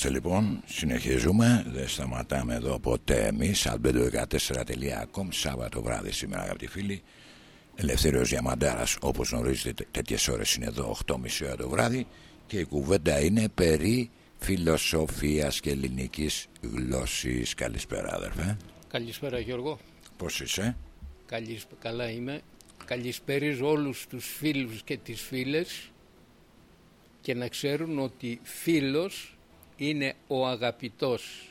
Εδώ είμαστε λοιπόν, συνεχίζουμε, δεν σταματάμε εδώ ποτέ εμείς, albedo14.com, Σάββατο βράδυ σήμερα αγαπητοί φίλοι. Ελευθέριος Διαμαντάρας, όπως γνωρίζετε τέτοιες ώρες είναι εδώ 8.30 ώρα το βράδυ και η κουβέντα είναι περί φιλοσοφίας και ελληνικής γλώσσης. Καλησπέρα αδερφέ. Καλησπέρα Γιώργο. Πώς είσαι; Καλησ... Καλά είμαι. Καλησπέριζω όλους τους φίλους και τις φίλες και να ξέρουν ότι φίλος είναι ο αγαπητός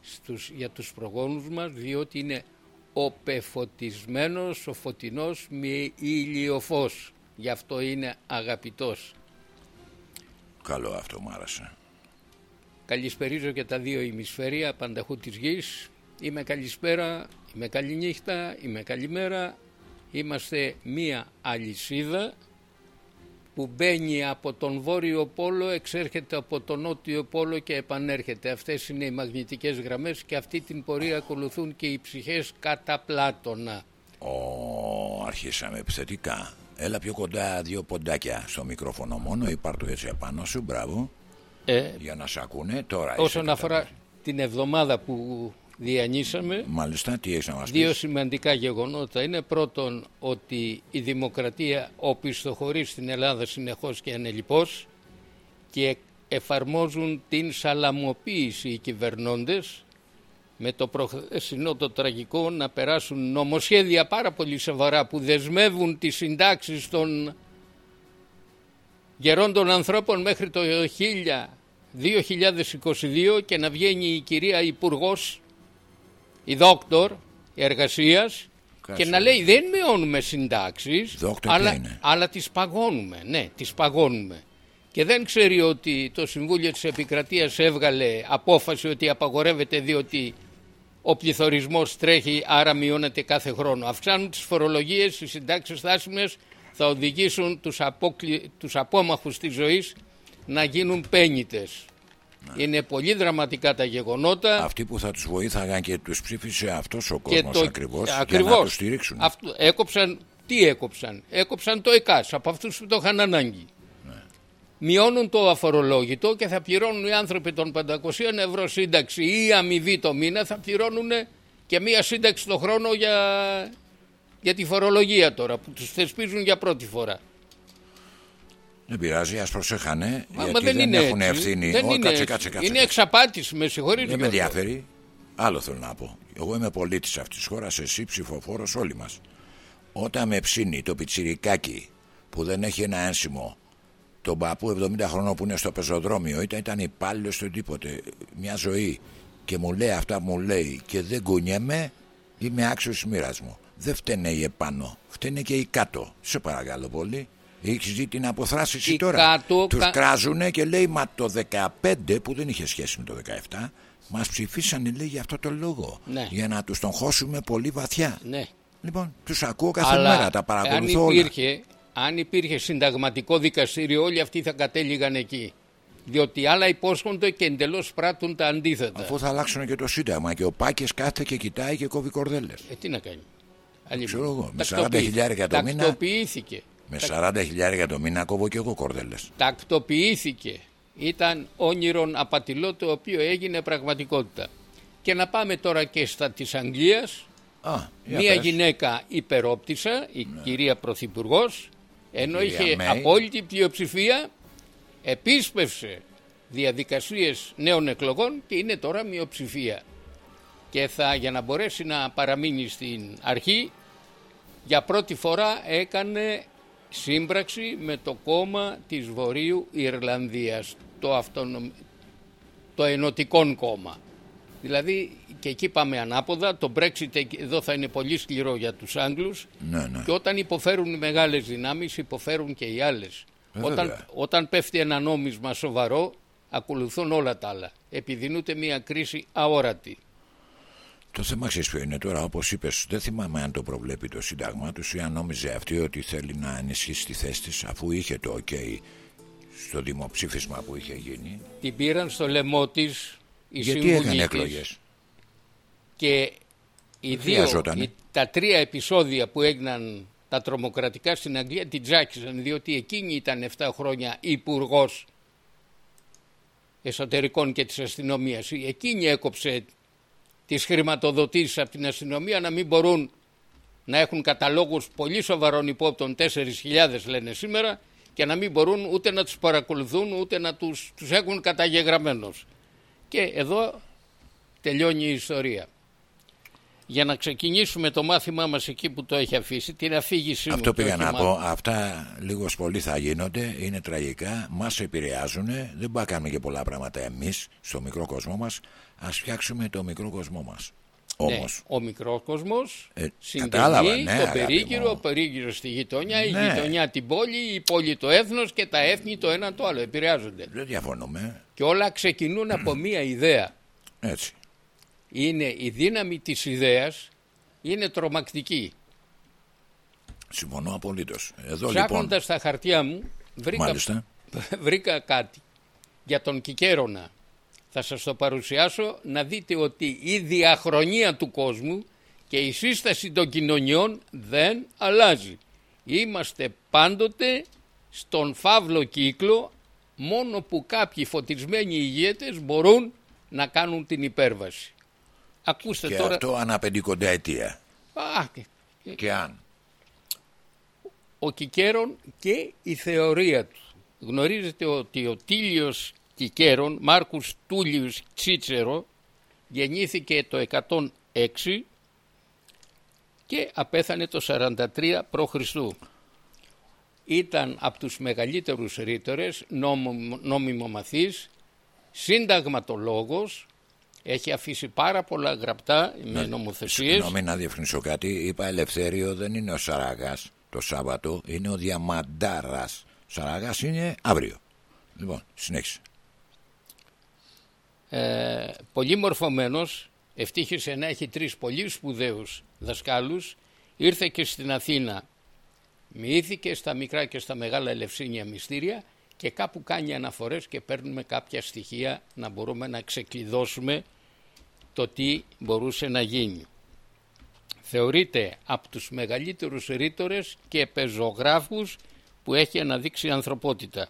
στους, για τους προγόνους μας διότι είναι ο πεφωτισμένος, ο φωτεινός με ηλιοφός. Γι' αυτό είναι αγαπητός. Καλό αυτό μου άρεσε. Καλησπερίζω και τα δύο ημισφαίρια πανταχού της γης. Είμαι καλησπέρα, είμαι καληνύχτα, είμαι καλημέρα. Είμαστε μία αλυσίδα που μπαίνει από τον βόρειο πόλο, εξέρχεται από τον νότιο πόλο και επανέρχεται. Αυτές είναι οι μαγνητικές γραμμές και αυτή την πορεία ακολουθούν και οι ψυχές κατά πλάτωνα. Ω, αρχίσαμε επιθετικά. Έλα πιο κοντά δύο ποντάκια στο μικρόφωνο μόνο ή πάρ' το έτσι απάνω σου, μπράβο. Ε, Για να σε ακούνε τώρα. όσον είσαι αφορά κατά- την εβδομάδα που διανύσαμε, Μάλιστα, τι έχεις να μας Δύο πεις; σημαντικά γεγονότα είναι πρώτον ότι η δημοκρατία οπισθοχωρεί στην Ελλάδα συνεχώς και ανελιπώς και εφαρμόζουν την σαλαμοποίηση οι κυβερνώντες με το προχθεσινό το τραγικό να περάσουν νομοσχέδια πάρα πολύ σοβαρά που δεσμεύουν τις συντάξεις των γερόντων ανθρώπων μέχρι το 1000 2022 και να βγαίνει η κυρία Υπουργός η δόκτωρ εργασίας Κάτσε. και να λέει δεν μειώνουμε συντάξεις Δόκτωρ αλλά, ποια είναι; αλλά τις παγώνουμε, ναι, τις παγώνουμε. Και δεν ξέρει ότι το Συμβούλιο της Επικρατείας έβγαλε απόφαση ότι απαγορεύεται διότι ο πληθωρισμός τρέχει άρα μειώνεται κάθε χρόνο. Αυξάνουν τις φορολογίες, οι συντάξεις στάσιμες θα οδηγήσουν τους, απόκλη, τους απόμαχους της ζωής να γίνουν πένιτες. Είναι πολύ δραματικά τα γεγονότα. Αυτοί που θα τους βοήθαγαν και τους ψήφισε αυτός ο Και κόσμος ακριβώς, για να ακριβώς. τους στηρίξουν. Αυτό, έκοψαν, τι έκοψαν, έκοψαν το ΕΚΑΣ από αυτούς που το είχαν ανάγκη. Ναι. Μειώνουν το αφορολόγητο και θα πληρώνουν οι άνθρωποι των 500 ευρώ σύνταξη ή αμοιβή το μήνα, θα πληρώνουν και μία σύνταξη το χρόνο για, για τη φορολογία τώρα που τους θεσπίζουν για πρώτη φορά. Δεν πειράζει, ας προσέχανε, Μα, γιατί μα δεν, είναι έχουν έτσι. ευθύνη. Δεν Ω, είναι κάτσε, έτσι. κάτσε, κάτσε, είναι κάτσε. εξαπάτηση, με συγχωρείτε. Δεν με Γιώργο. ενδιαφέρει. Άλλο θέλω να πω. Εγώ είμαι πολίτης αυτής της χώρας, εσύ ψηφοφόρος, όλοι μας. Όταν με ψήνει το πιτσιρικάκι που δεν έχει ένα ένσημο, τον παππού 70 χρονών που είναι στο πεζοδρόμιο, είτε ήταν υπάλληλος στο τίποτε, μια ζωή και μου λέει αυτά που μου λέει και δεν κουνιέμαι, είμαι άξιος μοίρας μου. Δεν φταίνε οι επάνω, φταίνε και οι κάτω. Σε παρακαλώ πολύ. Έχεις δει την αποθράσιση Οι τώρα; κάτω Τους κα- κράζουνε και λέει Μα το 15 που δεν είχε σχέση με το 17 Μας ψηφίσανε λέει για αυτό το λόγο Ναι. Για να τους τον χώσουμε πολύ βαθιά Ναι. Λοιπόν τους ακούω κάθε Αλλά μέρα Τα αν παρακολουθώ όλα υπήρχε, αν υπήρχε συνταγματικό δικαστήριο όλοι αυτοί θα κατέληγαν εκεί. Διότι άλλα υπόσχονται και εντελώς πράττουν τα αντίθετα. Αφού θα αλλάξουν και το σύνταγμα Και ο Πάκης κάθεται και κοιτάει και κόβει κορδέλες Ε, τι να κάνει. Άλλη Ξέρω μέρα. εγώ, με Τακτοποιήθηκε. 40.000 το μήνα. Τακτοποιήθηκε. Με 40.000 το μήνα κόβω και εγώ κορδέλες Τακτοποιήθηκε. Ήταν όνειρον απατηλό το οποίο έγινε πραγματικότητα. Και να πάμε τώρα και στα της Αγγλίας. Α, για Μία πες. γυναίκα υπερόπτησα, η κυρία Πρωθυπουργός, ενώ Ναι. κυρία είχε Μέη. απόλυτη πλειοψηφία, επίσπευσε διαδικασίες νέων εκλογών και είναι τώρα μειοψηφία. Και θα, για να μπορέσει να παραμείνει στην αρχή, για πρώτη φορά έκανε σύμπραξη με το κόμμα της Βορείου Ιρλανδίας, το, αυτονομ... το Ενωτικό Κόμμα. Δηλαδή και εκεί πάμε ανάποδα, το Brexit εκεί- εδώ θα είναι πολύ σκληρό για τους Άγγλους Ναι ναι και όταν υποφέρουν οι μεγάλες δυνάμεις υποφέρουν και οι άλλες. Ε, βέβαια. όταν, όταν πέφτει ένα νόμισμα σοβαρό ακολουθούν όλα τα άλλα. Επιδεινούται μια κρίση αόρατη. Το θέμα ξέρεις ποιο είναι τώρα, όπως είπες, δεν θυμάμαι αν το προβλέπει το Σύνταγμα τους ή αν νόμιζε αυτή ότι θέλει να ενισχύσει τη θέση της αφού είχε το OK στο δημοψήφισμα που είχε γίνει. Την πήραν στο λαιμό της η Γιατί συμβουλή έκανε της εκλογές; και οι δύο, χρειαζότανε. οι- τα τρία επεισόδια που έγιναν τα τρομοκρατικά στην Αγγλία την τζάκισαν διότι εκείνη ήταν 7 χρόνια υπουργός εσωτερικών και της αστυνομίας. Εκείνη έκοψε τις χρηματοδοτήσεις από την αστυνομία να μην μπορούν να έχουν καταλόγους πολύ σοβαρών υπόπτων 4.000 λένε σήμερα και να μην μπορούν ούτε να τους παρακολουθούν ούτε να τους, τους έχουν καταγεγραμμένους. Και εδώ τελειώνει η ιστορία. Για να ξεκινήσουμε το μάθημά μας εκεί που το έχει αφήσει, την αφήγησή Αυτό μου. Αυτό πήγα να πω, αυτά λίγος πολύ θα γίνονται, είναι τραγικά, μας επηρεάζουν, δεν μπορούμε να κάνουμε και πολλά πράγματα εμείς στο μικρό κόσμο μας, ας φτιάξουμε το μικρό κόσμο μας. Ναι, Όμως, ο μικρός κόσμο Ε, συγκινεί κατάλαβα, ναι, το αγάπη περίγυρο, μου. ο περίγυρο στη γειτονιά, η Ναι. γειτονιά την πόλη, η πόλη το έθνος και τα έθνη το ένα το άλλο. Επηρεάζονται. δεν διαφωνούμε, Και όλα ξεκινούν από μία ιδέα. έτσι. Είναι η δύναμη της ιδέας, είναι τρομακτική. Συμφωνώ απολύτως. Εδώ Ψάχνοντας λοιπόν, τα χαρτιά μου, βρήκα, μάλιστα, βρήκα κάτι για τον Κικέρονα. Θα σας το παρουσιάσω να δείτε ότι η διαχρονία του κόσμου και η σύσταση των κοινωνιών δεν αλλάζει. Είμαστε πάντοτε στον φαύλο κύκλο μόνο που κάποιοι φωτισμένοι ηγέτες μπορούν να κάνουν την υπέρβαση. Ακούστε και τώρα... αυτό ανά πεντηκονταετία. Α, Και αν. ο Κικέρον και η θεωρία του. Γνωρίζετε ότι ο Τίλιος Κικέρον, Μάρκους Τούλιους Τσίτσερο, γεννήθηκε το 106 και απέθανε το 43 π.Χ. Ήταν από τους μεγαλύτερους ρήτορες, νόμο, νόμιμομαθής, συνταγματολόγος, έχει αφήσει πάρα πολλά γραπτά με νομοθεσίες. Συγγνώμη να διευκρινίσω κάτι. Είπα Ελευθέριο δεν είναι ο Σαραγάς το Σάββατο, είναι ο Διαμαντάρας. Ο Σαραγάς είναι αύριο. Λοιπόν, συνέχισε. Ε, πολύ μορφωμένος, ευτύχησε να έχει τρεις πολύ σπουδαίους δασκάλους, ήρθε και στην Αθήνα, μοιήθηκε στα μικρά και στα μεγάλα ελευσίνια μυστήρια και κάπου κάνει αναφορές και παίρνουμε κάποια στοιχεία να μπορούμε να ξεκλειδώσουμε το τι μπορούσε να γίνει. Θεωρείται από τους μεγαλύτερους ρήτορες και πεζογράφους που έχει αναδείξει η ανθρωπότητα.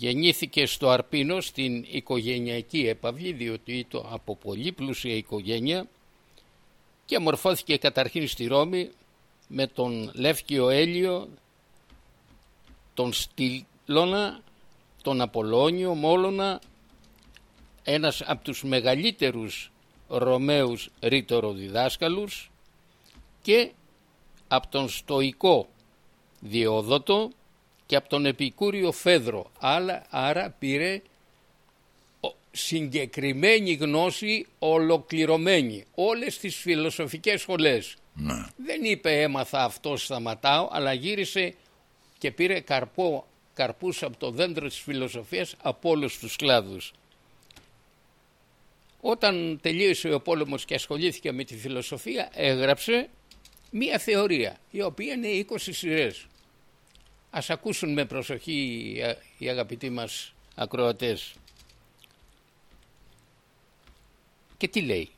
Γεννήθηκε στο Αρπίνο στην οικογενειακή έπαυλη διότι ήταν από πολύ πλούσια οικογένεια και μορφώθηκε καταρχήν στη Ρώμη με τον Λεύκιο Έλιο, τον Στυλώνα, τον Απολώνιο Μόλωνα, ένας από τους μεγαλύτερους Ρωμαίους ρήτορο διδάσκαλους και από τον Στοικό Διόδοτο και από τον Επικούριο Φέδρο. Άρα, άρα πήρε ο- συγκεκριμένη γνώση ολοκληρωμένη. Όλες τις φιλοσοφικές σχολές. Ναι. Δεν είπε έμαθα αυτό σταματάω, αλλά γύρισε και πήρε καρπό, καρπούς από το δέντρο της φιλοσοφίας από όλους τους κλάδους. Όταν τελείωσε ο πόλεμος και ασχολήθηκε με τη φιλοσοφία, έγραψε μία θεωρία, η οποία είναι 20 σειρές. Ας ακούσουν με προσοχή οι- οι αγαπητοί μας ακροατές. Και τι λέει;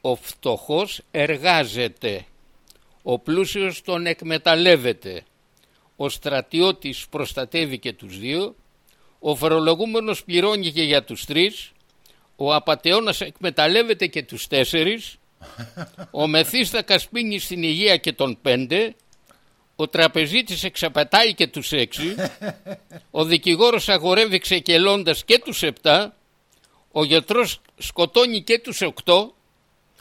Ο φτωχός εργάζεται. Ο πλούσιος τον εκμεταλλεύεται. Ο στρατιώτης προστατεύει και τους δύο. Ο φορολογούμενος πληρώνει και για τους τρεις. Ο απατεώνας εκμεταλλεύεται και τους τέσσερις. Ο μεθύστακας πίνει στην υγεία και τον πέντε. Ο τραπεζίτης εξαπατάει και τους έξι. Ο δικηγόρος αγορεύει ξεκελώντας και τους επτά. Ο γιατρός σκοτώνει και τους οκτώ.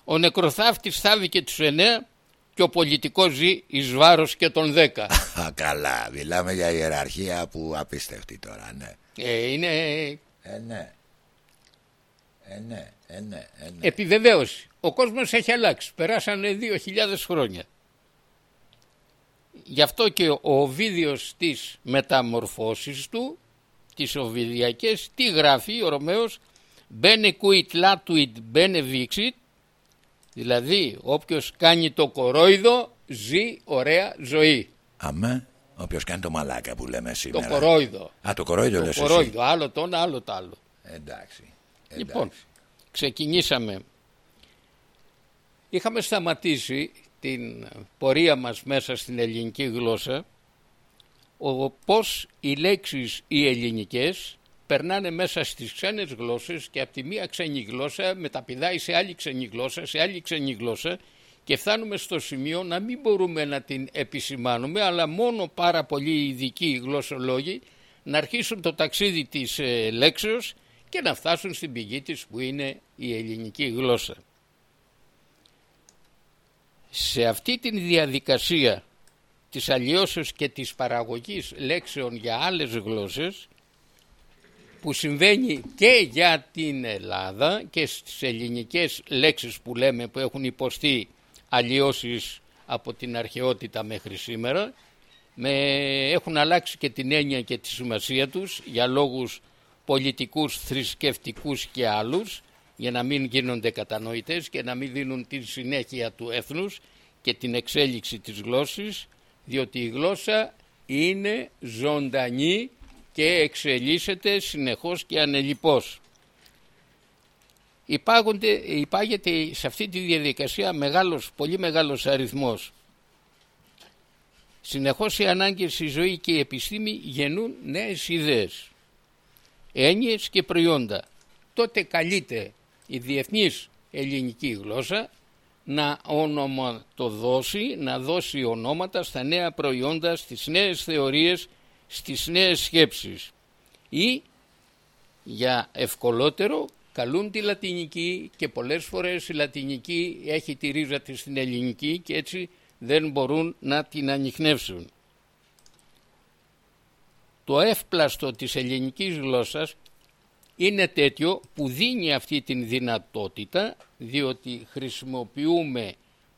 Ο νεκροθάφτης θάβει και τους εννέα. Και ο πολιτικός ζει εις βάρος και των δέκα. Α, καλά, μιλάμε για ιεραρχία που απίστευτη τώρα, ναι. ε, είναι Ε, ναι. Ε, ναι, ε, ναι, ε, ναι. επιβεβαίωση. Ο κόσμος έχει αλλάξει. Περάσανε 2.000 χρόνια. Γι' αυτό και ο Οβίδιος της μεταμορφώσεις του, τις Οβιδιακές, τι γράφει ο Ρωμαίος «Bene quid latuit bene vixit», δηλαδή όποιος κάνει το κορόιδο ζει ωραία ζωή. Αμέ, όποιος κάνει το μαλάκα που λέμε Το σήμερα. κορόιδο. Α, το κορόιδο Το λες κορόιδο, άλλο το ένα, άλλο το άλλο. εσύ. Εντάξει. Λοιπόν, εντάξει. ξεκινήσαμε. Είχαμε σταματήσει την πορεία μας μέσα στην ελληνική γλώσσα ο, πώς οι λέξεις οι ελληνικές περνάνε μέσα στις ξένες γλώσσες και από τη μία ξένη γλώσσα μεταπηδάει σε άλλη ξένη γλώσσα, σε άλλη ξένη γλώσσα και φτάνουμε στο σημείο να μην μπορούμε να την επισημάνουμε αλλά μόνο πάρα πολλοί ειδικοί γλωσσολόγοι να αρχίσουν το ταξίδι της ε, λέξεως και να φτάσουν στην πηγή της που είναι η ελληνική γλώσσα. Σε αυτή την διαδικασία της αλλιώσεως και της παραγωγής λέξεων για άλλες γλώσσες που συμβαίνει και για την Ελλάδα και στις ελληνικές λέξεις που λέμε που έχουν υποστεί αλλιώσεις από την αρχαιότητα μέχρι σήμερα με, έχουν αλλάξει και την έννοια και τη σημασία τους για λόγους πολιτικούς, θρησκευτικούς και άλλους για να μην γίνονται κατανοητές και να μην δίνουν τη συνέχεια του έθνους και την εξέλιξη της γλώσσης διότι η γλώσσα είναι ζωντανή και εξελίσσεται συνεχώς και ανελιπώς. υπάγεται σε αυτή τη διαδικασία μεγάλος, πολύ μεγάλος αριθμός. Συνεχώς οι ανάγκες η ζωή και η επιστήμη γεννούν νέες ιδέες, έννοιες και προϊόντα. Τότε καλείται η διεθνής ελληνική γλώσσα να ονοματοδώσει, να δώσει ονόματα στα νέα προϊόντα, στις νέες θεωρίες, στις νέες σκέψεις. Ή για ευκολότερο καλούν τη λατινική και πολλές φορές η λατινική έχει τη ρίζα της στην ελληνική και έτσι δεν μπορούν να την ανοιχνεύσουν. Το εύπλαστο της ελληνικής γλώσσας είναι τέτοιο που δίνει αυτή την δυνατότητα διότι χρησιμοποιούμε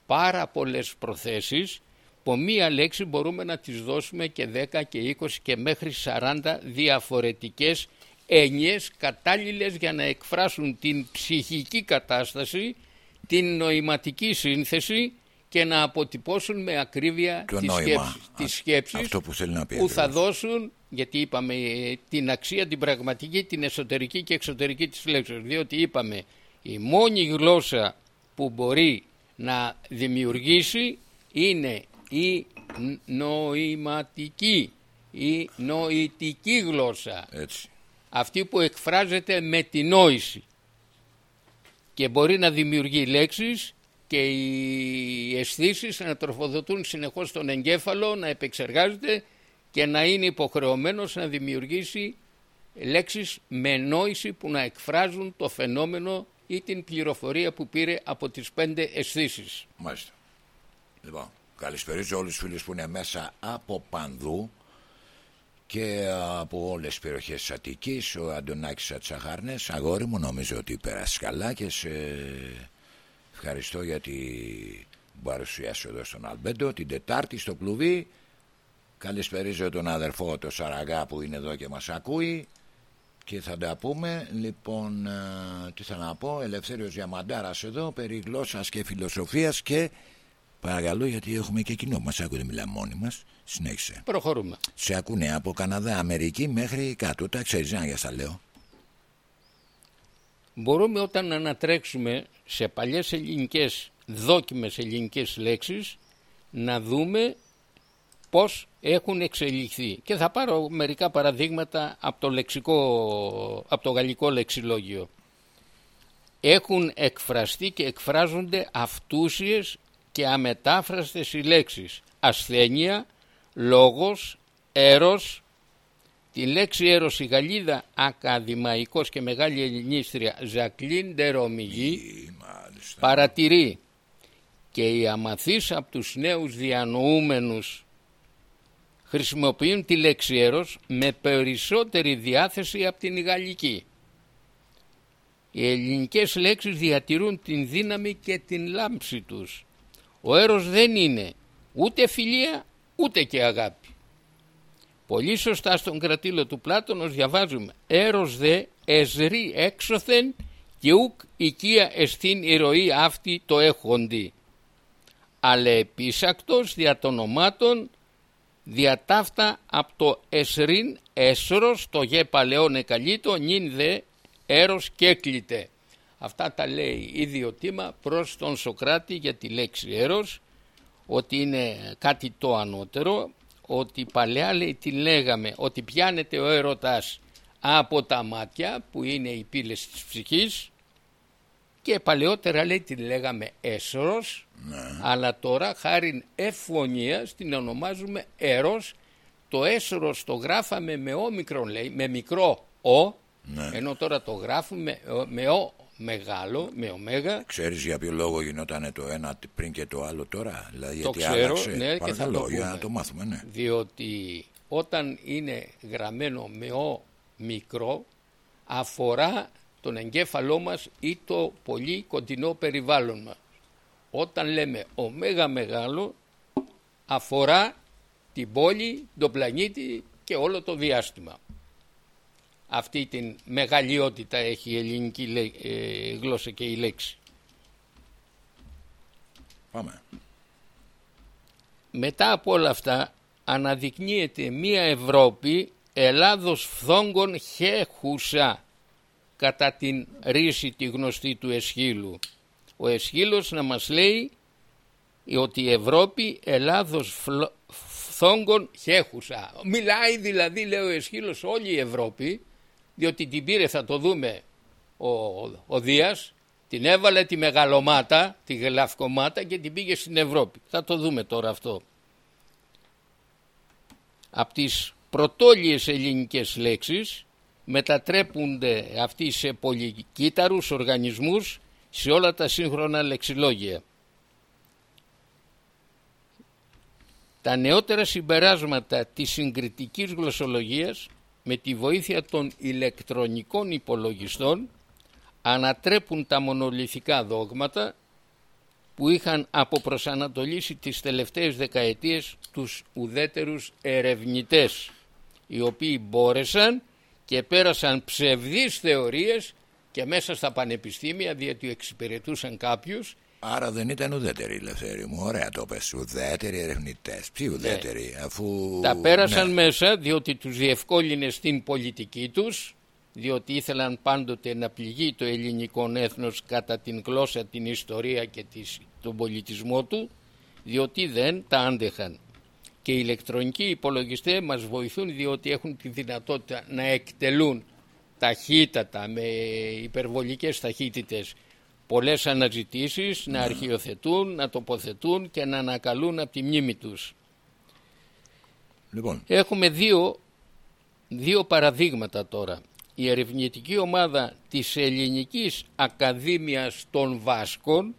πάρα πολλές προθέσεις που μία λέξη μπορούμε να τις δώσουμε και 10 και 20 και μέχρι 40 διαφορετικές έννοιες κατάλληλες για να εκφράσουν την ψυχική κατάσταση, την νοηματική σύνθεση και να αποτυπώσουν με ακρίβεια τις σκέψεις, τις σκέψεις αυτό που, θέλει να πει που θα δώσουν γιατί είπαμε την αξία την πραγματική, την εσωτερική και εξωτερική της λέξης διότι είπαμε η μόνη γλώσσα που μπορεί να δημιουργήσει είναι η νοηματική, η νοητική γλώσσα. Έτσι. Αυτή που εκφράζεται με τη νόηση και μπορεί να δημιουργεί λέξεις και οι αισθήσεις να τροφοδοτούν συνεχώς τον εγκέφαλο, να επεξεργάζεται και να είναι υποχρεωμένος να δημιουργήσει λέξεις με νόηση που να εκφράζουν το φαινόμενο ή την πληροφορία που πήρε από τις πέντε αισθήσεις. Μάλιστα. Λοιπόν, καλησπέριζω όλους τους φίλους που είναι μέσα από παντού και από όλες τις περιοχές της Αττικής, ο Αντωνάκης Ατσαχάρνες, αγόρι μου νομίζω ότι πέρασε καλά και σε ευχαριστώ για την παρουσία σου εδώ στον Αλμπέντο, την Τετάρτη στο κλουβί, καλησπέριζω τον αδερφό το Σαραγά που είναι εδώ και μας ακούει. Και θα τα πούμε. Λοιπόν τι θα να πω. Ελευθέριος Διαμαντάρας εδώ περί γλώσσας και φιλοσοφίας και παρακαλώ γιατί έχουμε και κοινό. Μας ακούτε μιλάμε μόνοι μας. Συνέχισε. Προχωρούμε. Σε ακούνε από Καναδά Αμερική μέχρι κάτω. Τα ξέρεις να για στα λέω. Μπορούμε όταν ανατρέξουμε σε παλιές ελληνικές δόκιμες ελληνικές λέξεις να δούμε πώς έχουν εξελιχθεί. Και θα πάρω μερικά παραδείγματα από το, λεξικό, από το γαλλικό λεξιλόγιο. Έχουν εκφραστεί και εκφράζονται αυτούσιες και αμετάφραστες οι λέξεις ασθένεια, λόγος, έρος, τη λέξη έρος η Γαλλίδα ακαδημαϊκός και μεγάλη ελληνίστρια Ζακλίν Ντερομιγή παρατηρεί και η αμαθής από τους νέους διανοούμενους χρησιμοποιούν τη λέξη έρος με περισσότερη διάθεση από την γαλλική. Οι ελληνικές λέξεις διατηρούν την δύναμη και την λάμψη τους. Ο έρος δεν είναι ούτε φιλία ούτε και αγάπη. Πολύ σωστά στον κρατήλο του Πλάτωνος διαβάζουμε «Έρος δε εσρή έξωθεν και ουκ οικία εστίν ηρωή αυτή το έχοντι». Αλλά επίσακτος δια των ονομάτων διατάφτα από το εσρίν έσρος το γε παλαιόν εκαλείτο νυν δε έρος και έκλειτε. Αυτά τα λέει ιδιωτήμα προς τον Σοκράτη για τη λέξη έρος ότι είναι κάτι το ανώτερο ότι παλαιά λέει τι λέγαμε ότι πιάνεται ο έρωτας από τα μάτια που είναι οι πύλες της ψυχής και παλαιότερα λέει τη λέγαμε έσωρος Ναι. αλλά τώρα χάρη ευφωνίας την ονομάζουμε έρος το έσωρος το γράφαμε με όμικρον λέει με μικρό ο Ναι. ενώ τώρα το γράφουμε ε, με ο μεγάλο με ωμέγα Ξέρεις για ποιο λόγο γινόταν το ένα πριν και το άλλο τώρα; Δηλαδή Το γιατί ξέρω, άλλαξε. ναι, και θα Παρακαλώ, το για πούμε. να το μάθουμε, ναι. διότι όταν είναι γραμμένο με ο μικρό αφορά τον εγκέφαλό μας ή το πολύ κοντινό περιβάλλον μας. Όταν λέμε ωμέγα μεγάλο αφορά την πόλη, τον πλανήτη και όλο το διάστημα. Αυτή την μεγαλειότητα έχει η ελληνική λέ- ε, γλώσσα και η λέξη. Πάμε. Μετά από όλα αυτά αναδεικνύεται μία Ευρώπη Ελλάδος φθόγκων χέχουσα κατά την ρίση τη γνωστή του Εσχύλου. Ο Εσχύλος να μας λέει ότι η Ευρώπη Ελλάδος φλο- φθόγκων χέχουσα. Μιλάει δηλαδή λέει ο Εσχύλος όλη η Ευρώπη διότι την πήρε θα το δούμε ο, ο Δίας την έβαλε τη μεγαλομάτα, τη γελαυκομάτα και την πήγε στην Ευρώπη. Θα το δούμε τώρα αυτό. Από τις πρωτόλιες ελληνικές λέξεις μετατρέπονται αυτοί σε πολυκύτταρους οργανισμούς σε όλα τα σύγχρονα λεξιλόγια. Τα νεότερα συμπεράσματα της συγκριτικής γλωσσολογίας με τη βοήθεια των ηλεκτρονικών υπολογιστών ανατρέπουν τα μονολυθικά δόγματα που είχαν αποπροσανατολίσει τις τελευταίες δεκαετίες τους ουδέτερους ερευνητές οι οποίοι μπόρεσαν και πέρασαν ψευδείς θεωρίες και μέσα στα πανεπιστήμια διότι εξυπηρετούσαν κάποιους Άρα δεν ήταν ουδέτεροι, Ελευθέρη μου. Ωραία το πες. Ουδέτεροι ερευνητές. Ποιοι ουδέτεροι, αφού. Τα πέρασαν ναι. μέσα διότι τους διευκόλυνε στην πολιτική τους διότι ήθελαν πάντοτε να πληγεί το ελληνικό έθνος κατά την γλώσσα, την ιστορία και της- τον πολιτισμό του διότι δεν τα άντεχαν. Και οι ηλεκτρονικοί υπολογιστές μας βοηθούν διότι έχουν τη δυνατότητα να εκτελούν ταχύτατα με υπερβολικές ταχύτητες πολλές αναζητήσεις, να αρχιοθετούν, να τοποθετούν και να ανακαλούν από τη μνήμη τους. Λοιπόν, Έχουμε δύο, δύο παραδείγματα τώρα. Η ερευνητική ομάδα της Ελληνικής Ακαδήμιας των Βάσκων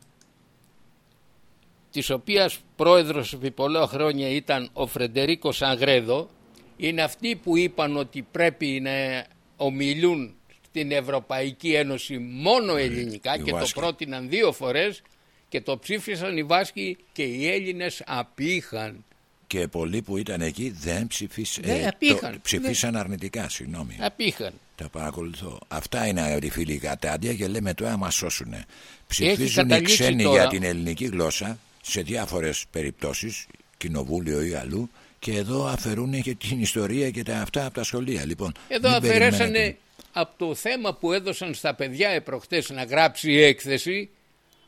της οποίας πρόεδρος επί πολλά χρόνια ήταν ο Φρεντερίκος Αγρέδο είναι αυτοί που είπαν ότι πρέπει να ομιλούν στην Ευρωπαϊκή Ένωση μόνο ελληνικά οι και το Βάσκοι. πρότειναν δύο φορές και το ψήφισαν οι Βάσκοι και οι Έλληνες απήχαν. και πολλοί που ήταν εκεί δεν ψηφίσαν. Ναι, απήχαν. ψηφίσαν αρνητικά, συγγνώμη. Απήχαν. Τα παρακολουθώ. Αυτά είναι αγαπητοί φίλοι κατάντια και λέμε τώρα μα σώσουνε. Ψηφίζουν οι καταλήξει ξένοι τώρα- για την ελληνική γλώσσα σε διάφορες περιπτώσεις, κοινοβούλιο ή αλλού, και εδώ αφαιρούν και την ιστορία και τα αυτά από τα σχολεία. Λοιπόν, Εδώ μην αφαιρέσανε περιμένετε. από το θέμα που έδωσαν στα παιδιά επροχτές να γράψει η έκθεση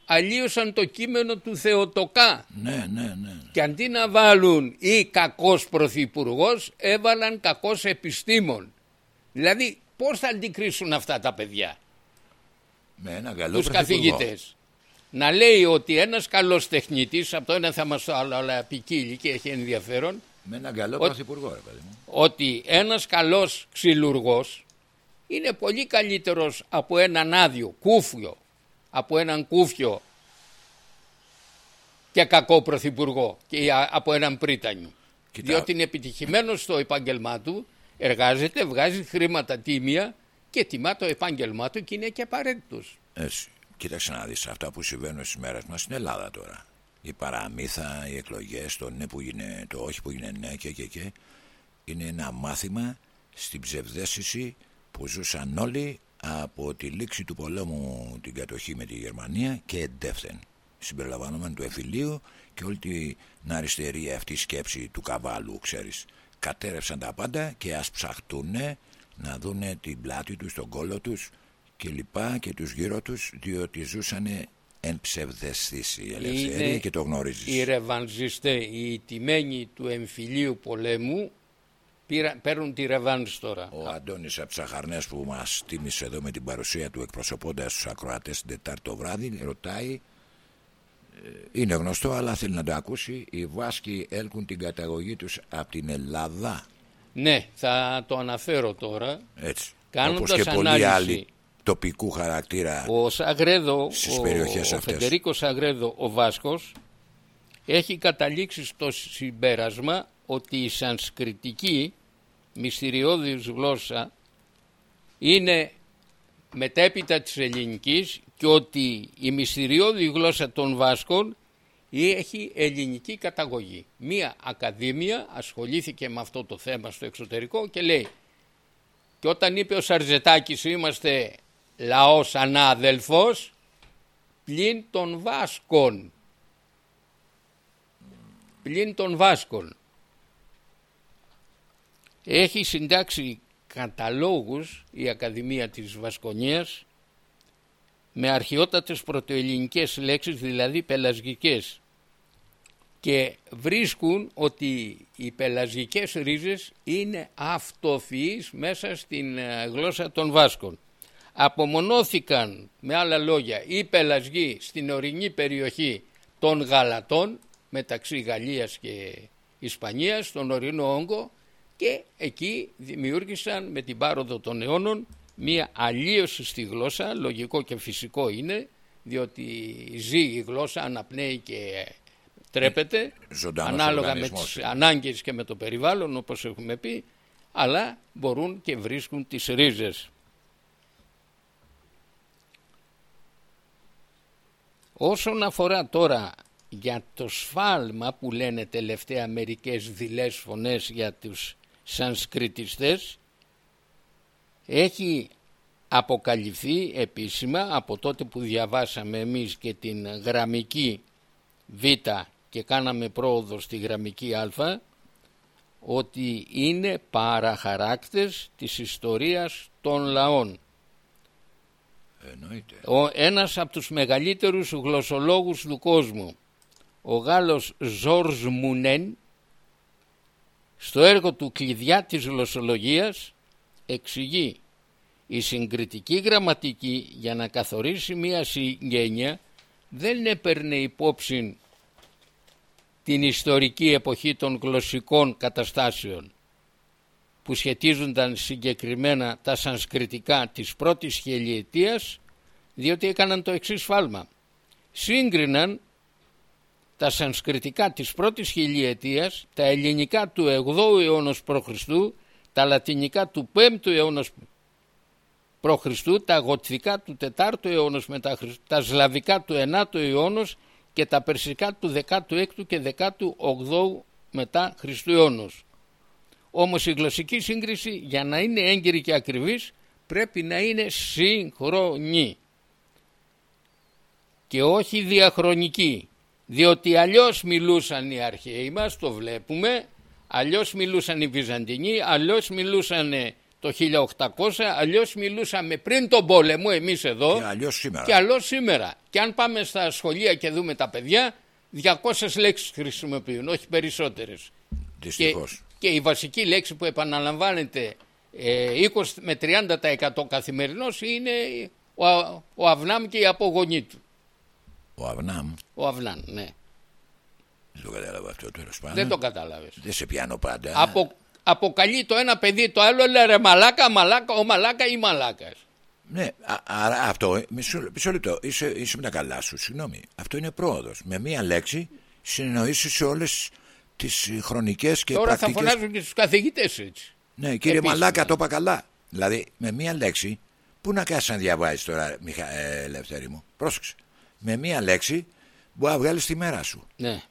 αλλίωσαν το κείμενο του Θεοτοκά Ναι, ναι, ναι. και αντί να βάλουν ή κακός πρωθυπουργός, έβαλαν κακός επιστήμον. Δηλαδή πώς θα αντικρίσουν αυτά τα παιδιά, Με ένα καλό τους πρωθυπουργό. καθηγητές. Να λέει ότι ένας καλός τεχνίτης, από το ένα θέμα στο άλλο αλλά ποικίλει και έχει ενδιαφέρον, Με έναν καλό Ότι- πρωθυπουργό, ρε παιδί μου. ότι ένας καλός ξυλουργός είναι πολύ καλύτερος από έναν άδειο κούφιο, από έναν κούφιο και κακό πρωθυπουργό και α- από έναν πρίτανιο. Κοίτα. Διότι είναι επιτυχημένος στο επάγγελμά του, εργάζεται, βγάζει χρήματα τίμια και τιμά το επάγγελμά του και είναι και απαραίτητος. Έτσι. Κοίταξε να δεις αυτά που συμβαίνουν στις μέρες μας στην Ελλάδα τώρα. Η παραμύθα, οι εκλογές, το ναι που είναι, το όχι που είναι ναι και και και. Είναι ένα μάθημα στην ψευδέστηση που ζούσαν όλοι από τη λήξη του πολέμου την κατοχή με τη Γερμανία και εντεύθεν. Συμπεριλαμβανομένου του εφηλίου και όλη την αριστερή αυτή σκέψη του καβάλου, ξέρεις. Κατέρευσαν τα πάντα και ας ψαχτούνε να δούνε την πλάτη τους, τον κόλο τους και λοιπά και τους γύρω τους διότι ζούσανε εν ψευδεστήσει ελευθερία Είναι και το γνωρίζεις. Οι ρεβανζιστέ, οι τιμένοι του εμφυλίου πολέμου πήρα, παίρνουν τη ρεβάνς τώρα. Ο Αντώνης Αψαχαρνές που μας τίμησε εδώ με την παρουσία του εκπροσωπώντας τους ακροατές την Τετάρτη βράδυ ρωτάει ε, είναι γνωστό αλλά θέλει να το ακούσει οι Βάσκοι έλκουν την καταγωγή τους από την Ελλάδα ναι θα το αναφέρω τώρα έτσι Κάνοντας όπως και πολλοί ανάλυση, άλλοι τοπικού χαρακτήρα ο Σαγρέδο στις ο, περιοχές ο αυτές. Φεντερίκος Σαγρέδο ο Βάσκος έχει καταλήξει στο συμπέρασμα ότι η σανσκριτική μυστηριώδης γλώσσα είναι μετέπειτα της ελληνικής και ότι η μυστηριώδη γλώσσα των Βάσκων έχει ελληνική καταγωγή. Μία ακαδήμια ασχολήθηκε με αυτό το θέμα στο εξωτερικό και λέει και όταν είπε ο Σαρζετάκης είμαστε λαός ανάδελφος πλην των Βάσκων. Πλην των Βάσκων. Έχει συντάξει καταλόγους η Ακαδημία της Βασκονίας με αρχαιότατες πρωτοελληνικές λέξεις, δηλαδή πελασγικές και βρίσκουν ότι οι πελασγικές ρίζες είναι αυτοφυείς μέσα στην ε, γλώσσα των Βάσκων. Απομονώθηκαν με άλλα λόγια οι πελασγοί στην ορεινή περιοχή των Γαλατών μεταξύ Γαλλίας και Ισπανίας, στον ορεινό όγκο και εκεί δημιούργησαν με την πάροδο των αιώνων μία αλλίωση στη γλώσσα, λογικό και φυσικό είναι, διότι ζει η γλώσσα, αναπνέει και τρέπεται, Ζωντανός ανάλογα με οργανισμός τις είναι. ανάγκες και με το περιβάλλον όπως έχουμε πει, αλλά μπορούν και βρίσκουν τις ρίζες. Όσον αφορά τώρα για το σφάλμα που λένε τελευταία μερικές δειλές φωνές για τους σανσκριτιστές έχει αποκαλυφθεί επίσημα από τότε που διαβάσαμε εμείς και την γραμμική Β και κάναμε πρόοδο στη γραμμική Α ότι είναι παραχαράκτες της ιστορίας των λαών. Εννοείται. Ο, ένας από τους μεγαλύτερους γλωσσολόγους του κόσμου, ο Γάλλος Ζόρζ Μουνέν, στο έργο του «Κλειδιά της γλωσσολογίας» εξηγεί η συγκριτική γραμματική για να καθορίσει μία συγγένεια δεν έπαιρνε υπόψη την ιστορική εποχή των γλωσσικών καταστάσεων που σχετίζονταν συγκεκριμένα τα σανσκριτικά της πρώτης χιλιετίας διότι έκαναν το εξής φάλμα. Σύγκριναν τα σανσκριτικά της πρώτης χιλιετίας, τα ελληνικά του 8ου αιώνα π.Χ., τα λατινικά του 5ου αιώνα π.Χ., τα γοτθικά του 4ου αιώνα μετά Χριστού, τα σλαβικά του 9ου αιώνα και τα περσικά του 16ου και 18ου μετά Χριστού αιώνος. Όμως η γλωσσική σύγκριση για να είναι έγκυρη και ακριβής πρέπει να είναι σύγχρονη και όχι διαχρονική διότι αλλιώς μιλούσαν οι αρχαίοι μας, το βλέπουμε, αλλιώς μιλούσαν οι Βυζαντινοί, αλλιώς μιλούσαν το 1800, αλλιώς μιλούσαμε πριν τον πόλεμο εμείς εδώ Και αλλιώς σήμερα. και αλλιώς σήμερα. Και αν πάμε στα σχολεία και δούμε τα παιδιά, 200 λέξεις χρησιμοποιούν, όχι περισσότερες. Και, Δυστυχώς. Και η βασική λέξη που επαναλαμβάνεται ε, 20 με 30% καθημερινώς είναι ο, ο Αυνάμ και η απογονή του. Ο Αυνάμ, Ο Αυνάν, ναι. δεν το κατάλαβα αυτό τέλος πάντων. Δεν το κατάλαβες. Δεν σε πιάνω πάντα. Απο, αποκαλεί το ένα παιδί το άλλο, λέει ρε μαλάκα, μαλάκα, ο μαλάκα ή μαλάκας. Ναι, α- άρα αυτό, ε, μισό, μισό λεπτό, είσαι, είσαι με τα καλά σου, συγγνώμη. Αυτό είναι πρόοδος. Με μία λέξη συνεννοήσεις σε όλες τις χρονικές και Τώρα θα πρακτικές... φωνάζουν και στους καθηγητές έτσι. Ναι, κύριε Επίσημα. Μαλάκα, το είπα καλά. Δηλαδή, με μία λέξη, πού να κάτσεις να διαβάζει τώρα, Μιχα... ε, Ελεύθερη μου. Πρόσεξε. Με μία λέξη μπορεί να βγάλεις τη μέρα σου. Ναι.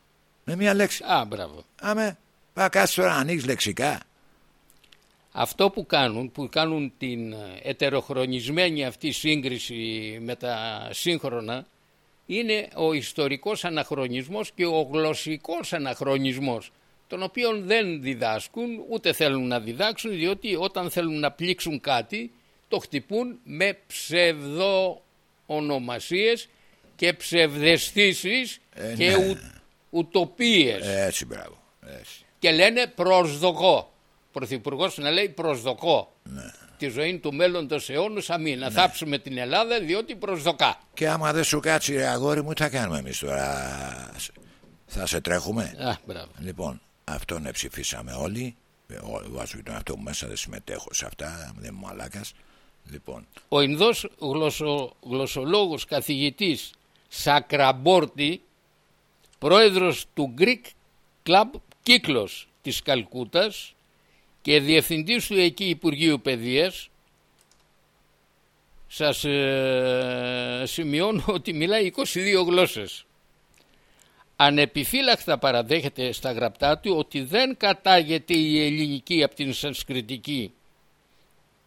Με μία λέξη. Α, μπράβο. Άμε, πά κάτσει τώρα να ανοίξεις λεξικά. Αυτό που κάνουν, που κάνουν την ε, ετεροχρονισμένη αυτή σύγκριση με τα σύγχρονα, είναι ο ιστορικός αναχρονισμός και ο γλωσσικός αναχρονισμός, τον οποίο δεν διδάσκουν, ούτε θέλουν να διδάξουν, διότι όταν θέλουν να πλήξουν κάτι, το χτυπούν με ψευδοονομασίες και ψευδεστήσεις Ε, και ναι. ου, ουτοπίες Έτσι, μπράβο. Έτσι. και λένε προσδοκώ. πρωθυπουργός να λέει προσδοκώ. Ναι. Τη ζωή του μέλλοντος αιώνους αμήν. Να θάψουμε την Ελλάδα διότι προσδοκά. Και άμα δεν σου κάτσει ρε αγόρι μου, τι θα κάνουμε εμείς τώρα; Θα σε τρέχουμε; Α, μπράβο. Λοιπόν, αυτόν ψηφίσαμε όλοι. Ε, ό- Βάζω και τον αυτό μου μέσα, δεν συμμετέχω σε αυτά, δεν είμαι μαλάκας. Λοιπόν, Ο Ινδός γλωσσο, γλωσσολόγος καθηγητής Σακραμπόρτη, πρόεδρος του Greek Club Κύκλος της Καλκούτας και διευθυντής του εκεί Υπουργείου Παιδείας, σας ε, σημειώνω ότι μιλάει 22 γλώσσες. Ανεπιφύλακτα παραδέχεται στα γραπτά του ότι δεν κατάγεται η ελληνική από την σανσκριτική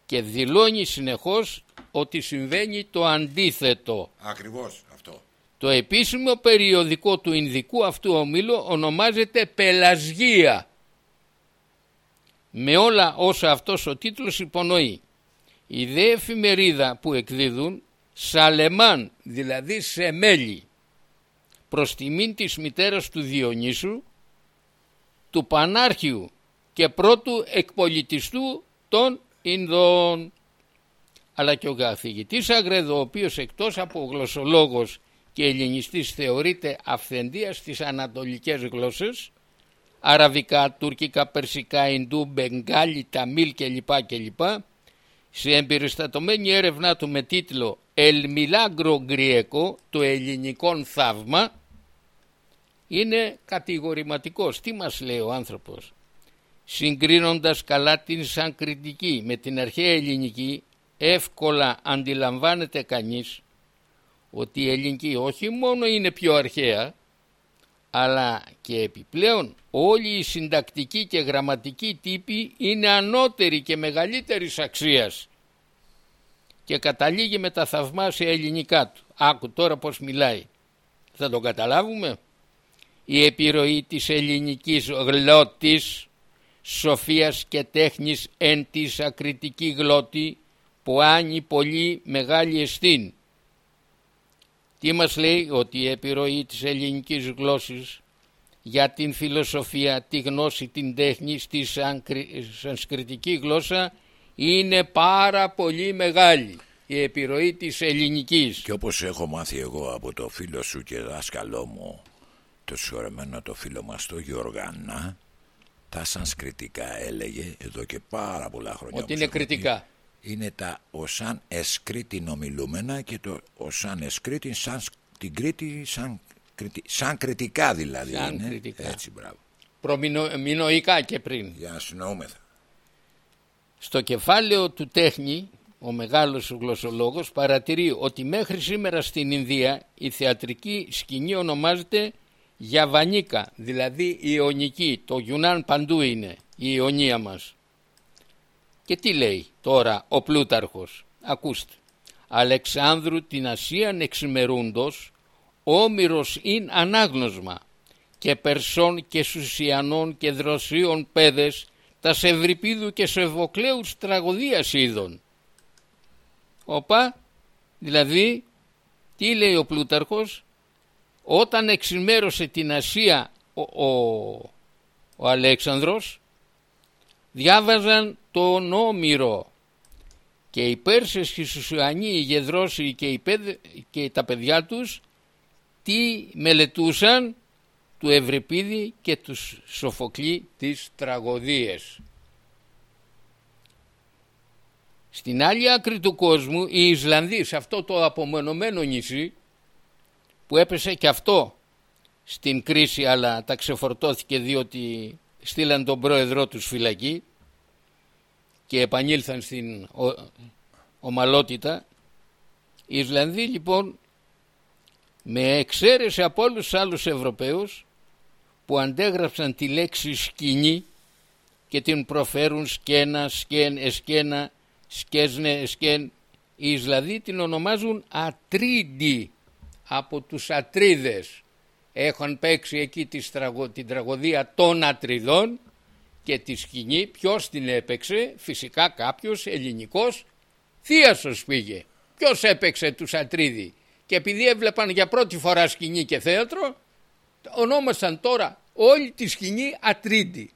και δηλώνει συνεχώς ότι συμβαίνει το αντίθετο. ακριβώς αυτό. Το επίσημο περιοδικό του Ινδικού αυτού ομίλου ονομάζεται Πελασγία. Με όλα όσα αυτός ο τίτλος υπονοεί. Η δε εφημερίδα που εκδίδουν Σαλεμάν, δηλαδή σε μέλη, προς τιμήν της μητέρας του Διονύσου, του Πανάρχιου και πρώτου εκπολιτιστού των Ινδών. Αλλά και ο καθηγητής Αγρέδο, ο οποίος εκτός από γλωσσολόγος και ελληνιστής θεωρείται αυθεντίας στις ανατολικές γλώσσες, αραβικά, τουρκικά, περσικά, Ινδού, Μπενγκάλι, Ταμίλ κλπ. κλπ. Σε εμπεριστατωμένη έρευνά του με τίτλο «El Milagro Griego», το ελληνικό θαύμα, είναι κατηγορηματικός. Τι μας λέει ο άνθρωπος; Συγκρίνοντας καλά την σανκριτική με την αρχαία ελληνική, εύκολα αντιλαμβάνεται κανείς ότι η ελληνική όχι μόνο είναι πιο αρχαία, αλλά και επιπλέον όλοι οι συντακτικοί και γραμματικοί τύποι είναι ανώτεροι και μεγαλύτερης αξίας και καταλήγει με τα θαυμάσια ελληνικά του. Άκου τώρα πως μιλάει. Θα το καταλάβουμε; Η επιρροή της ελληνικής γλώτης, σοφίας και τέχνης εν της ακριτική γλώτη που άνει πολύ μεγάλη εστίν. Τι μας λέει ότι η επιρροή της ελληνικής γλώσσης για την φιλοσοφία, τη γνώση, την τέχνη στη σανκρι- σανσκριτική γλώσσα είναι πάρα πολύ μεγάλη. Η επιρροή της ελληνικής. Και όπως έχω μάθει εγώ από το φίλο σου και δάσκαλό μου, το συγχωρεμένο το φίλο μας το Γιωργανά, τα σανσκριτικά έλεγε εδώ και πάρα πολλά χρόνια. Ότι όπως είναι έχω πει, κριτικά. Είναι τα οσάν εσκρίτην ομιλούμενα και το οσάν εσκρίτην σαν την Κρήτη σαν, κριτι- σαν κριτικά δηλαδή. Σαν είναι. κριτικά. Έτσι μπράβο. Προμινοϊκά και πριν. Για να συνοούμεθα. Στο κεφάλαιο του τέχνη, ο μεγάλος γλωσσολόγος παρατηρεί ότι μέχρι σήμερα στην Ινδία η θεατρική σκηνή ονομάζεται Γιαβανίκα, δηλαδή Ιωνική. Το Γιουνάν παντού είναι η Ιωνία μας. Και τι λέει τώρα ο Πλούταρχος; Ακούστε. Αλεξάνδρου την Ασίαν εξημερούντος, όμηρος ειν ανάγνωσμα και Περσών και Σουσιανών και Δροσίων πέδες τα Σευρυπίδου και Σεβοκλέους τραγωδίας είδων. Οπα, δηλαδή, τι λέει ο Πλούταρχος, όταν εξημέρωσε την Ασία ο, ο, ο Αλέξανδρος, διάβαζαν τον Όμηρο και οι Πέρσες και οι Σουσιανοί, οι Γεδρόσοι και, οι παιδ- και τα παιδιά τους τι μελετούσαν; Του Ευρυπίδη και τους Σοφοκλή τις τραγωδίες. Στην άλλη άκρη του κόσμου οι Ισλανδοί σε αυτό το απομονωμένο νησί που έπεσε και αυτό στην κρίση αλλά τα ξεφορτώθηκε διότι στείλαν τον πρόεδρό τους φυλακή και επανήλθαν στην ο- ομαλότητα. Οι Ισλανδοί λοιπόν με εξαίρεση από όλους τους άλλους Ευρωπαίους που αντέγραψαν τη λέξη σκηνή και την προφέρουν σκένα, σκέν, εσκένα, σκέσνε, εσκέν. Οι Ισλανδοί την ονομάζουν ατρίντι από τους ατρίδες. Έχουν παίξει εκεί τη τραγω- την τραγωδία των ατριδών και τη σκηνή ποιος την έπαιξε, φυσικά κάποιος ελληνικός θείασος πήγε. Ποιος έπαιξε τους Ατρίδη; Και επειδή έβλεπαν για πρώτη φορά σκηνή και θέατρο ονόμασαν τώρα όλη τη σκηνή Ατρίδη.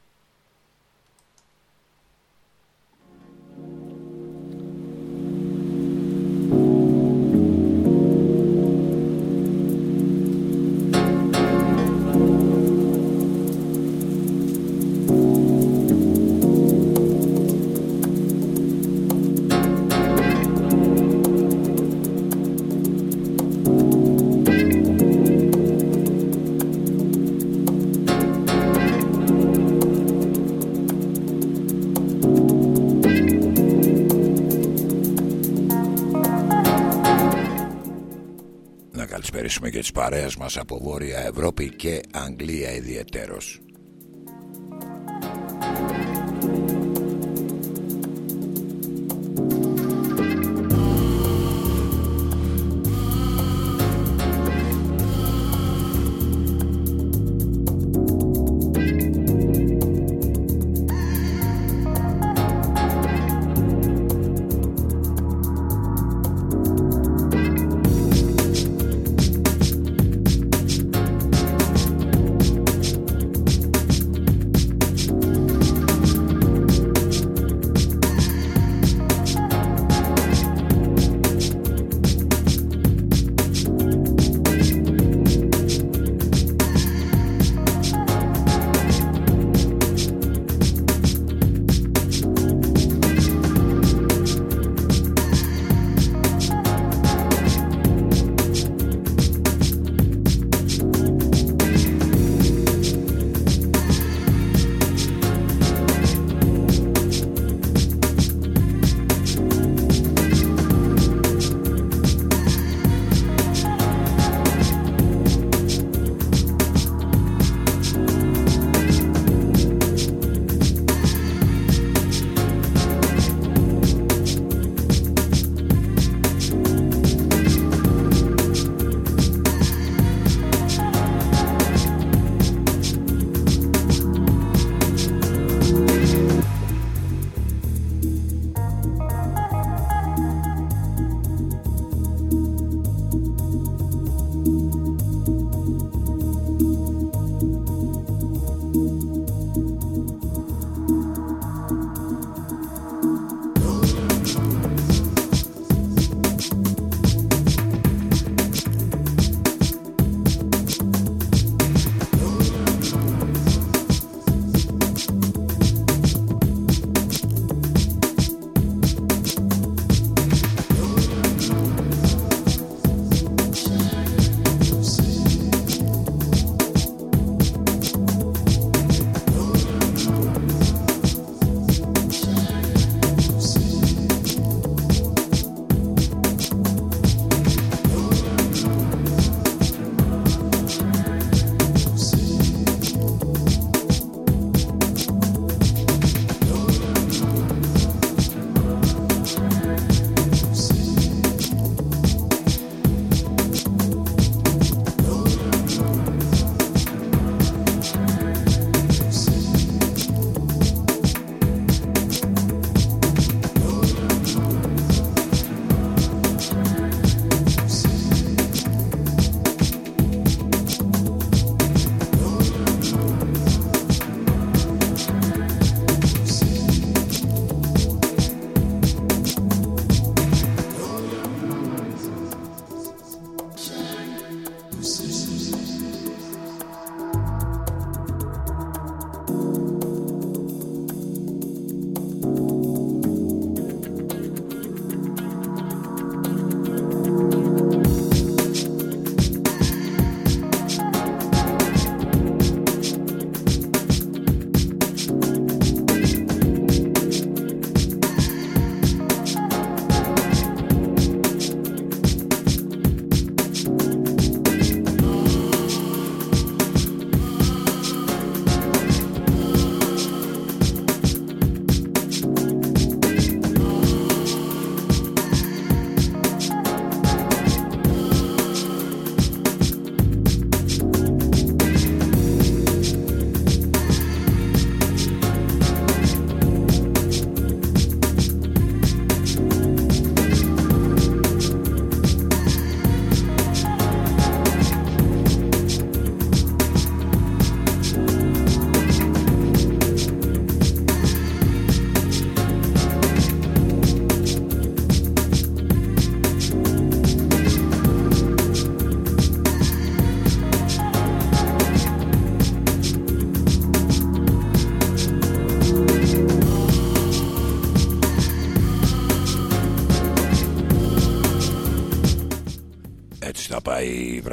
καλησπέρισουμε και τις παρέες μας από Βόρεια Ευρώπη και Αγγλία ιδιαιτέρως.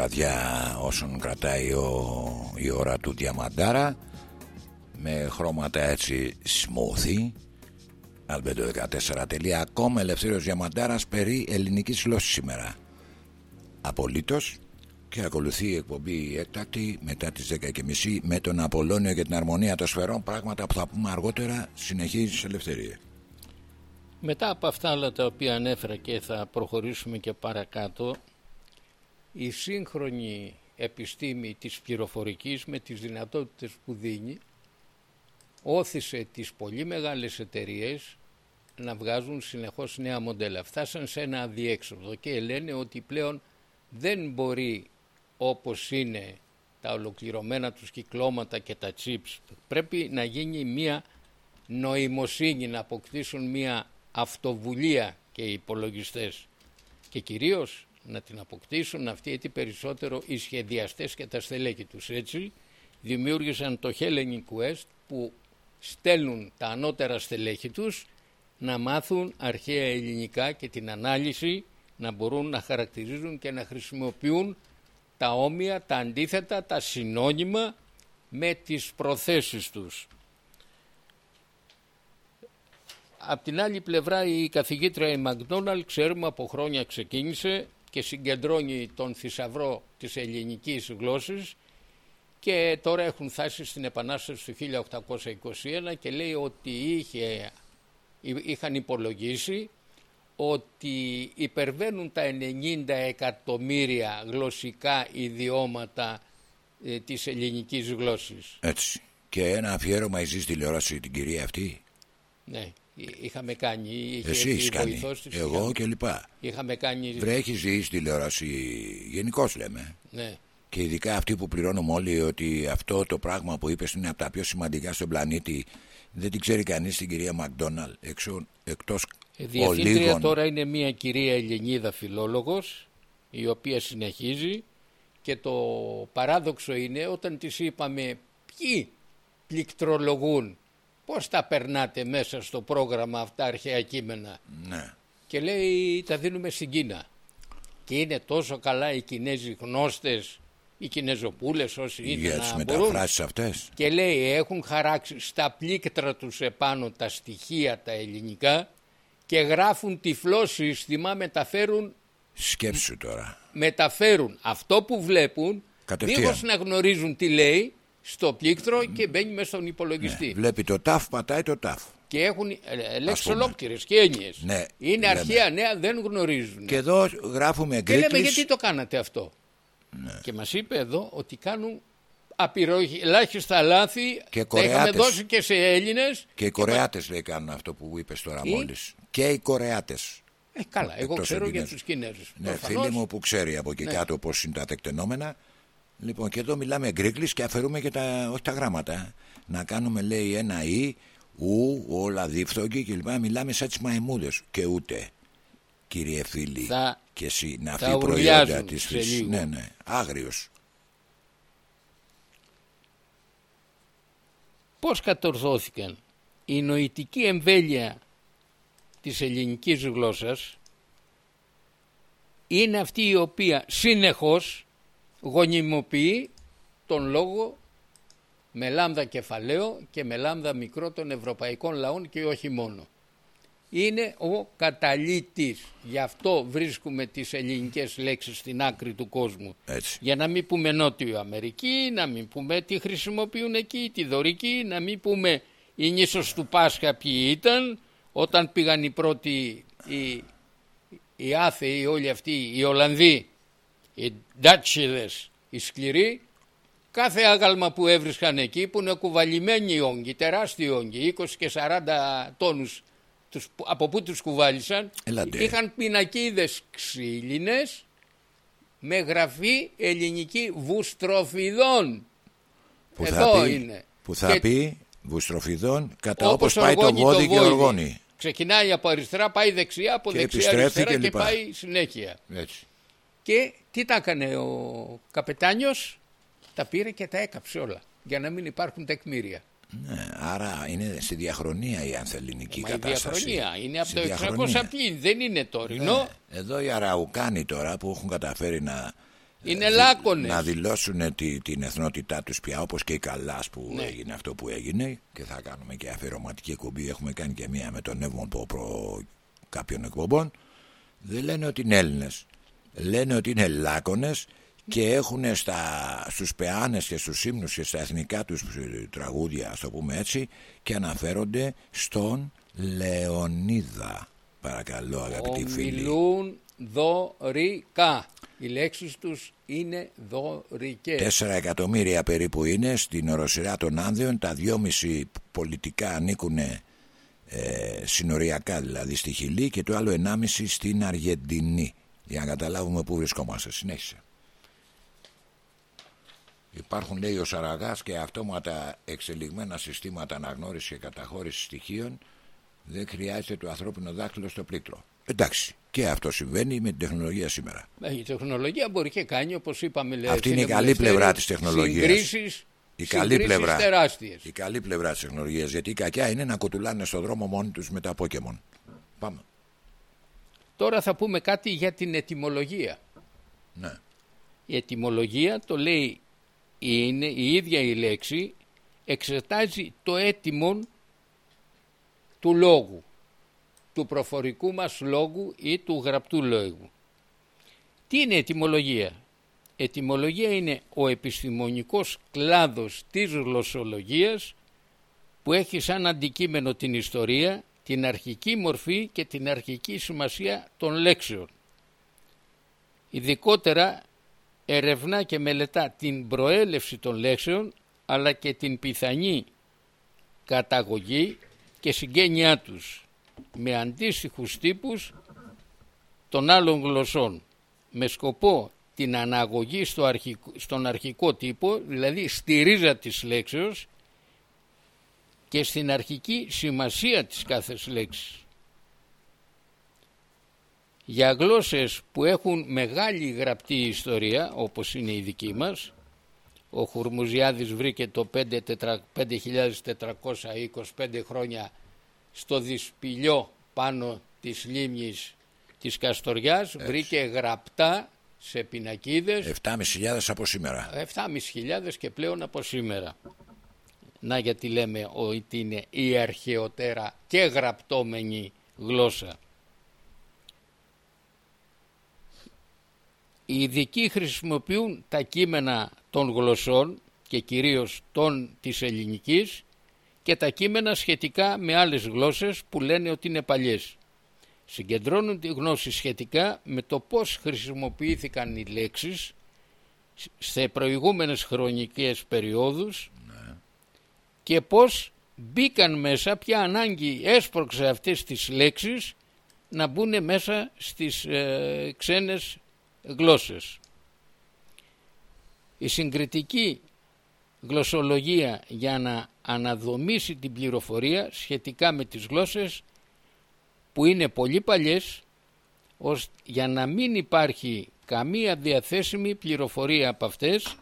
βραδιά όσων κρατάει ο, η ώρα του Διαμαντάρα με χρώματα έτσι smoothie albedo14.com Ελευθέριος Διαμαντάρας περί ελληνικής γλώσσης σήμερα. Απολύτως και ακολουθεί η εκπομπή έκτακτη μετά τις 10.30 με τον Απολώνιο και την Αρμονία των Σφαιρών. Πράγματα που θα πούμε αργότερα. Συνεχίζεις ελευθερία. Μετά από αυτά όλα τα οποία ανέφερα και θα προχωρήσουμε και παρακάτω η σύγχρονη επιστήμη της πληροφορικής με τις δυνατότητες που δίνει όθησε τις πολύ μεγάλες εταιρείες να βγάζουν συνεχώς νέα μοντέλα. Φτάσαν σε ένα αδιέξοδο και λένε ότι πλέον δεν μπορεί όπως είναι τα ολοκληρωμένα τους κυκλώματα και τα chips. Πρέπει να γίνει μία νοημοσύνη, να αποκτήσουν μία αυτοβουλία και οι υπολογιστές και κυρίως να την αποκτήσουν αυτοί γιατί περισσότερο οι σχεδιαστές και τα στελέχη τους έτσι δημιούργησαν το Hellenic Quest που στέλνουν τα ανώτερα στελέχη τους να μάθουν αρχαία ελληνικά και την ανάλυση να μπορούν να χαρακτηρίζουν και να χρησιμοποιούν τα όμοια, τα αντίθετα, τα συνώνυμα με τις προθέσεις τους. Απ' την άλλη πλευρά η καθηγήτρια η Μαγνόναλ ξέρουμε από χρόνια ξεκίνησε και συγκεντρώνει τον θησαυρό της ελληνικής γλώσσης και τώρα έχουν φτάσει στην Επανάσταση του 1821 και λέει ότι είχε, είχαν υπολογίσει ότι υπερβαίνουν τα 90 εκατομμύρια γλωσσικά ιδιώματα ε, της ελληνικής γλώσσης. Έτσι. Και ένα αφιέρωμα εσείς τηλεόραση την κυρία αυτή; Ναι. Είχαμε κάνει. Είχε Εσύ έχεις κάνει. Εγώ και λοιπά. Είχαμε κάνει. Βρέχει ζει τηλεόραση. Γενικώς λέμε. Ναι. Και ειδικά αυτοί που πληρώνουμε όλοι ότι αυτό το πράγμα που είπες είναι από τα πιο σημαντικά στον πλανήτη. Δεν την ξέρει κανείς την κυρία Μακδόναλ εκτός ε, Διευθύντρια τώρα είναι μια κυρία Ελληνίδα φιλόλογος η οποία συνεχίζει και το παράδοξο είναι όταν της είπαμε ποιοι πληκτρολογούν Πώς τα περνάτε μέσα στο πρόγραμμα αυτά αρχαία κείμενα; Ναι. Και λέει τα δίνουμε στην Κίνα. Και είναι τόσο καλά οι Κινέζοι γνώστες, οι Κινεζοπούλες όσοι είναι Για τις μεταφράσεις αυτές. Και λέει έχουν χαράξει στα πλήκτρα τους επάνω τα στοιχεία τα ελληνικά και γράφουν τυφλό σύστημα, μεταφέρουν... Σκέψου τώρα. Μεταφέρουν αυτό που βλέπουν, Κατευθείαν. να γνωρίζουν τι λέει στο πλήκτρο και μπαίνει μέσα στον υπολογιστή. Ναι, βλέπει το τάφ, πατάει το τάφ. Και έχουν ε, λέξεις ολόκληρες και έννοιες. Ναι, είναι λέμε. αρχαία νέα, δεν γνωρίζουν. Και εδώ γράφουμε γκρίκλεις. Και λέμε γιατί το κάνατε αυτό; Ναι. Και μας είπε εδώ ότι κάνουν ελάχιστα λάθη. Και τα είχαμε δώσει και σε Έλληνες. Και οι Κορεάτες λέει κάνουν αυτό που είπε τώρα μόλι. Και οι Κορεάτες. Ε, καλά, εγώ ξέρω για τους Κινέζους. Ναι, φίλοι μου που ξέρει από εκεί ναι. κάτω πώς είναι τα τεκτενόμενα. Λοιπόν, και εδώ μιλάμε γκρίκλι και αφαιρούμε και τα, όχι τα γράμματα. Να κάνουμε, λέει, ένα ή, ου, όλα δίφθογγι κλπ. Μιλάμε σαν τις μαϊμούδες. Και ούτε, κύριε φίλοι, θα, και εσύ να φύγει προϊόντα της φύσης. Ναι, ναι, άγριος. Πώς κατορθώθηκαν η νοητική εμβέλεια της ελληνικής γλώσσας; Είναι αυτή η οποία συνεχώς γονιμοποιεί τον λόγο με λάμδα κεφαλαίο και με λάμδα μικρό των ευρωπαϊκών λαών και όχι μόνο. Είναι ο καταλήτης. Γι' αυτό βρίσκουμε τις ελληνικές λέξεις στην άκρη του κόσμου. Έτσι. Για να μην πούμε Νότιο Αμερική, να μην πούμε τι χρησιμοποιούν εκεί, τη δωρική, να μην πούμε η νήσος του Πάσχα ποιοι ήταν, όταν πήγαν οι πρώτοι οι, οι άθεοι όλοι αυτοί, οι Ολλανδοί οι ντάτσιδες οι σκληροί κάθε άγαλμα που έβρισκαν εκεί που είναι κουβαλημένοι οι όγκοι, τεράστιοι όγκοι, 20 και 40 τόνους τους, από πού τους κουβάλισαν Ελάτε. είχαν πινακίδες ξύλινες με γραφή ελληνική βουστροφιδών. Που εδώ θα πει, είναι. που θα και... πει βουστροφιδών κατά όπως, πάει το βόδι και οργόνι ξεκινάει από αριστερά πάει δεξιά από και δεξιά αριστερά και, και πάει συνέχεια. Έτσι. Και τι τα έκανε ο καπετάνιος, τα πήρε και τα έκαψε όλα για να μην υπάρχουν τεκμήρια. Ναι, άρα είναι στη διαχρονία η ανθεληνική Μα κατάσταση. Η διαχρονία είναι από το 600 πει, δεν είναι τωρινό. Ναι. Εδώ οι Αραουκάνοι τώρα που έχουν καταφέρει να, είναι ε, λάκωνες. να δηλώσουν τη, την εθνότητά τους πια όπως και η Καλάς που Ναι. έγινε αυτό που έγινε και θα κάνουμε και αφιερωματική εκπομπή έχουμε κάνει και μία με τον Εύμον προ, προ κάποιων εκπομπών δεν λένε ότι είναι Έλληνες λένε ότι είναι λάκωνες και έχουν στα, στους πεάνες και στους ύμνους και στα εθνικά τους τραγούδια, ας το πούμε έτσι, και αναφέρονται στον Λεωνίδα. Παρακαλώ αγαπητοί φίλοι. Μιλούν δωρικά. Οι λέξεις τους είναι δωρικές. Τέσσερα εκατομμύρια περίπου είναι στην οροσυρά των Άνδεων. Τα δυόμιση πολιτικά ανήκουν ε, συνοριακά δηλαδή στη Χιλή και το άλλο ενάμιση στην Αργεντινή. Για να καταλάβουμε πού βρισκόμαστε. Συνέχισε. Υπάρχουν λέει ο Σαραγάς και αυτόματα εξελιγμένα συστήματα αναγνώρισης και καταχώρησης στοιχείων δεν χρειάζεται το ανθρώπινο δάχτυλο στο πλήκτρο. Εντάξει, και αυτό συμβαίνει με την τεχνολογία σήμερα. Ε, η τεχνολογία μπορεί και κάνει όπως είπαμε. Λέει, Αυτή είναι η καλή πλευρά της τεχνολογίας. Συγκρίσεις η καλή πλευρά. Τεράστιες. Η καλή πλευρά της τεχνολογίας. Γιατί η κακιά είναι να κουτουλάνε στον δρόμο μόνοι τους με τα Pokémon. Πάμε. Τώρα θα πούμε κάτι για την ετυμολογία. Ναι. Η ετυμολογία το λέει είναι η ίδια η λέξη εξετάζει το έτοιμο του λόγου του προφορικού μας λόγου ή του γραπτού λόγου. Τι είναι ετυμολογία. Ετυμολογία είναι ο επιστημονικός κλάδος της γλωσσολογίας που έχει σαν αντικείμενο την ιστορία, την αρχική μορφή και την αρχική σημασία των λέξεων. Ειδικότερα ερευνά και μελετά την προέλευση των λέξεων αλλά και την πιθανή καταγωγή και συγγένειά τους με αντίστοιχους τύπους των άλλων γλωσσών με σκοπό την αναγωγή στο αρχικό, στον αρχικό τύπο, δηλαδή στη ρίζα της λέξεως και στην αρχική σημασία της κάθε λέξης. Για γλώσσες που έχουν μεγάλη γραπτή ιστορία, όπως είναι η δική μας, ο Χουρμουζιάδης βρήκε το 5425 χρόνια στο δυσπηλιό πάνω της λίμνης της Καστοριάς, βρήκε γραπτά σε πινακίδες. 7.500 από σήμερα. 7.500 και πλέον από σήμερα να γιατί λέμε ότι είναι η αρχαιοτέρα και γραπτόμενη γλώσσα Οι ειδικοί χρησιμοποιούν τα κείμενα των γλωσσών και κυρίως των της ελληνικής και τα κείμενα σχετικά με άλλες γλώσσες που λένε ότι είναι παλιές. Συγκεντρώνουν τη γνώση σχετικά με το πώς χρησιμοποιήθηκαν οι λέξεις σε προηγούμενες χρονικές περιόδους ναι. Και πώς μπήκαν μέσα, ποια ανάγκη έσπρωξε αυτές τις λέξεις να μπουν μέσα στις ε, ξένες γλώσσες. Η συγκριτική γλωσσολογία για να αναδομήσει την πληροφορία σχετικά με τις γλώσσες που είναι πολύ παλιές ως για να μην υπάρχει καμία διαθέσιμη πληροφορία από αυτές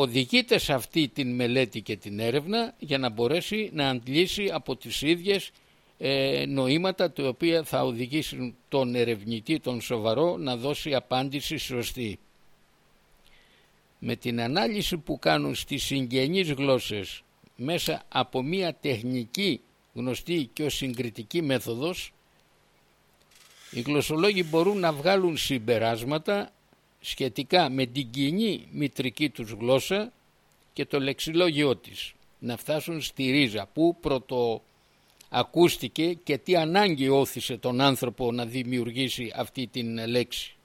οδηγείται σε αυτή την μελέτη και την έρευνα για να μπορέσει να αντλήσει από τις ίδιες ε, νοήματα τα οποία θα οδηγήσουν τον ερευνητή, τον σοβαρό, να δώσει απάντηση σωστή. Με την ανάλυση που κάνουν στις συγγενείς γλώσσες μέσα από μια τεχνική γνωστή και ως συγκριτική μέθοδος, οι γλωσσολόγοι μπορούν να βγάλουν συμπεράσματα σχετικά με την κοινή μητρική τους γλώσσα και το λεξιλόγιό της. Να φτάσουν στη ρίζα που πρωτο ακούστηκε και τι ανάγκη όθησε τον άνθρωπο να δημιουργήσει αυτή την λέξη.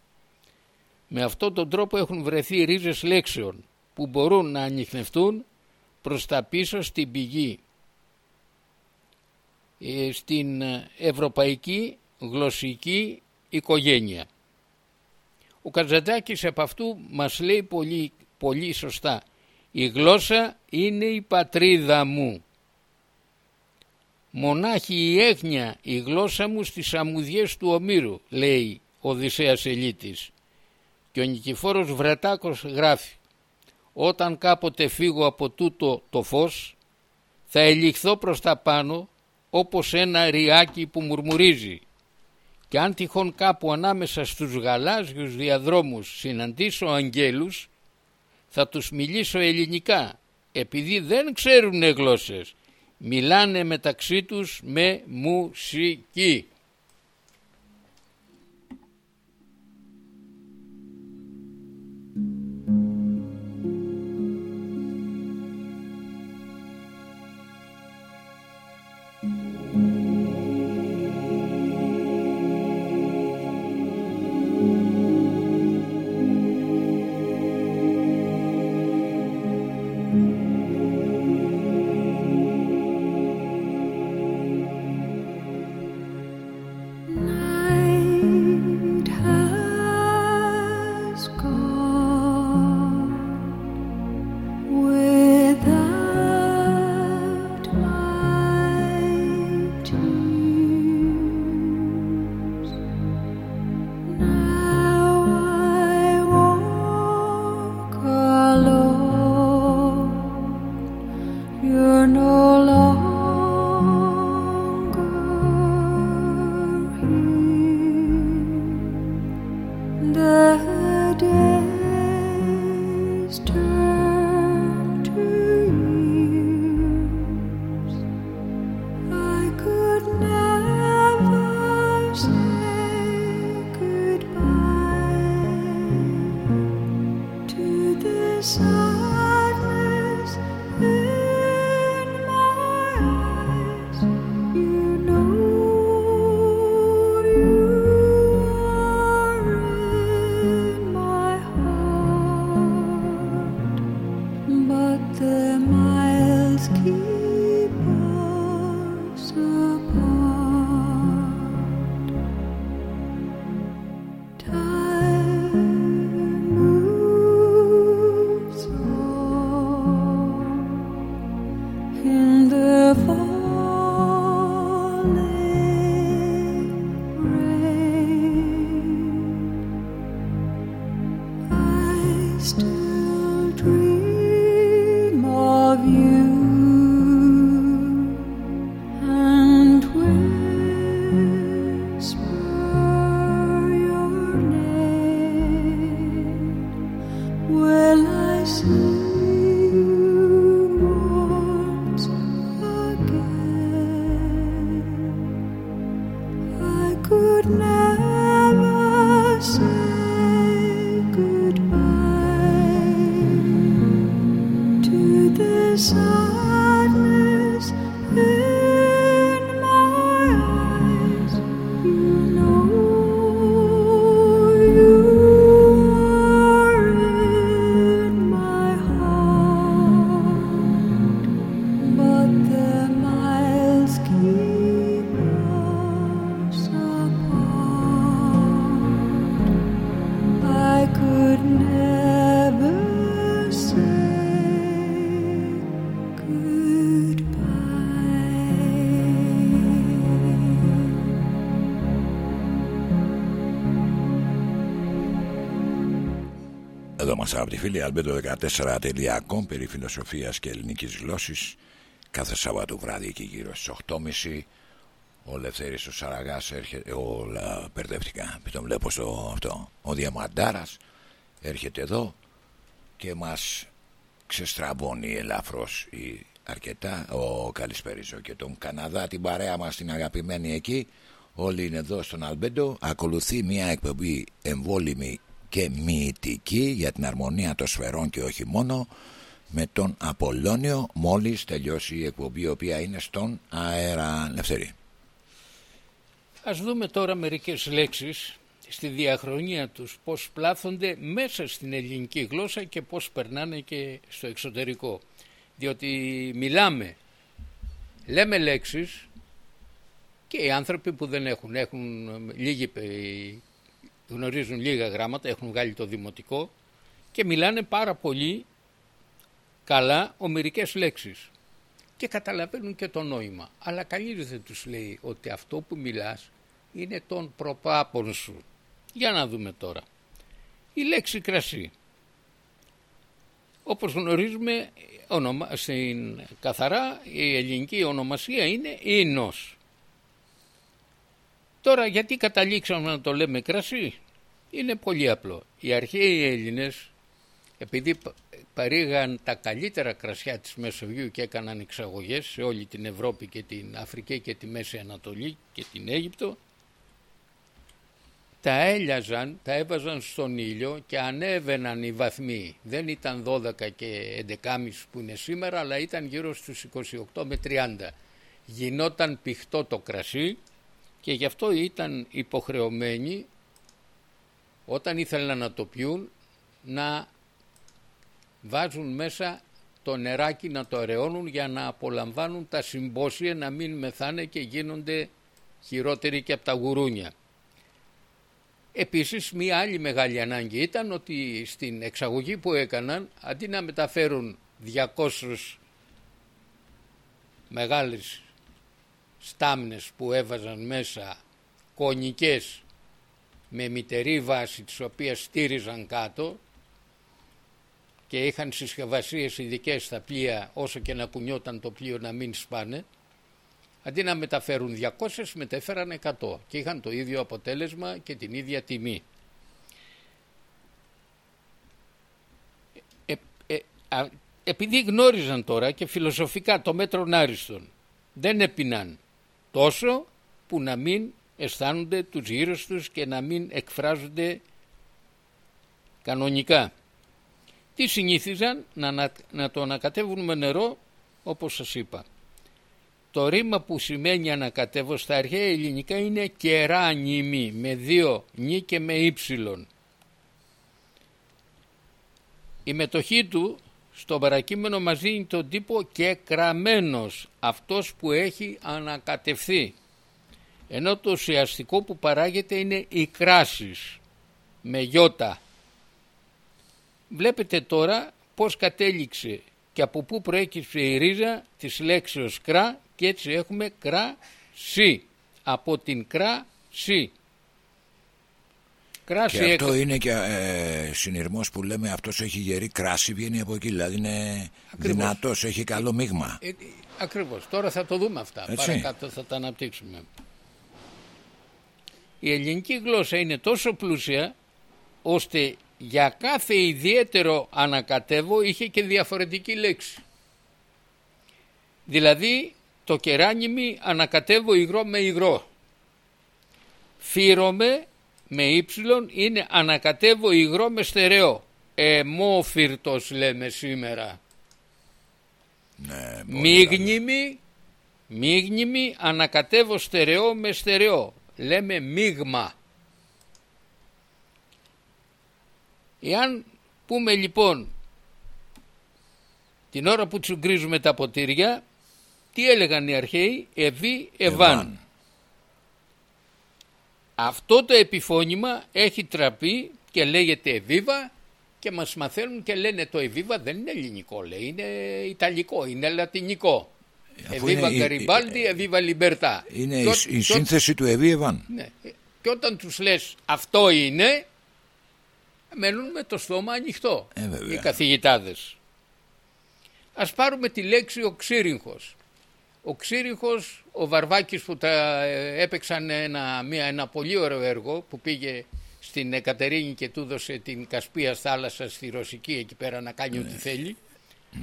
Με αυτόν τον τρόπο έχουν βρεθεί ρίζες λέξεων που μπορούν να ανοιχνευτούν προς τα πίσω στην πηγή ε, στην ευρωπαϊκή γλωσσική οικογένεια. Ο Καζαντάκης από αυτού μας λέει πολύ, πολύ σωστά «Η γλώσσα είναι η πατρίδα μου». «Μονάχη η έγνοια η γλώσσα μου στις αμμουδιές του Ομήρου», λέει ο Οδυσσέας Ελίτης. Και ο Νικηφόρος Βρετάκος γράφει «Όταν κάποτε φύγω από τούτο το φως, θα ελιχθώ προς τα πάνω όπως ένα ριάκι που μουρμουρίζει και αν τυχόν κάπου ανάμεσα στους γαλάζιους διαδρόμους συναντήσω αγγέλους θα τους μιλήσω ελληνικά επειδή δεν ξέρουν γλώσσες μιλάνε μεταξύ τους με μουσική. tender φίλοι albedo14.com περί φιλοσοφίας και ελληνικής γλώσσης. Κάθε Σαββάτο βράδυ εκεί γύρω στις 8.30 ο Λευθέρης ο Σαραγάς έρχεται ο, λα, περδεύτηκα τον βλέπω στο αυτό. Ο Διαμαντάρας έρχεται εδώ και μας ξεστραμπώνει ελαφρώς ή αρκετά ο Καλησπέριζο και τον Καναδά την παρέα μας την αγαπημένη εκεί. Όλοι είναι εδώ στον Αλμπέντο ακολουθεί μια εκπομπή εμβόλυμη και μυητική για την αρμονία των σφαιρών και όχι μόνο με τον Απολώνιο μόλις τελειώσει η εκπομπή η οποία είναι στον αέρα Λευθερή. Ας δούμε τώρα μερικές λέξεις στη διαχρονία τους πώς πλάθονται μέσα στην ελληνική γλώσσα και πώς περνάνε και στο εξωτερικό. Διότι μιλάμε, λέμε λέξεις και οι άνθρωποι που δεν έχουν, έχουν λίγη γνωρίζουν λίγα γράμματα, έχουν βγάλει το δημοτικό και μιλάνε πάρα πολύ καλά ομερικές λέξεις και καταλαβαίνουν και το νόημα. Αλλά κανείς δεν τους λέει ότι αυτό που μιλάς είναι τον προπάπων σου. Για να δούμε τώρα. Η λέξη κρασί. Όπως γνωρίζουμε στην καθαρά η ελληνική ονομασία είναι ίνος. Τώρα γιατί καταλήξαμε να το λέμε κρασί; Είναι πολύ απλό. Οι αρχαίοι Έλληνες επειδή παρήγαν τα καλύτερα κρασιά της Μεσογείου και έκαναν εξαγωγές σε όλη την Ευρώπη και την Αφρική και τη Μέση Ανατολή και την Αίγυπτο τα έλιαζαν, τα έβαζαν στον ήλιο και ανέβαιναν οι βαθμοί. Δεν ήταν 12 και 11,5 που είναι σήμερα αλλά ήταν γύρω στους 28 με 30. Γινόταν πηχτό το κρασί και γι' αυτό ήταν υποχρεωμένοι όταν ήθελαν να το πιούν να βάζουν μέσα το νεράκι να το αραιώνουν για να απολαμβάνουν τα συμπόσια να μην μεθάνε και γίνονται χειρότεροι και από τα γουρούνια. Επίσης μία άλλη μεγάλη ανάγκη ήταν ότι στην εξαγωγή που έκαναν αντί να μεταφέρουν 200 μεγάλες στάμνες που έβαζαν μέσα κονικές με μητερή βάση τις οποίες στήριζαν κάτω και είχαν συσκευασίες ειδικές στα πλοία όσο και να κουνιόταν το πλοίο να μην σπάνε αντί να μεταφέρουν 200 μετέφεραν 100 και είχαν το ίδιο αποτέλεσμα και την ίδια τιμή. Ε, ε, επειδή γνώριζαν τώρα και φιλοσοφικά το μέτρο άριστον δεν έπιναν τόσο που να μην αισθάνονται τους γύρω τους και να μην εκφράζονται κανονικά. Τι συνήθιζαν; Να, να το ανακατεύουν με νερό όπως σας είπα. Το ρήμα που σημαίνει ανακατεύω στα αρχαία ελληνικά είναι κερά νημή με δύο νη και με ύψιλον. Η μετοχή του στο παρακείμενο μας δίνει τον τύπο και κραμένος, αυτός που έχει ανακατευθεί ενώ το ουσιαστικό που παράγεται είναι η κράσης με γιώτα. Βλέπετε τώρα πώς κατέληξε και από πού προέκυψε η ρίζα της λέξεως κρά και έτσι έχουμε κρά-σι. Από την κρά-σι. Κράση και αυτό είναι και ε, συνειρμός που λέμε αυτός έχει γερή κράση βγαίνει από εκεί δηλαδή είναι Ακριβώς. δυνατός, έχει καλό μείγμα. Ε, ακριβώς, τώρα θα το δούμε αυτά, Έτσι. παρακάτω θα τα αναπτύξουμε η ελληνική γλώσσα είναι τόσο πλούσια ώστε για κάθε ιδιαίτερο ανακατεύω είχε και διαφορετική λέξη. Δηλαδή το κεράνιμι ανακατεύω υγρό με υγρό. Φύρωμε με ύψιλον είναι ανακατεύω υγρό με στερεό. Εμόφυρτος λέμε σήμερα. Ναι, πολύ Μίγνημη, μίγνημη ανακατεύω στερεό με στερεό. Λέμε μίγμα. Εάν πούμε λοιπόν την ώρα που τσουγκρίζουμε τα ποτήρια, τι έλεγαν οι αρχαίοι, ευή, ευάν. Ευάν. Αυτό το επιφώνημα έχει τραπεί και λέγεται Εβίβα και μας μαθαίνουν και λένε το Εβίβα δεν είναι ελληνικό λέει, είναι ιταλικό, είναι λατινικό. Αφού Εβίβα είναι η- Γκαριμπάλντι, Εβίβα Λιμπερτά. Είναι Και η, ό- η και ό- σύνθεση του Εβί Ευάν. ναι. Και όταν τους λες αυτό είναι, μένουν με το στόμα ανοιχτό Ε, βέβαια. οι καθηγητάδες. Ας πάρουμε τη λέξη ο ξύριγχος. Ο ξύριγχος, ο Βαρβάκης που τα ε, έπαιξαν ένα, μια, ένα πολύ ωραίο έργο που πήγε στην Εκατερίνη και του δώσε την Κασπία θάλασσα στη Ρωσική εκεί πέρα να κάνει Ναι. ό,τι θέλει.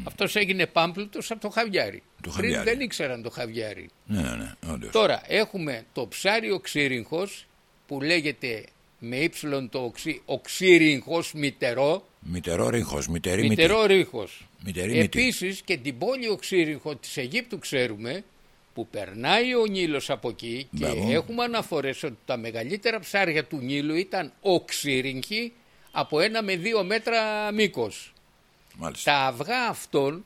Αυτός έγινε πάμπλουτος από το Χαβιάρι. Το Πριν Χαβιάρι. δεν ήξεραν το Χαβιάρι. Ναι, ναι, ναι, όντως. Τώρα έχουμε το ψάριο ξύριγχος που λέγεται με ύψιλον το οξύ, ο ξύριγχος μητερό, Μητερό ρίχος, μητερή μύτη. μητερό ρίχος. Μητερή μύτη. Επίσης και την πόλη ο ξύριγχο της Αιγύπτου ξέρουμε που περνάει ο Νείλος από εκεί και Μπράβο. έχουμε αναφορές ότι τα μεγαλύτερα ψάρια του Νείλου ήταν οξύριγχοι από ένα με δύο μέτρα μήκος. Μάλιστα. Τα αυγά αυτών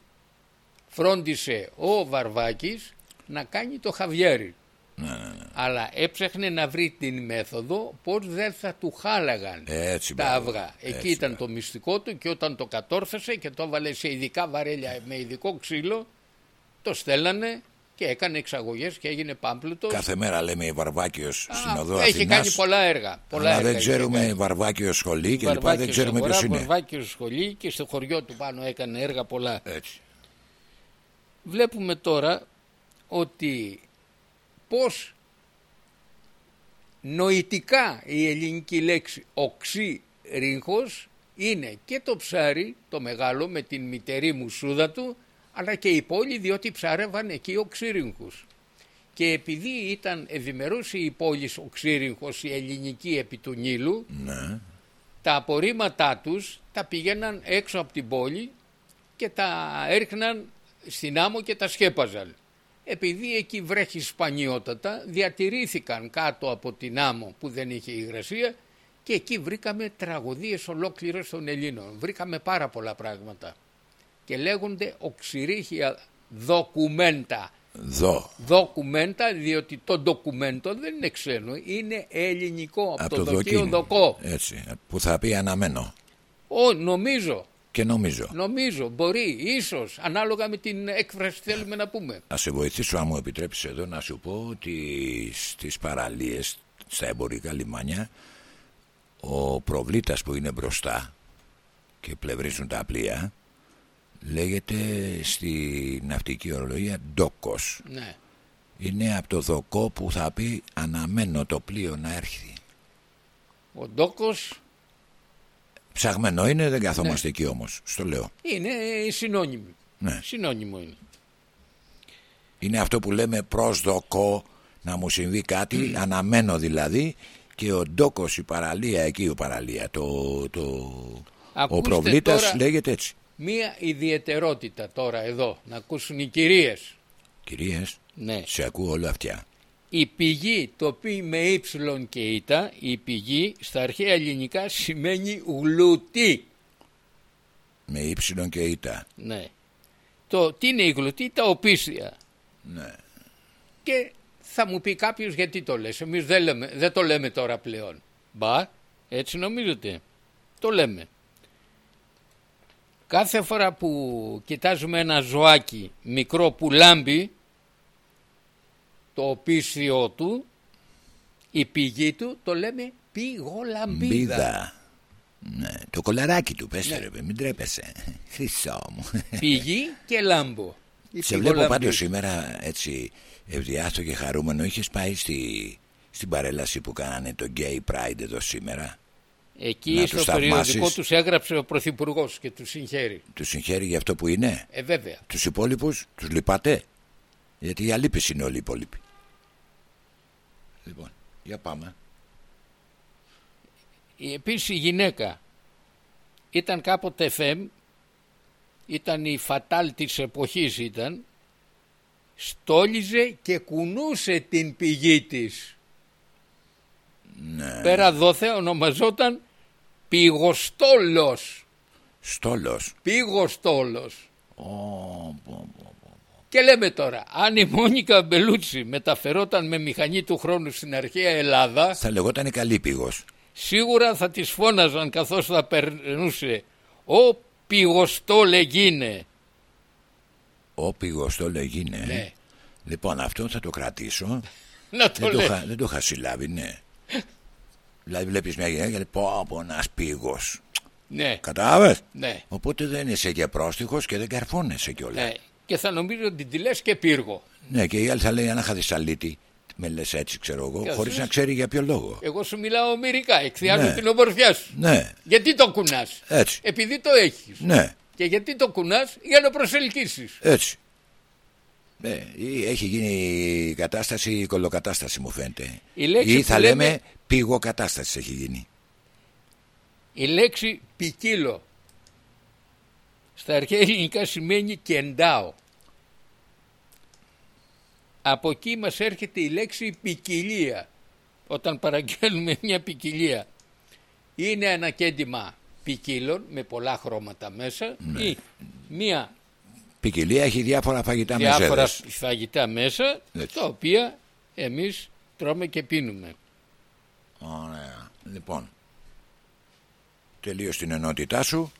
φρόντισε ο Βαρβάκης να κάνει το χαβιέρι. Ναι, ναι, ναι. Αλλά έψαχνε να βρει την μέθοδο πώς δεν θα του χάλαγαν Έτσι, τα μπράβο. αυγά. Εκεί Έτσι, ήταν μπράβο. το μυστικό του και όταν το κατόρθωσε και το έβαλε σε ειδικά βαρέλια με ειδικό ξύλο, το στέλνανε και έκανε εξαγωγές και έγινε πάμπλουτος. Κάθε μέρα λέμε Βαρβάκιος Α, στην οδό έχει Αθηνάς. κάνει πολλά έργα. Πολλά αλλά έργα δεν έχει ξέρουμε κάνει. Βαρβάκιος σχολή και λοιπά. Βαρβάκιος Δεν ξέρουμε αγορά, ποιος είναι. Βαρβάκιος σχολή και στο χωριό του πάνω έκανε έργα πολλά. Έτσι. Βλέπουμε τώρα ότι πώς νοητικά η ελληνική λέξη οξύ ρίχος είναι και το ψάρι το μεγάλο με την μητερή μουσούδα του αλλά και η πόλη διότι ψάρευαν εκεί οξύριγχους. Και επειδή ήταν ευημερούση η πόλη οξύριγχος η ελληνική επί του Νείλου Ναι. τα απορρίμματά τους τα πήγαιναν έξω από την πόλη και τα έριχναν στην άμμο και τα σκέπαζαν. Επειδή εκεί βρέχει σπανιότατα, διατηρήθηκαν κάτω από την άμμο που δεν είχε υγρασία και εκεί βρήκαμε τραγωδίες ολόκληρες των Ελλήνων. Βρήκαμε πάρα πολλά πράγματα και λέγονται οξυρίχια δοκουμέντα. Δω. Δοκουμέντα διότι το ντοκουμέντο δεν είναι ξένο, είναι ελληνικό από, Από το, το δοκείο δοκίμι. δοκό. Έτσι. Που θα πει αναμένω. Ω, νομίζω, Και νομίζω. νομίζω, μπορεί, ίσως, ανάλογα με την έκφραση που θέλουμε να πούμε. Να σε βοηθήσω, αν μου επιτρέψεις εδώ, να σου πω ότι στις παραλίες, στα εμπορικά λιμάνια, ο προβλήτας που είναι μπροστά και πλευρίζουν τα πλοία, λέγεται στη ναυτική ορολογία ντόκος. Ναι. Είναι από το δοκό που θα πει αναμένω το πλοίο να έρθει. Ο ντόκος; Ψαγμένο είναι, δεν καθόμαστε Ναι. εκεί όμως. Στο λέω. είναι συνώνυμο. Ναι. Συνώνυμο είναι. Είναι αυτό που λέμε προσδοκώ να μου συμβεί κάτι, αναμένω δηλαδή και ο ντόκος η παραλία εκεί ο παραλία το, το, ο Ακούστε προβλήτας τώρα- λέγεται έτσι Μία ιδιαιτερότητα τώρα εδώ, να ακούσουν οι κυρίες. κυρίες Ναι. σε ακούω όλα αυτιά Η πηγή, το πει με ύψιλον και ήτα, η πηγή στα αρχαία ελληνικά σημαίνει γλουτί. με ύψιλον και ήττα Ναι. Το τι είναι η γλουτί, τα οπίστια. ναι. Και θα μου πει κάποιος γιατί το λες. Εμείς δεν, λέμε, δεν το λέμε τώρα πλέον. Μπα, έτσι νομίζετε. Το λέμε. Κάθε φορά που κοιτάζουμε ένα ζωάκι μικρό που λάμπει, το οπίσθιο του, η πηγή του, το λέμε πηγολαμπίδα. Μπίδα ναι. το κολαράκι του πες Ναι. ρε, μην τρέπεσαι χρυσό μου Πηγή και λάμπο. Η σε βλέπω πηγολαμπίδα. πάντως σήμερα έτσι ευδιάστο και χαρούμενο είχες πάει στη, στην παρέλαση που κάνανε το Gay Pride εδώ σήμερα; Εκεί Να στο τους περιοδικό θαυμάσεις. τους έγραψε ο Πρωθυπουργός και τους συγχαίρει. τους συγχαίρει για αυτό που είναι; Ε, βέβαια. Τους υπόλοιπους τους λυπάτε; Γιατί οι αλήπες είναι όλοι οι υπόλοιποι Λοιπόν, για πάμε Επίσης η γυναίκα ήταν κάποτε FM, ήταν η φατάλ της εποχής ήταν, στόλιζε και κουνούσε την πηγή της. Ναι. Πέρα δόθε ονομαζόταν πηγοστόλος. Στόλος. Πηγοστόλος. Ω, πω, πω. Και λέμε τώρα, αν η Μόνικα Μπελούτσι μεταφερόταν με μηχανή του χρόνου στην αρχαία Ελλάδα, Θα λεγόταν καλή πηγός. σίγουρα θα τις φώναζαν καθώς θα περνούσε «Ο πηγοστό λεγίνε». Ο πηγός το λέγινε. Ναι. Λοιπόν, αυτό θα το κρατήσω. Να το δεν, το λέει. είχα, δεν το είχα συλλάβει, ναι. Δηλαδή βλέπεις μια γυναίκα και λέει πω από ένας πηγός. Ναι, Κατάλαβες; ναι, Οπότε δεν είσαι και πρόστιχος και δεν καρφώνεσαι κιόλας. ναι. Και θα νομίζω ότι τη λες και πύργο. Ναι, και η άλλη θα λέει ένα χαδισαλίτη. Με λες έτσι, ξέρω εγώ, Και χωρίς αυτός- να ξέρει για ποιο λόγο. Εγώ σου μιλάω μερικά, εκθιάζω Ναι. την ομορφιά σου. Ναι, Γιατί το κουνάς; έτσι. Επειδή το έχεις. Ναι, Και γιατί το κουνάς; Για να προσελκύσεις. έτσι. Ναι, ή έχει γίνει η κατάσταση, η κολοκατάσταση μου φαίνεται. Η λέξη Ή που θα λέμε- λέμε πηγό κατάσταση έχει γίνει. Η λέξη ποικίλο στα αρχαία ελληνικά σημαίνει κεντάω. Από εκεί μας έρχεται η λέξη ποικιλία. Όταν παραγγέλνουμε μια ποικιλία. Είναι ένα κέντημα ποικίλων με πολλά χρώματα μέσα Ναι. ή μια Ποικιλία έχει διάφορα φαγητά διάφορα μεζέδες. φαγητά μέσα Έτσι. τα οποία εμείς τρώμε και πίνουμε. Ωραία. Λοιπόν, τελείως την ενότητά σου.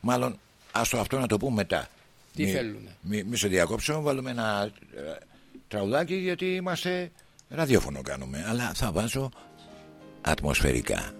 Μάλλον, άστο αυτό να το πούμε μετά. Τι θέλουνε; Μη, μη σε διακόψω, βάλουμε ένα ε, τραγουδάκι γιατί είμαστε ραδιόφωνο κάνουμε. Αλλά θα βάζω ατμοσφαιρικά.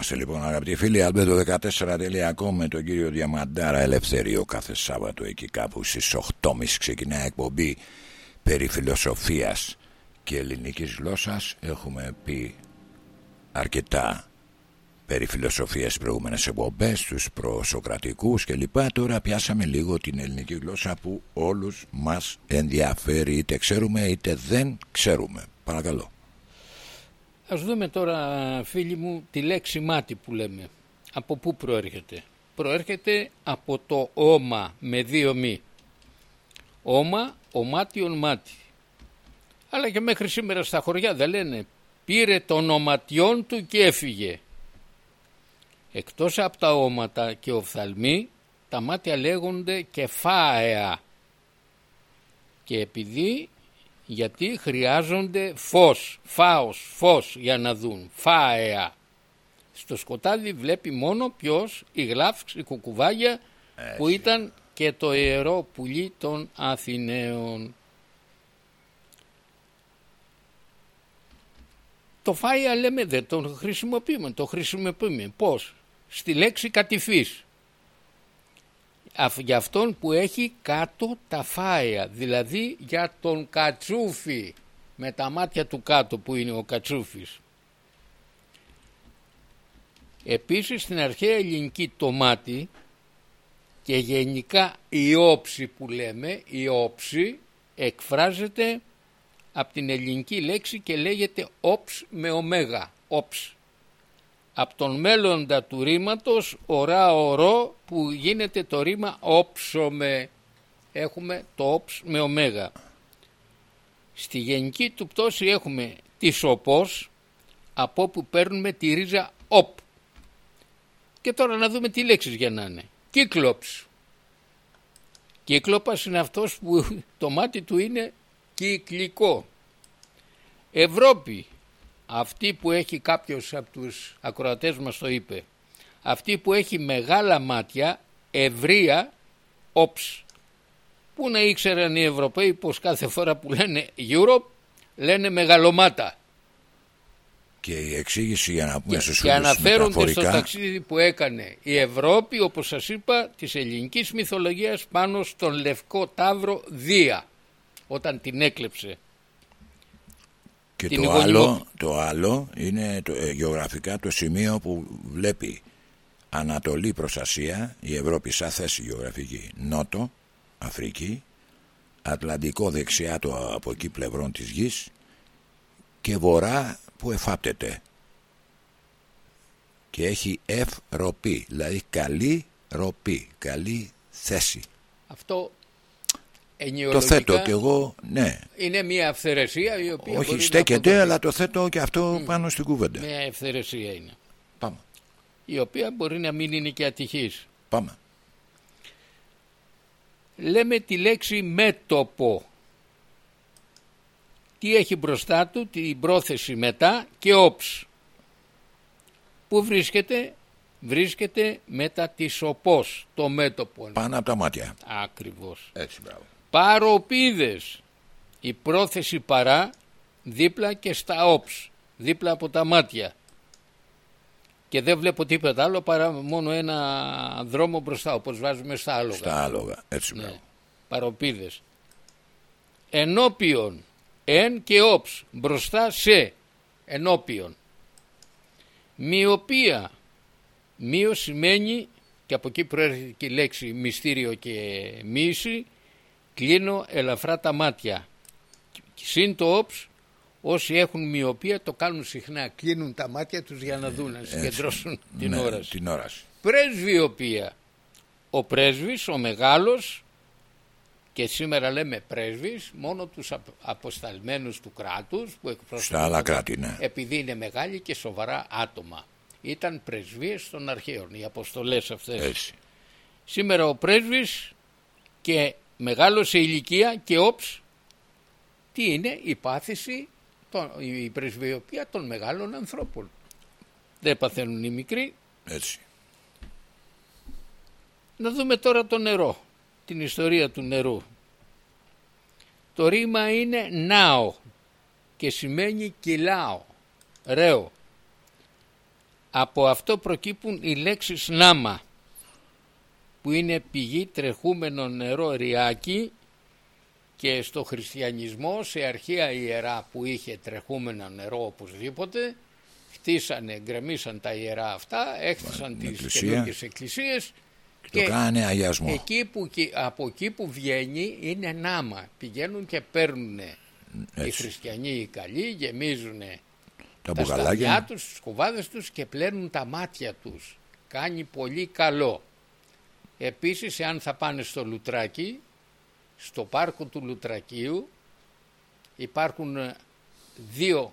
Είμαστε λοιπόν αγαπητοί φίλοι albedo14.com με τον κύριο Διαμαντάρα Ελευθερίο κάθε Σάββατο εκεί κάπου στις 8.30 ξεκινάει εκπομπή περί φιλοσοφίας και ελληνικής γλώσσας. Έχουμε πει αρκετά περί φιλοσοφίας προηγούμενες εκπομπές τους προσοκρατικούς και λοιπά τώρα πιάσαμε λίγο την ελληνική γλώσσα που όλους μας ενδιαφέρει. Είτε ξέρουμε είτε δεν ξέρουμε. Παρακαλώ Ας δούμε τώρα φίλοι μου τη λέξη μάτι που λέμε. Από πού προέρχεται; Προέρχεται από το όμα με δύο μη. Όμα, ομάτιον μάτι. Αλλά και μέχρι σήμερα στα χωριά δεν λένε πήρε τον οματιόν του και έφυγε. Εκτός από τα όματα και οφθαλμοί τα μάτια λέγονται κεφάαια. Και επειδή γιατί χρειάζονται φως, φάος, φως για να δουν, φάεα. Στο σκοτάδι βλέπει μόνο ποιος, η γλάφξη, η κουκουβάγια που ήταν και το ιερό πουλί των Αθηναίων. Το φάια λέμε δεν το χρησιμοποιούμε, το χρησιμοποιούμε πώς, στη λέξη κατηφής για αυτόν που έχει κάτω τα φάια, δηλαδή για τον κατσούφι με τα μάτια του κάτω που είναι ο κατσούφις. Επίσης στην αρχαία ελληνική το μάτι και γενικά η όψη που λέμε, η όψη εκφράζεται από την ελληνική λέξη και λέγεται όψ με ωμέγα, όψ από τον μέλλοντα του ρήματος ορά ορό που γίνεται το ρήμα όψομε. Έχουμε το όψ με ωμέγα. Στη γενική του πτώση έχουμε τη σοπός από όπου παίρνουμε τη ρίζα όπ. Και τώρα να δούμε τι λέξεις για να είναι. Κύκλοψ. Κύκλοπας είναι αυτός που το μάτι του είναι κυκλικό. Ευρώπη αυτή που έχει κάποιος από τους ακροατές μας το είπε, αυτή που έχει μεγάλα μάτια, ευρεία, όψ. Πού να ήξεραν οι Ευρωπαίοι πως κάθε φορά που λένε Europe λένε μεγαλομάτα. Και η εξήγηση για να πούμε και, στους και αναφέρονται στο ταξίδι που έκανε η Ευρώπη όπως σας είπα της ελληνικής μυθολογίας πάνω στον Λευκό Ταύρο Δία όταν την έκλεψε και το άλλο, το άλλο είναι το, ε, γεωγραφικά το σημείο που βλέπει Ανατολή προς Ασία, η Ευρώπη σαν θέση γεωγραφική, Νότο, Αφρική, Ατλαντικό δεξιά το από εκεί πλευρών της γης και βορρά που εφάπτεται και έχει ευρωπή, δηλαδή καλή ροπή, καλή θέση. Αυτό το θέτω και εγώ, ναι. Είναι μια αυθαιρεσία η οποία. Όχι, στέκεται, αλλά το θέτω και αυτό πάνω στην κουβέντα. Μια αυθαιρεσία είναι. Πάμε. Η οποία μπορεί να μην είναι και ατυχής. Πάμε. Λέμε τη λέξη μέτωπο. Τι έχει μπροστά του, την πρόθεση μετά και όψ. Πού βρίσκεται, βρίσκεται μετά της σοπός, το μέτωπο. Πάνω από τα μάτια. Ακριβώς. Έτσι, μπράβο παροπίδες. Η πρόθεση παρά δίπλα και στα όψ δίπλα από τα μάτια. Και δεν βλέπω τίποτα άλλο παρά μόνο ένα δρόμο μπροστά όπως βάζουμε στα άλογα. Στα άλογα έτσι ναι. παροπίδες. Ενώπιον εν και όψ μπροστά σε ενώπιον. Μοιοπία. Μύο σημαίνει και από εκεί προέρχεται και η λέξη μυστήριο και μίση κλείνω ελαφρά τα μάτια. Συν το όψ, όσοι έχουν μοιοπία το κάνουν συχνά. Κλείνουν τα μάτια τους για να ε, δουν, να συγκεντρώσουν την, ναι, όραση. την όραση. Πρεσβειοπία. Ο πρέσβης, ο μεγάλος, και σήμερα λέμε πρέσβης, μόνο τους αποσταλμένους του κράτους που Στα άλλα κράτη, ναι. επειδή είναι μεγάλοι και σοβαρά άτομα. Ήταν πρεσβείες των αρχαίων, οι αποστολές αυτές. Έτσι. Σήμερα ο πρέσβης και μεγάλο σε ηλικία και όψ τι είναι η πάθηση, η πρεσβειοποία των μεγάλων ανθρώπων. Δεν παθαίνουν οι μικροί. Έτσι. Να δούμε τώρα το νερό, την ιστορία του νερού. Το ρήμα είναι νάο και σημαίνει κυλάω, ρέο. Από αυτό προκύπτουν οι λέξεις νάμα που είναι πηγή τρεχούμενο νερό ριάκι και στο χριστιανισμό σε αρχαία ιερά που είχε τρεχούμενο νερό οπωσδήποτε χτίσανε, γκρεμίσαν τα ιερά αυτά, έχτισαν τις καινούργιες εκκλησίες και, το κάνε αγιασμό. Εκεί που, από εκεί που βγαίνει είναι νάμα. Πηγαίνουν και παίρνουν οι χριστιανοί οι καλοί, γεμίζουν τα, τα σταδιά τους, τις κουβάδες τους και πλένουν τα μάτια τους. Κάνει πολύ καλό. Επίσης, εάν θα πάνε στο Λουτράκι, στο πάρκο του Λουτρακίου υπάρχουν δύο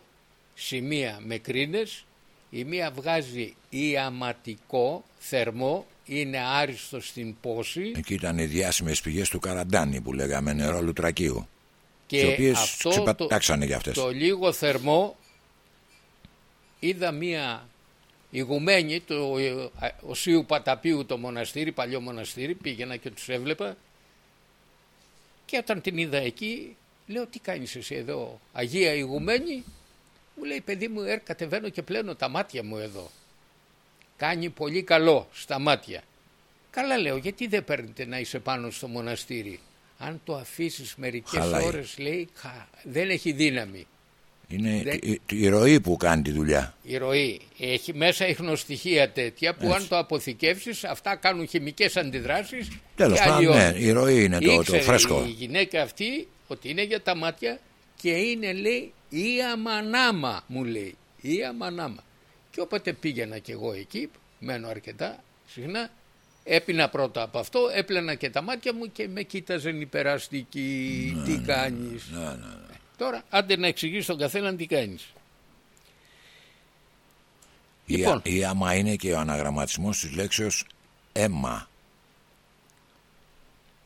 σημεία με κρίνες. Η μία βγάζει ιαματικό, θερμό, είναι άριστο στην πόση. Εκεί ήταν οι διάσημες πηγές του Καραντάνη που λέγαμε νερό Λουτρακίου. Και οι οποίες αυτό το, για αυτές. το λίγο θερμό είδα μία ηγουμένη του Οσίου Παταπίου το μοναστήρι, παλιό μοναστήρι, πήγαινα και τους έβλεπα. Και όταν την είδα εκεί λέω τι κάνεις εσύ εδώ Αγία ηγουμένη μου λέει παιδί μου έρ κατεβαίνω και πλένω τα μάτια μου εδώ. Κάνει πολύ καλό στα μάτια καλά λέω γιατί δεν παίρνετε να είσαι πάνω στο μοναστήρι; Αν το αφήσεις μερικές Χαλάει. ώρες λέει δεν έχει δύναμη είναι δεν... η, ροή που κάνει τη δουλειά. Η ροή. Έχει μέσα ίχνοστοιχεία τέτοια που αν το αποθηκεύσεις αυτά κάνουν χημικές αντιδράσεις Τέλος πάντων ναι, η ροή είναι το, το φρέσκο. η γυναίκα αυτή ότι είναι για τα μάτια και είναι λέει η αμανάμα μου λέει. Η αμανάμα. Και όποτε πήγαινα κι εγώ εκεί, μένω αρκετά συχνά, έπινα πρώτα από αυτό, έπλαινα και τα μάτια μου και με κοίταζαν υπεραστική, ναι, τι ναι, κάνεις; Ναι, ναι, Τώρα, άντε να εξηγήσει τον καθένα τι κάνεις. Η, λοιπόν. η άμα είναι και ο αναγραμματισμός της λέξεως αίμα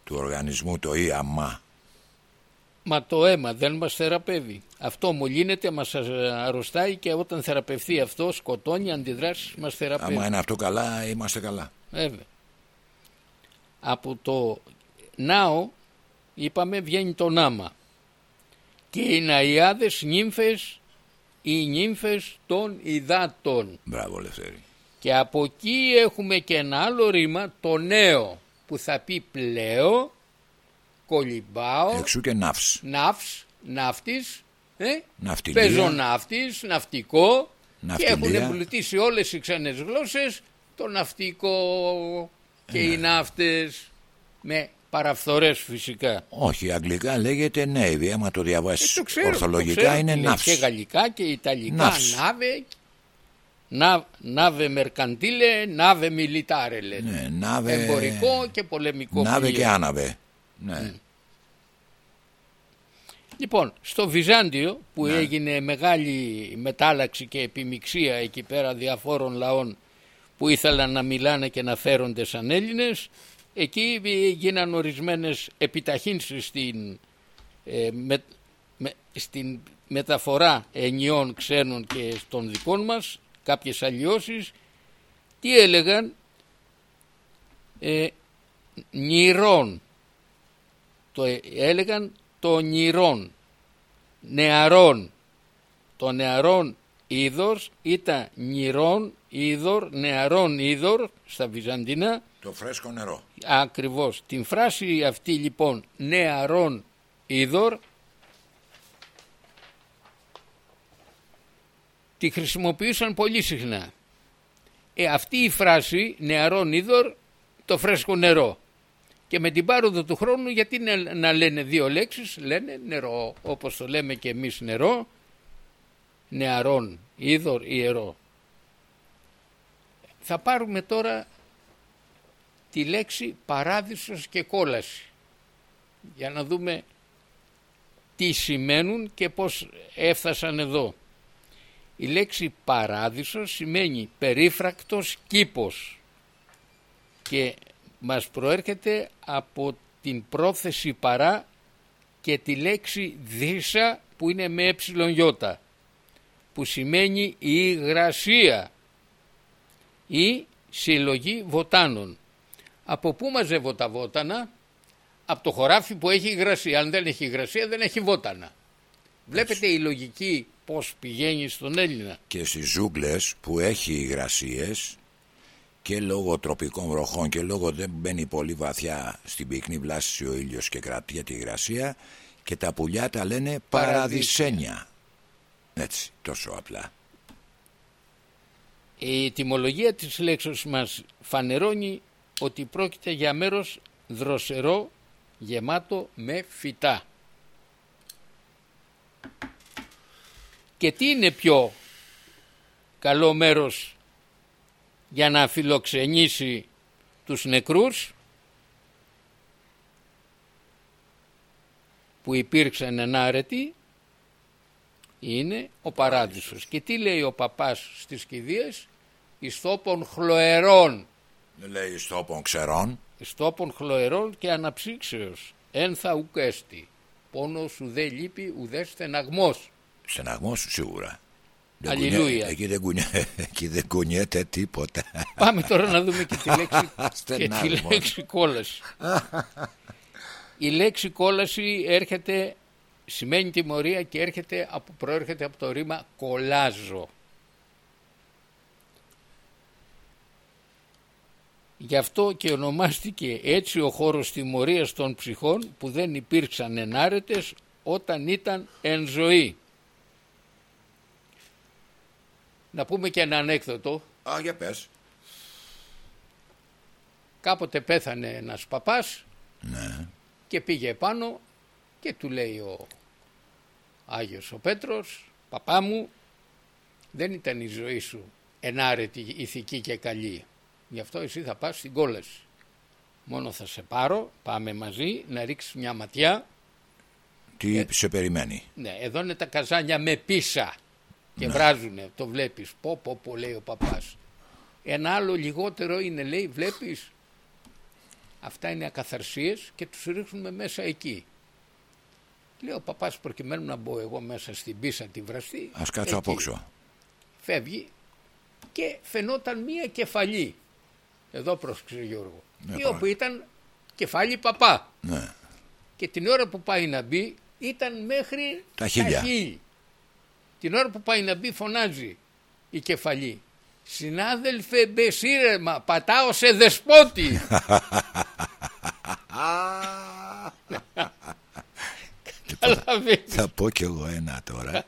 του οργανισμού το άμα. Μα το αίμα δεν μας θεραπεύει. Αυτό μολύνεται, μας αρρωστάει και όταν θεραπευθεί αυτό σκοτώνει αντιδράσεις μας θεραπεύει. Άμα είναι αυτό καλά είμαστε καλά. Βέβαια. Από το νάο είπαμε βγαίνει το νάμα και οι ναϊάδες νύμφες οι νύμφες των υδάτων. Μπράβο Λευτέρη. Και από εκεί έχουμε και ένα άλλο ρήμα το νέο που θα πει πλέο, κολυμπάω. Εξού και ναύς. Ναύς, ναύτης, ε, πεζοναύτης, ναυτικό Ναυτιλία. και έχουν εμπλουτίσει όλες οι ξένες γλώσσες το ναυτικό και οι ναι. ναύτες με Παραφθορές φυσικά. Όχι, αγγλικά λέγεται Navy. Άμα το διαβάσεις ε, ορθολογικά είναι ναύς. Και γαλλικά και ιταλικά ναύε. Να, ναύε μερκαντήλε, ναύε μιλιτάρε λένε. Ναι, ναύε... Εμπορικό και πολεμικό Ναύε και άναβε. Ναι. Λοιπόν, στο Βυζάντιο που ναι. έγινε μεγάλη μετάλλαξη και επιμιξία εκεί πέρα διαφόρων λαών που ήθελαν να μιλάνε και να φέρονται σαν Έλληνες Εκεί γίναν ορισμένες επιταχύνσεις στην, ε, με, στην μεταφορά ενιών ξένων και των δικών μας, κάποιες αλλοιώσεις. Τι έλεγαν, ε, νηρών, το ε, έλεγαν το νηρών, νεαρών, το νεαρών είδος ήταν νηρών είδωρ, νεαρών είδωρ στα Βυζαντινά το φρέσκο νερό. Ακριβώς. Την φράση αυτή λοιπόν νεαρών είδωρ τη χρησιμοποιούσαν πολύ συχνά. Ε, αυτή η φράση νεαρών είδωρ το φρέσκο νερό. Και με την πάροδο του χρόνου γιατί να λένε δύο λέξεις, λένε νερό όπως το λέμε και εμείς νερό, νεαρών είδωρ ιερό. Θα πάρουμε τώρα τη λέξη παράδεισος και κόλαση για να δούμε τι σημαίνουν και πώς έφτασαν εδώ. Η λέξη παράδεισος σημαίνει περίφρακτος κήπος και μας προέρχεται από την πρόθεση παρά και τη λέξη δίσα που είναι με ε που σημαίνει η υγρασία ή συλλογή βοτάνων. Από πού μαζεύω τα βότανα, από το χωράφι που έχει υγρασία. Αν δεν έχει υγρασία δεν έχει βότανα. Βλέπετε η λογική πώς πηγαίνει στον Έλληνα. Και στις ζούγκλες που έχει υγρασίες και λόγω τροπικών βροχών και λόγω δεν μπαίνει πολύ βαθιά στην πυκνή βλάση ο ήλιος και κρατεί τη υγρασία και τα πουλιά τα λένε παραδεισένια. Έτσι, τόσο απλά. Η τιμολογία της λέξης μας φανερώνει ότι πρόκειται για μέρος δροσερό γεμάτο με φυτά. Και τι είναι πιο καλό μέρος για να φιλοξενήσει τους νεκρούς που υπήρξαν ενάρετοι είναι ο παράδεισος. Και τι λέει ο παπάς στις κηδείες; Εις τόπων χλωερών. Δεν λέει εις τόπων ξερών. Εις τόπων χλωερών και αναψύξεως. Εν θα ουκέστη. Πόνος ουδέ λείπει ουδές στεναγμός. Στεναγμός σίγουρα. Αλληλούια. Εκεί δεν, κουνιέ, εκεί δεν κουνιέται τίποτα. Πάμε τώρα να δούμε και τη λέξη, και τη λέξη κόλαση. Η λέξη κόλαση έρχεται, σημαίνει τιμωρία και έρχεται από, προέρχεται από το ρήμα κολάζω. Γι' αυτό και ονομάστηκε έτσι ο χώρος τιμωρίας των ψυχών που δεν υπήρξαν ενάρετες όταν ήταν εν ζωή. Να πούμε και ένα ανέκδοτο. Α, για πες. Κάποτε πέθανε ένας παπάς Ναι. και πήγε επάνω και του λέει ο Άγιος ο Πέτρος «Παπά μου, δεν ήταν η ζωή σου ενάρετη, ηθική και καλή. Γι' αυτό εσύ θα πας στην κόλαση. Μόνο θα σε πάρω, πάμε μαζί, να ρίξεις μια ματιά. Τι σε περιμένει; Ναι, εδώ είναι τα καζάνια με πίσα και βράζουνε, το βλέπεις. Πω πω πω λέει ο παπάς. Ένα άλλο λιγότερο είναι λέει βλέπεις αυτά είναι ακαθαρσίες και τους ρίχνουμε μέσα εκεί. Λέει ο παπάς προκειμένου να μπω εγώ μέσα στην πίσα τη βραστή. Ας κάτσω εκεί. απόξω. Φεύγει και φαινόταν μία κεφαλή. Εδώ πρόσεξε Γιώργο. Ναι, η παρά- οποία ήταν κεφάλι παπά. Ναι. Και την ώρα που πάει να μπει ήταν μέχρι Τα χίλια. χείλη. Την ώρα που πάει να μπει φωνάζει η κεφαλή. Συνάδελφε μπεσίρεμα, πατάω σε δεσπότη. Καταλαβαίνεις. Θα πω κι εγώ ένα τώρα.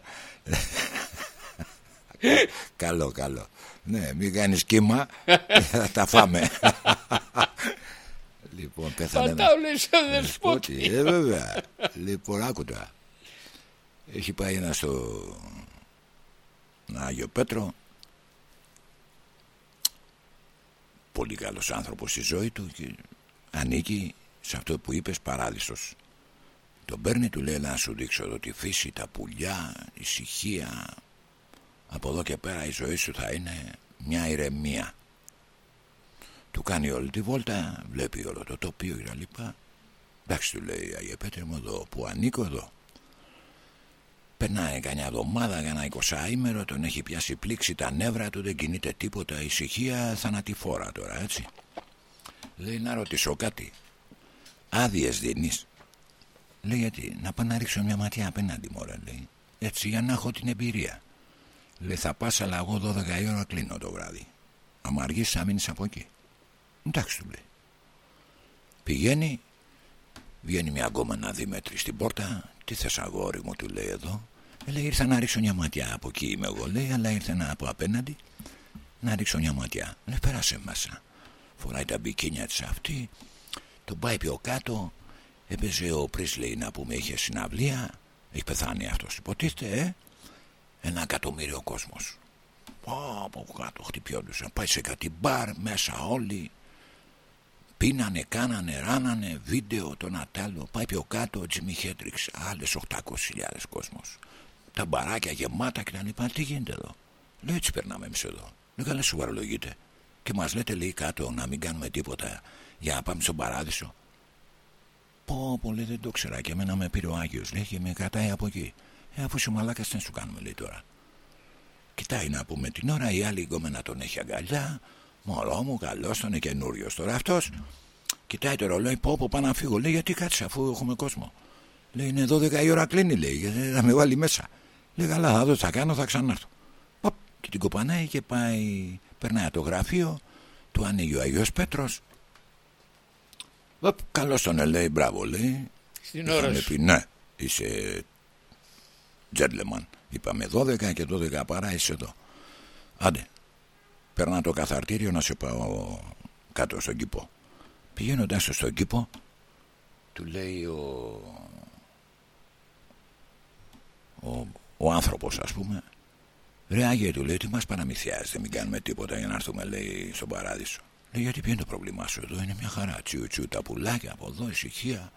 καλό, καλό. Ναι, μην κάνεις κύμα, θα τα φάμε. λοιπόν, πέθανε ένα- Πατάω λέει σε δεσπότη. Δεσπότη, ε, βέβαια. λοιπόν, άκουτα. Έχει πάει ένας στο Άγιο Πέτρο. Πολύ καλός άνθρωπος στη ζωή του και ανήκει σε αυτό που είπες παράδεισος. Τον παίρνει, του λέει, «Έλα να σου δείξω εδώ τη φύση, τα πουλιά, η ησυχία. Από εδώ και πέρα η ζωή σου θα είναι μια ηρεμία. Του κάνει όλη τη βόλτα, βλέπει όλο το τοπίο και τα λοιπά. Εντάξει, του λέει, Αγίε Πέτρε μου εδώ, που ανήκω εδώ. Περνάει κανένα εβδομάδα, κανένα εικοσάήμερο, τον έχει πιάσει πλήξη τα νεύρα του, δεν κινείται τίποτα, ησυχία θανατηφόρα τώρα, έτσι. Λέει να ρωτήσω κάτι. Άδειες δίνεις. Λέει γιατί, να πάω να ρίξω μια ματιά απέναντι μου, ρε, λέει. Έτσι για να έχω την εμπειρία. Λέει θα πας αλλά εγώ 12 η ώρα κλείνω το βράδυ. Αν αργήσει θα μείνεις από εκεί. Εντάξει του λέει. Πηγαίνει, βγαίνει μια γκόμενα δίμετρη στην πόρτα. Τι θες αγόρι μου του λέει εδώ. Ε, λέει ήρθα να ρίξω μια ματιά από εκεί είμαι εγώ λέει αλλά ήρθε να από απέναντι να ρίξω μια ματιά. Λέει πέρασε μέσα. Φοράει τα μπικίνια της αυτή. Τον πάει πιο κάτω. Έπαιζε ο Πρίσλεϊ να πούμε είχε συναυλία. Έχει πεθάνει αυτός υποτίθεται ε. Ένα εκατομμύριο κόσμος. Πω, από κάτω χτυπιόντουσαν. Πάει σε κάτι μπαρ μέσα όλοι. Πίνανε, κάνανε, ράνανε, βίντεο, τον Ατέλο. Πάει πιο κάτω ο Τζιμι Χέντριξ. Άλλες 800.000 κόσμος. Τα μπαράκια γεμάτα και τα λοιπά. Τι γίνεται εδώ; Λέω έτσι περνάμε εμείς εδώ. Λέω καλά σοβαρολογείτε. Και μας λέτε λέει κάτω να μην κάνουμε τίποτα για να πάμε στον παράδεισο. Πω, πω, λέει, δεν το ξέρα και εμένα με πήρε ο Άγιος, λέει, και με κρατάει από εκεί. Ε, αφού είσαι μαλάκας, τι να σου κάνουμε, λέει τώρα. Κοιτάει να πούμε την ώρα, η άλλη γκόμενα τον έχει αγκαλιά. Μωρό μου, καλός τον είναι καινούριος τώρα αυτός. Κοιτάει το ρολόι, πω, πω, πάω να φύγω. Λέει, γιατί κάτσε αφού έχουμε κόσμο. Λέει είναι 12 η ώρα κλείνει λέει γιατί θα με βάλει μέσα. Λέει καλά θα δω θα κάνω θα ξανάρθω. Παπ, και την κοπανάει και πάει περνάει το γραφείο του ανοίγει ο Αγιος Πέτρος. Παπ, καλώς τον λέει μπράβο λέει. Στην ώρα σου. Πει, ναι είσαι gentleman. Είπαμε 12 και 12 παρά είσαι εδώ. Άντε. Περνά το καθαρτήριο να σε πάω κάτω στον κήπο. Πηγαίνοντας στον κήπο, του λέει ο, ο, ο άνθρωπος ας πούμε Ρε Άγιε του λέει τι μας παραμυθιάζετε μην κάνουμε τίποτα για να έρθουμε λέει στον παράδεισο Λέει γιατί ποιο είναι το πρόβλημά σου εδώ είναι μια χαρά τσιου τσιου τα πουλάκια από εδώ ησυχία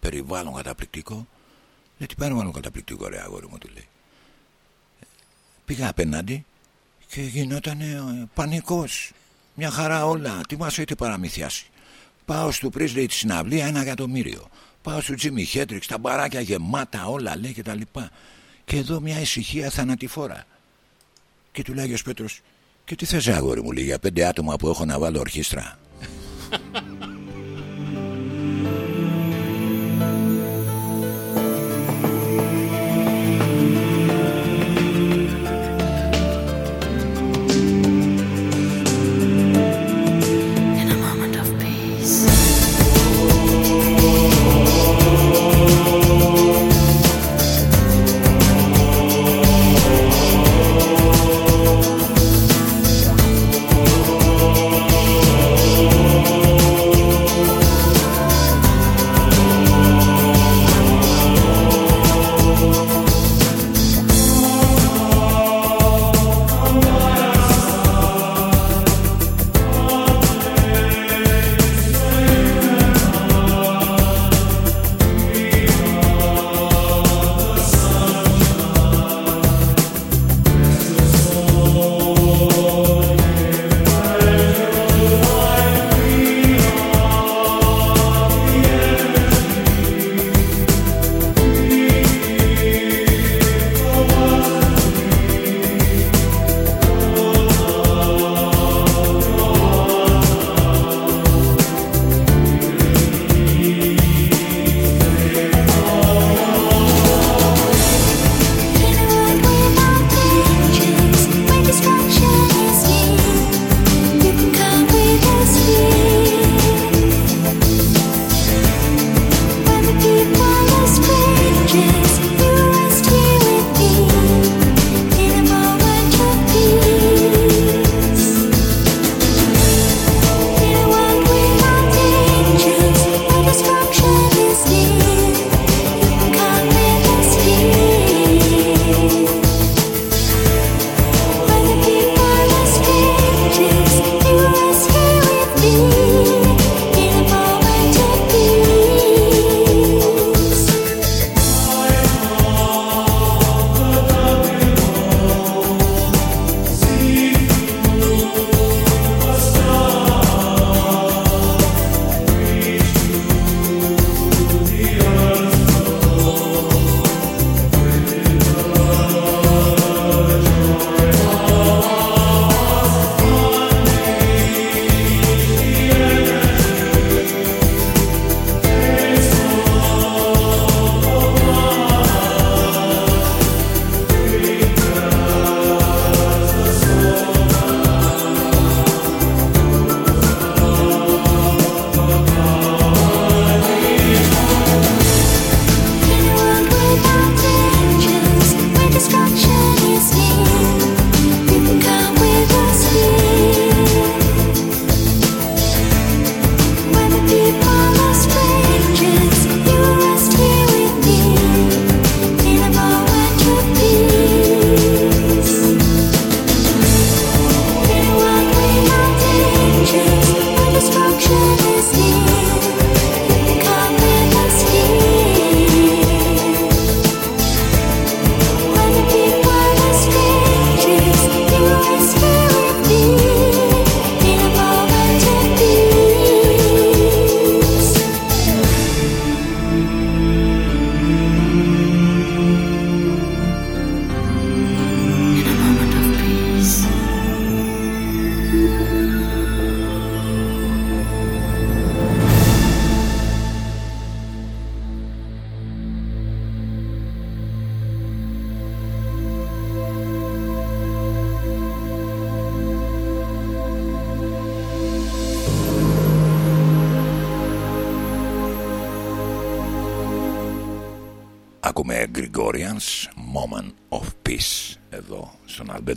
περιβάλλον καταπληκτικό Λέει τι περιβάλλον καταπληκτικό ρε αγόρι μου του λέει Πήγα απέναντι και γινόταν πανικός μια χαρά όλα τι μας έχει παραμυθιάσει Πάω στο Πρίσλεϊ τη συναυλία ένα εκατομμύριο. Πάω στο Τζίμι Χέντριξ, τα μπαράκια γεμάτα όλα λέει και τα λοιπά. Και εδώ μια ησυχία θανατηφόρα. Και του λέει ο Πέτρος, και τι θες αγόρι μου λέει για πέντε άτομα που έχω να βάλω ορχήστρα;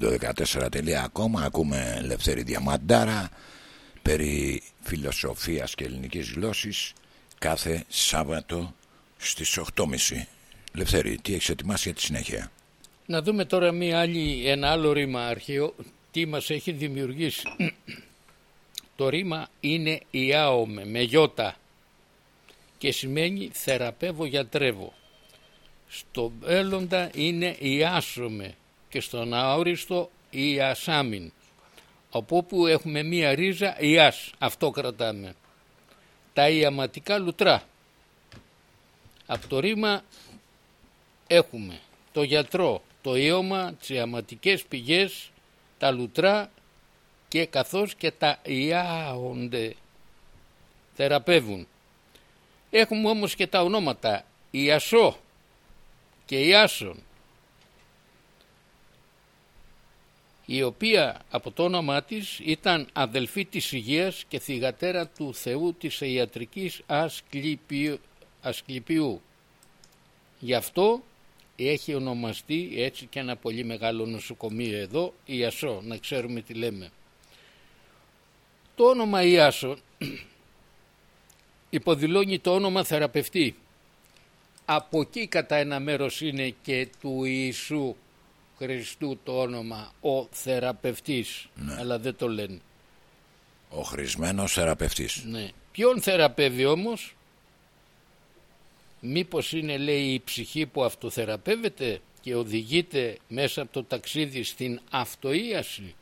radio14.com Ακούμε λευθερή Διαμαντάρα περί φιλοσοφίας και ελληνικής γλώσσης κάθε Σάββατο στις 8.30 λευθερή. τι έχεις ετοιμάσει για τη συνέχεια; Να δούμε τώρα μία άλλη, ένα άλλο ρήμα αρχείο τι μας έχει δημιουργήσει. Το ρήμα είναι ιαώμε με γιώτα και σημαίνει θεραπεύω γιατρεύω στο μέλλοντα είναι ιάσομαι και στον αόριστο ιασάμιν από όπου έχουμε μία ρίζα ιάς αυτό κρατάμε. Τα ιαματικά λουτρά. Από το ρήμα έχουμε το γιατρό το ιώμα, τις ιαματικές πηγές τα λουτρά και καθώς και τα ιάοντε. Θεραπεύουν. Έχουμε όμως και τα ονόματα Ιασό και Ιάσον η οποία από το όνομά της ήταν αδελφή της Υγείας και θυγατέρα του Θεού της ιατρικής Ασκληπιού. Ασκληπιού. Γι' αυτό έχει ονομαστεί έτσι και ένα πολύ μεγάλο νοσοκομείο εδώ, Ιασό, να ξέρουμε τι λέμε. Το όνομα Ιάσον υποδηλώνει το όνομα θεραπευτή από εκεί κατά ένα μέρος είναι και του Ιησού Χριστού το όνομα ο θεραπευτής ναι. αλλά δεν το λένε ο χρησμένος θεραπευτής ναι. ποιον θεραπεύει όμως; Μήπως είναι λέει η ψυχή που αυτοθεραπεύεται και οδηγείται μέσα από το ταξίδι στην αυτοίαση;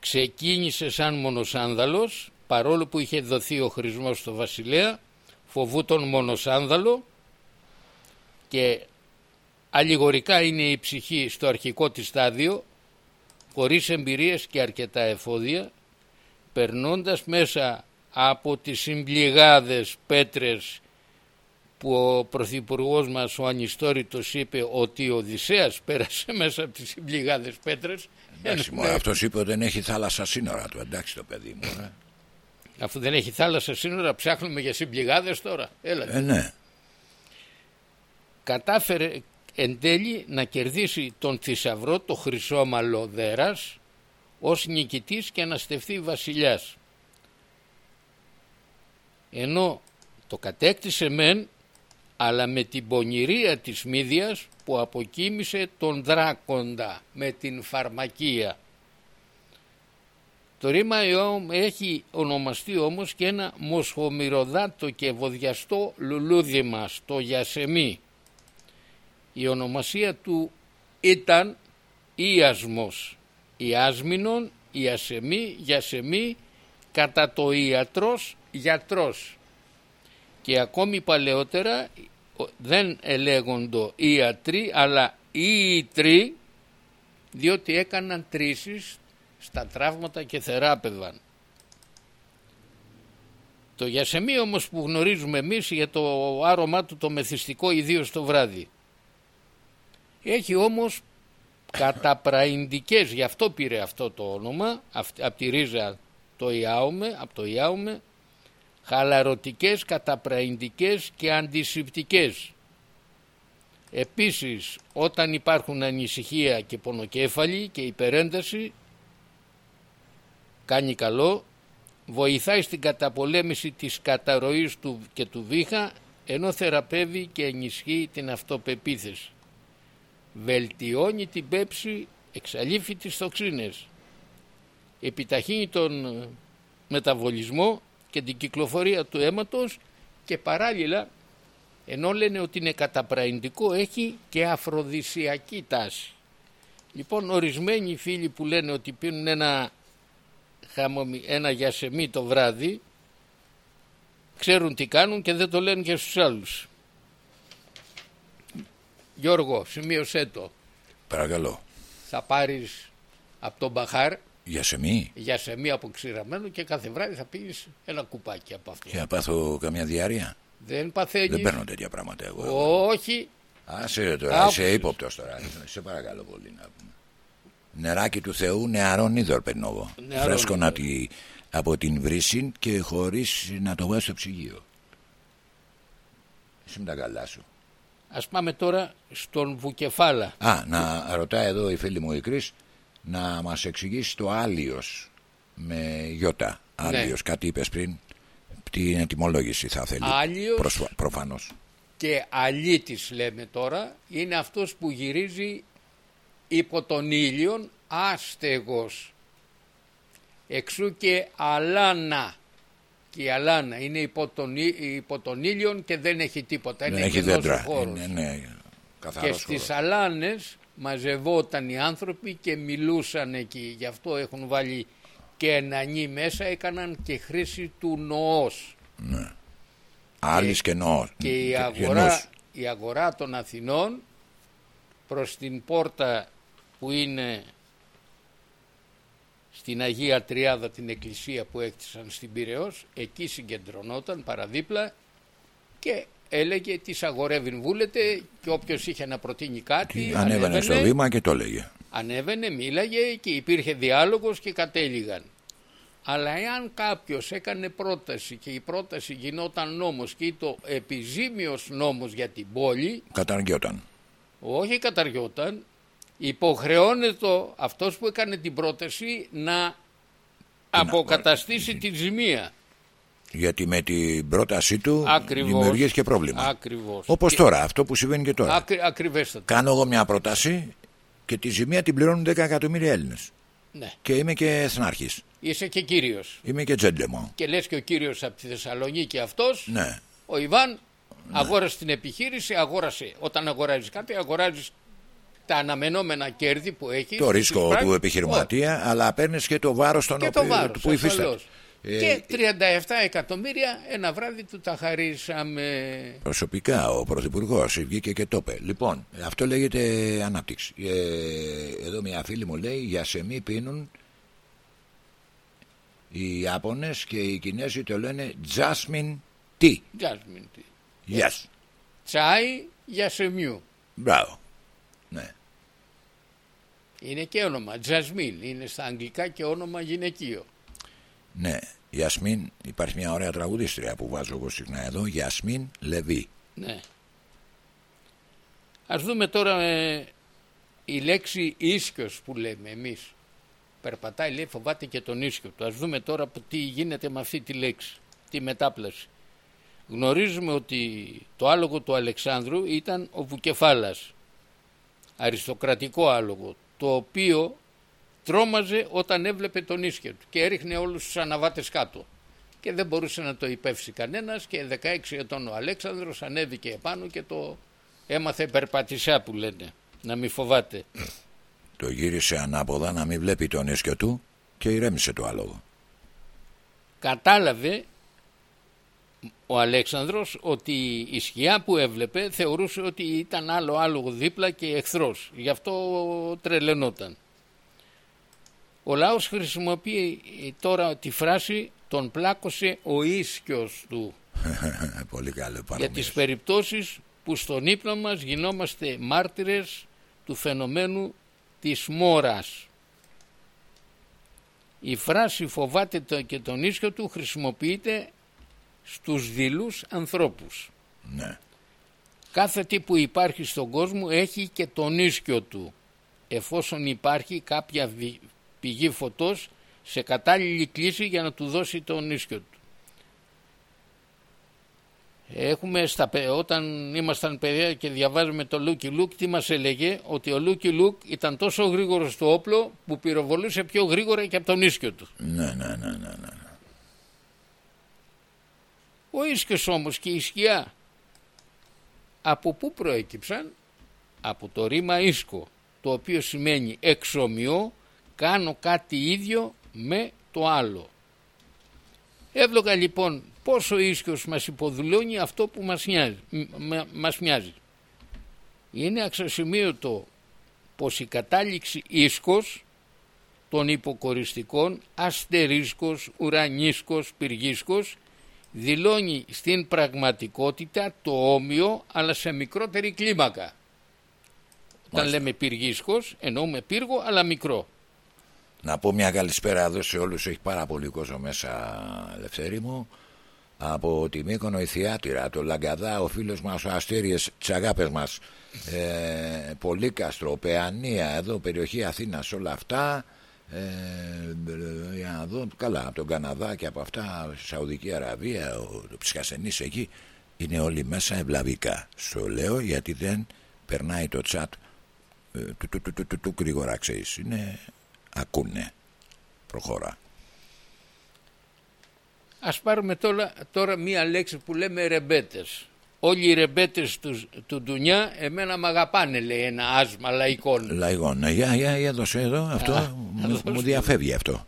Ξεκίνησε σαν μονοσάνδαλος παρόλο που είχε δοθεί ο χρησμός στο βασιλέα φοβούτον μονοσάνδαλο και αλληγορικά είναι η ψυχή στο αρχικό της στάδιο χωρίς εμπειρίες και αρκετά εφόδια περνώντας μέσα από τις συμπληγάδες πέτρες που ο Πρωθυπουργός μας ο Ανιστόρητος είπε ότι ο Οδυσσέας πέρασε μέσα από τις συμπληγάδες πέτρες Εντάξει, μου, αυτός είπε ότι δεν έχει θάλασσα σύνορα του εντάξει το παιδί μου ε. Αφού δεν έχει θάλασσα σύνορα ψάχνουμε για συμπληγάδες τώρα. Έλα. Ε, ναι. Κατάφερε εν τέλει να κερδίσει τον θησαυρό το χρυσόμαλο δέρας ως νικητής και να στεφθεί βασιλιάς. Ενώ το κατέκτησε μεν αλλά με την πονηρία της Μύδιας που αποκοίμησε τον δράκοντα με την φαρμακία. Το ρήμα έχει ονομαστεί όμως και ένα μοσχομυρωδάτο και βοδιαστό λουλούδι μας, το Γιασεμί. Η ονομασία του ήταν Ιασμός, Ιάσμινον, Ιασεμί, Γιασεμί, κατά το ιατρός, γιατρός. Και ακόμη παλαιότερα δεν ελέγοντο ιατροί αλλά ιητροί διότι έκαναν τρίσεις στα τραύματα και θεράπευαν. Το γιασεμί όμως που γνωρίζουμε εμείς για το άρωμά του το μεθυστικό ιδίως το βράδυ. Έχει όμως καταπραϊντικές, γι' αυτό πήρε αυτό το όνομα, από τη ρίζα το Ιάουμε, από το Ιάουμε, χαλαρωτικές, καταπραϊντικές και αντισηπτικές. Επίσης όταν υπάρχουν ανησυχία και πονοκέφαλη και υπερένταση κάνει καλό, βοηθάει στην καταπολέμηση της καταρροής του και του βήχα ενώ θεραπεύει και ενισχύει την αυτοπεποίθηση. Βελτιώνει την πέψη, εξαλείφει τις τοξίνες, επιταχύνει τον μεταβολισμό και την κυκλοφορία του αίματος και παράλληλα ενώ λένε ότι είναι καταπραϊντικό έχει και αφροδισιακή τάση. Λοιπόν ορισμένοι φίλοι που λένε ότι πίνουν ένα ένα γιασεμί το βράδυ ξέρουν τι κάνουν και δεν το λένε και στους άλλους. Γιώργο, σημείωσέ το. Παρακαλώ. Θα πάρεις από τον Μπαχάρ Γιασεμί. Γιασεμί από ξηραμένο και κάθε βράδυ θα πίνεις ένα κουπάκι από αυτό. Και να πάθω καμιά διάρκεια. Δεν παθαίνεις. Δεν παίρνω τέτοια πράγματα εγώ. Όχι. Άσε τώρα, είσαι ύποπτος τώρα. Σε παρακαλώ πολύ να πούμε. Νεράκι του Θεού, νεαρόν είδωρ παίρνω εγώ. Φρέσκο να τη, από την βρύση και χωρίς να το βάζω στο ψυγείο. Εσύ με τα καλά σου. Ας πάμε τώρα στον Βουκεφάλα. Α, να ρωτάει εδώ η φίλη μου η Κρίς να μας εξηγήσει το Άλιος με γιώτα. Ναι. Άλιος, κάτι είπες πριν. Την ετοιμολόγηση θα θέλει. Άλιος. Προσφα- προφανώς. και αλήτης λέμε τώρα είναι αυτός που γυρίζει υπό τον ήλιον άστεγος εξού και αλάνα και η αλάνα είναι υπό τον, ί- υπό τον ήλιον και δεν έχει τίποτα Δεν είναι έχει κενός ο δέντρα. χώρος. Είναι, ναι, και καθαρός στις χώρος. αλάνες μαζευόταν οι άνθρωποι και μιλούσαν εκεί γι' αυτό έχουν βάλει και ένα νι μέσα έκαναν και χρήση του νοός Άλλης και νόος. και η Και- αγορά, γενός. η αγορά των Αθηνών προς την πόρτα που είναι στην Αγία Τριάδα την εκκλησία που έκτισαν στην Πυραιός εκεί συγκεντρωνόταν παραδίπλα και έλεγε τις αγορεύειν βούλετε και όποιος είχε να προτείνει κάτι Ανέβαινε στο βήμα και το έλεγε. ανέβαινε, μίλαγε και υπήρχε διάλογος και κατέληγαν. Αλλά εάν κάποιος έκανε πρόταση και η πρόταση γινόταν νόμος και το επιζήμιος νόμος για την πόλη, Καταργιόταν. όχι καταργιόταν, υποχρεώνεται αυτός που έκανε την πρόταση να αποκαταστήσει τη ζημία. Γιατί με την πρότασή του Ακριβώς. δημιουργείς και πρόβλημα. Ακριβώς. Όπως Και- τώρα, αυτό που συμβαίνει και τώρα. Ακρι, ακριβέστατα. Κάνω εγώ μια πρόταση και τη ζημία την πληρώνουν 10 εκατομμύρια Έλληνες. Ναι. Και είμαι και εθνάρχης. Είσαι και κύριος. Είμαι και τζέντεμο. Και λες και ο κύριος από τη Θεσσαλονίκη αυτός Ναι. Ο Ιβάν αγόρασε την επιχείρηση, αγόρασε. Όταν αγοράζεις κάτι, αγοράζεις τα αναμενόμενα κέρδη που έχεις. Το στις ρίσκο πράξεις. του επιχειρηματία, αλλά παίρνεις και το βάρος των Και το οποίων- βάρος, που υφίσταται. ασφαλώς. Ε, Και 37 εκατομμύρια ένα βράδυ του τα χαρίσαμε. Προσωπικά ο Πρωθυπουργός βγήκε και το είπε. Λοιπόν, αυτό λέγεται ανάπτυξη. Ε, εδώ μια φίλη μου λέει για σεμί πίνουν οι Ιάπωνες και οι Κινέζοι το λένε Jasmine Tea. Jasmine tea. Yes. Τσάι για σεμιού. Μπράβο. Ναι. Είναι και όνομα. Jasmine. Είναι στα αγγλικά και όνομα γυναικείο. Ναι. Γιασμίν, υπάρχει μια ωραία τραγουδίστρια που βάζω εγώ συχνά εδώ. Γιασμίν Λεβί. Ναι. Ας δούμε τώρα ε, η λέξη ίσκιος που λέμε εμείς. Περπατάει λέει φοβάται και τον ίσκιο του. Ας δούμε τώρα που τι γίνεται με αυτή τη λέξη, τη μετάπλαση. Γνωρίζουμε ότι το άλογο του Αλεξάνδρου ήταν ο Βουκεφάλας, αριστοκρατικό άλογο, το οποίο τρόμαζε όταν έβλεπε τον ίσκιο του και έριχνε όλους τους αναβάτες κάτω και δεν μπορούσε να το υπεύσει κανένας και 16 ετών ο Αλέξανδρος ανέβηκε επάνω και το έμαθε περπατησιά που λένε, να μην φοβάται. Το γύρισε ανάποδα να μην βλέπει τον ίσκιο του και ηρέμησε το άλογο. Κατάλαβε ο Αλέξανδρος ότι η σκιά που έβλεπε θεωρούσε ότι ήταν άλλο άλογο δίπλα και εχθρός. Γι' αυτό τρελαινόταν. Ο λαός χρησιμοποιεί τώρα τη φράση «τον πλάκωσε ο ίσκιος του» Πολύ καλό για παρομοίωση. τις περιπτώσεις που στον ύπνο μας γινόμαστε μάρτυρες του φαινομένου της μόρας. Η φράση φοβάται το και τον ίσκιο του χρησιμοποιείται στους δειλούς ανθρώπους. Ναι. Κάθε τι που υπάρχει στον κόσμο έχει και τον ίσκιο του εφόσον υπάρχει κάποια βι- πηγή φωτός σε κατάλληλη κλίση για να του δώσει τον ίσκιο του. Έχουμε στα, παι- όταν ήμασταν παιδιά και διαβάζουμε το Λούκι Λουκ τι μας έλεγε; Ότι ο Λούκι Λουκ ήταν τόσο γρήγορος στο όπλο που πυροβολούσε πιο γρήγορα και από τον ίσκιο του. Ναι, ναι, ναι, ναι, ναι. Ο ίσκιος όμως και η σκιά από πού προέκυψαν; Από το ρήμα ίσκο το οποίο σημαίνει εξομοιώ κάνω κάτι ίδιο με το άλλο. Εύλογα λοιπόν πόσο ο ίσκιος μας υποδουλώνει αυτό που μας, νοιάζει, μ- μα- μας μοιάζει. Είναι αξιοσημείωτο πως η κατάληξη ίσκος των υποκοριστικών αστερίσκος, ουρανίσκος, πυργίσκος δηλώνει στην πραγματικότητα το όμοιο αλλά σε μικρότερη κλίμακα. Όταν Μάλιστα. λέμε πυργίσκος εννοούμε πύργο αλλά μικρό. Να πω μια καλησπέρα εδώ σε όλους Έχει πάρα πολύ κόσμο μέσα Ελευθέρη μου από τη Μύκονο η Θιάτυρα, το Λαγκαδά, ο φίλος μας ο Αστήριες, τις αγάπες μας, ε, Πολύκαστρο, Παιανία, εδώ περιοχή Αθήνας, όλα αυτά. Ε, για να δω, καλά, από τον Καναδά και από αυτά, Σαουδική Αραβία, ο, το ψυχασενής εκεί, είναι όλοι μέσα ευλαβικά. Στο λέω γιατί δεν περνάει το τσάτ ε, του, του, του, του, του, του γρήγορα, ξέρεις. Είναι, ακούνε. Προχώρα. Ας πάρουμε τώρα, τώρα μία λέξη που λέμε ρεμπέτες. Όλοι οι ρεμπέτες τους, του Ντουνιά εμένα μ' αγαπάνε λέει ένα άσμα λαϊκών. Λαϊκών. Ναι, για, για, για δώσε εδώ. Αυτό Α, μου, μου διαφεύγει αυτό.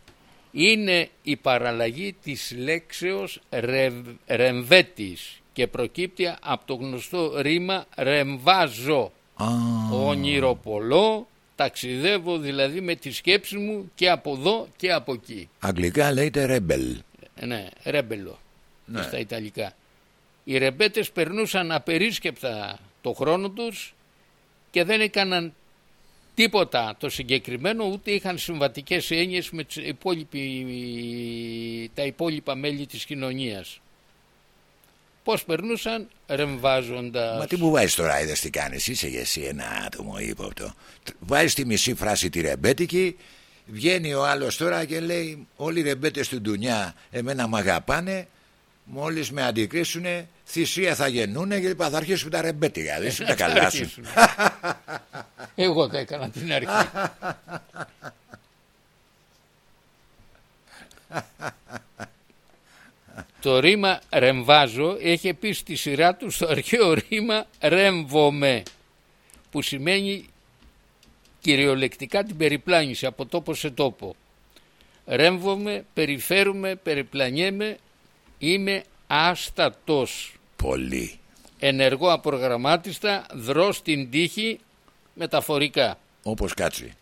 Είναι η παραλλαγή της λέξεως ρευ, ρεμβέτης και προκύπτει από το γνωστό ρήμα ρεμβάζω. Α, Ονειροπολώ, ταξιδεύω δηλαδή με τη σκέψη μου και από εδώ και από εκεί. αγγλικά λέγεται rebel. Ε, Ναι, ρέμπελο Ναι. στα Ιταλικά. Οι ρεμπέτες περνούσαν απερίσκεπτα το χρόνο τους και δεν έκαναν τίποτα το συγκεκριμένο ούτε είχαν συμβατικές έννοιες με τις υπόλοιποι- τα υπόλοιπα μέλη της κοινωνίας. Πώς περνούσαν ρεμβάζοντας. Μα τι μου βάζεις τώρα, είδες τι κάνεις. Είσαι για εσύ ένα άτομο ύποπτο. Βάζεις τη μισή φράση τη ρεμπέτικη, βγαίνει ο άλλος τώρα και λέει: Όλοι οι ρεμπέτες του Ντουνιά εμένα μ' αγαπάνε. Μόλις με αντικρίσουνε, θυσία θα γεννούνε και θα αρχίσουν τα ρεμπέτικα. Δεν σου τα καλά σου. Εγώ τα έκανα την αρχή. Το ρήμα ρεμβάζω έχει επίσης στη σειρά του στο αρχαίο ρήμα ρέμβομαι που σημαίνει κυριολεκτικά την περιπλάνηση από τόπο σε τόπο. Ρέμβομαι, περιφέρουμε, περιπλανιέμαι, είμαι άστατος Πολύ. ενεργό απρογραμμάτιστα, δρώ στην τύχη μεταφορικά. Όπως κάτσι.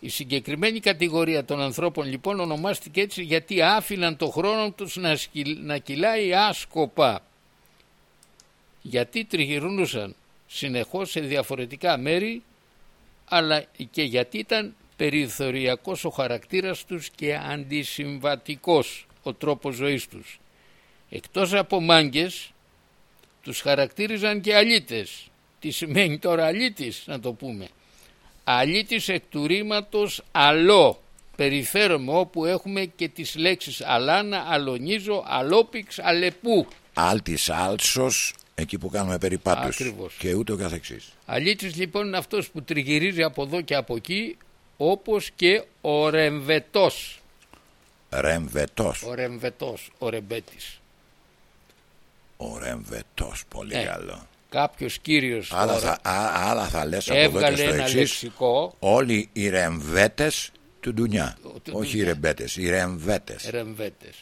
Η συγκεκριμένη κατηγορία των ανθρώπων λοιπόν ονομάστηκε έτσι γιατί άφηναν το χρόνο τους να, σκυλ- να κυλάει άσκοπα. Γιατί τριγυρνούσαν συνεχώς σε διαφορετικά μέρη αλλά και γιατί ήταν περιθωριακός ο χαρακτήρας τους και αντισυμβατικός ο τρόπος ζωής τους. Εκτός από μάγκες τους χαρακτήριζαν και αλήτες. Τι σημαίνει τώρα αλήτης να το πούμε. Αλήτης εκ του ρήματος αλό. Περιφέρομαι όπου έχουμε και τις λέξεις αλάνα, αλονίζω, αλόπιξ, αλεπού. Άλτης άλσος, εκεί που κάνουμε περιπάτους. Ακριβώς. Και ούτω καθεξής. Αλήτης λοιπόν είναι αυτός που τριγυρίζει από εδώ και από εκεί όπως και ο ρεμβετός. Ρεμβετός. Ο ρεμβετός, ο ρεμπέτης. Ο ρεμβετό. Πολύ Ε, καλό. Κάποιος κύριος Άλλα τώρα θα, α, άλλα θα λες από εδώ και έβγαλε στο ένα εξής λεξικό Όλοι οι ρεμβέτες του Ντουνιά Του Όχι οι Ντουνιά. ρεμπέτες, οι ρεμβέτες ρεμβέτες.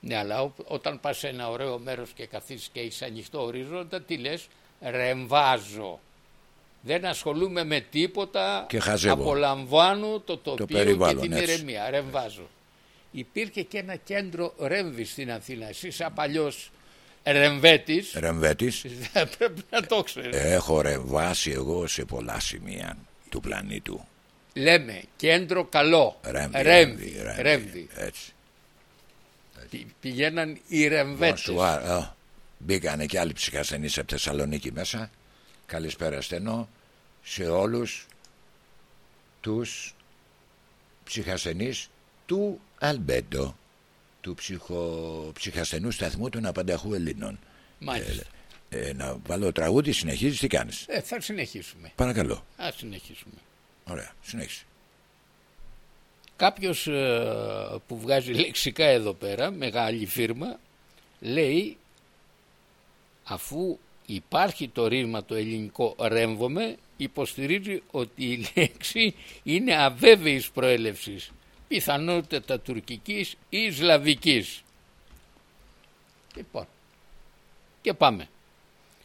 Ναι, αλλά ό- όταν πας σε ένα ωραίο μέρος και καθίσεις και έχεις ανοιχτό ορίζοντα, τι λες, ρεμβάζω. Δεν ασχολούμαι με τίποτα, Και χαζεύω. απολαμβάνω το τοπίο και περιβάλλον, την έτσι. ηρεμία, ρεμβάζω. Υπήρχε και ένα κέντρο ρέμβης στην Αθήνα. Εσύ σαν παλιός ρεμβέτης, Ρεμβέτης δεν πρέπει να το ξέρεις. Έχω ρεμβάσει εγώ σε πολλά σημεία του πλανήτου Λέμε κέντρο καλό, Ρέμβη, ρέμβη, ρέμβη, ρέμβη. Έτσι Πη- Πηγαίναν οι ρεμβέτες. Bonsoir. Ω, Μπήκανε και άλλοι ψυχασθενείς από Θεσσαλονίκη μέσα Καλησπέρα στενό σε όλους τους ψυχασθενείς του Αλμπέντο του ψυχο... ψυχασθενού σταθμού των απανταχού Ελλήνων Μάλιστα. ε, να βάλω τραγούδι συνεχίζεις τι κάνεις; Ε, θα συνεχίσουμε. παρακαλώ Ας συνεχίσουμε. ωραία συνέχισε Κάποιος ε, που βγάζει λεξικά εδώ πέρα, μεγάλη φίρμα, λέει αφού υπάρχει το ρήμα το ελληνικό ρέμβομαι, υποστηρίζει ότι η λέξη είναι αβέβαιης προέλευσης, πιθανότητα τουρκικής ή σλαβικής. Λοιπόν, και πάμε.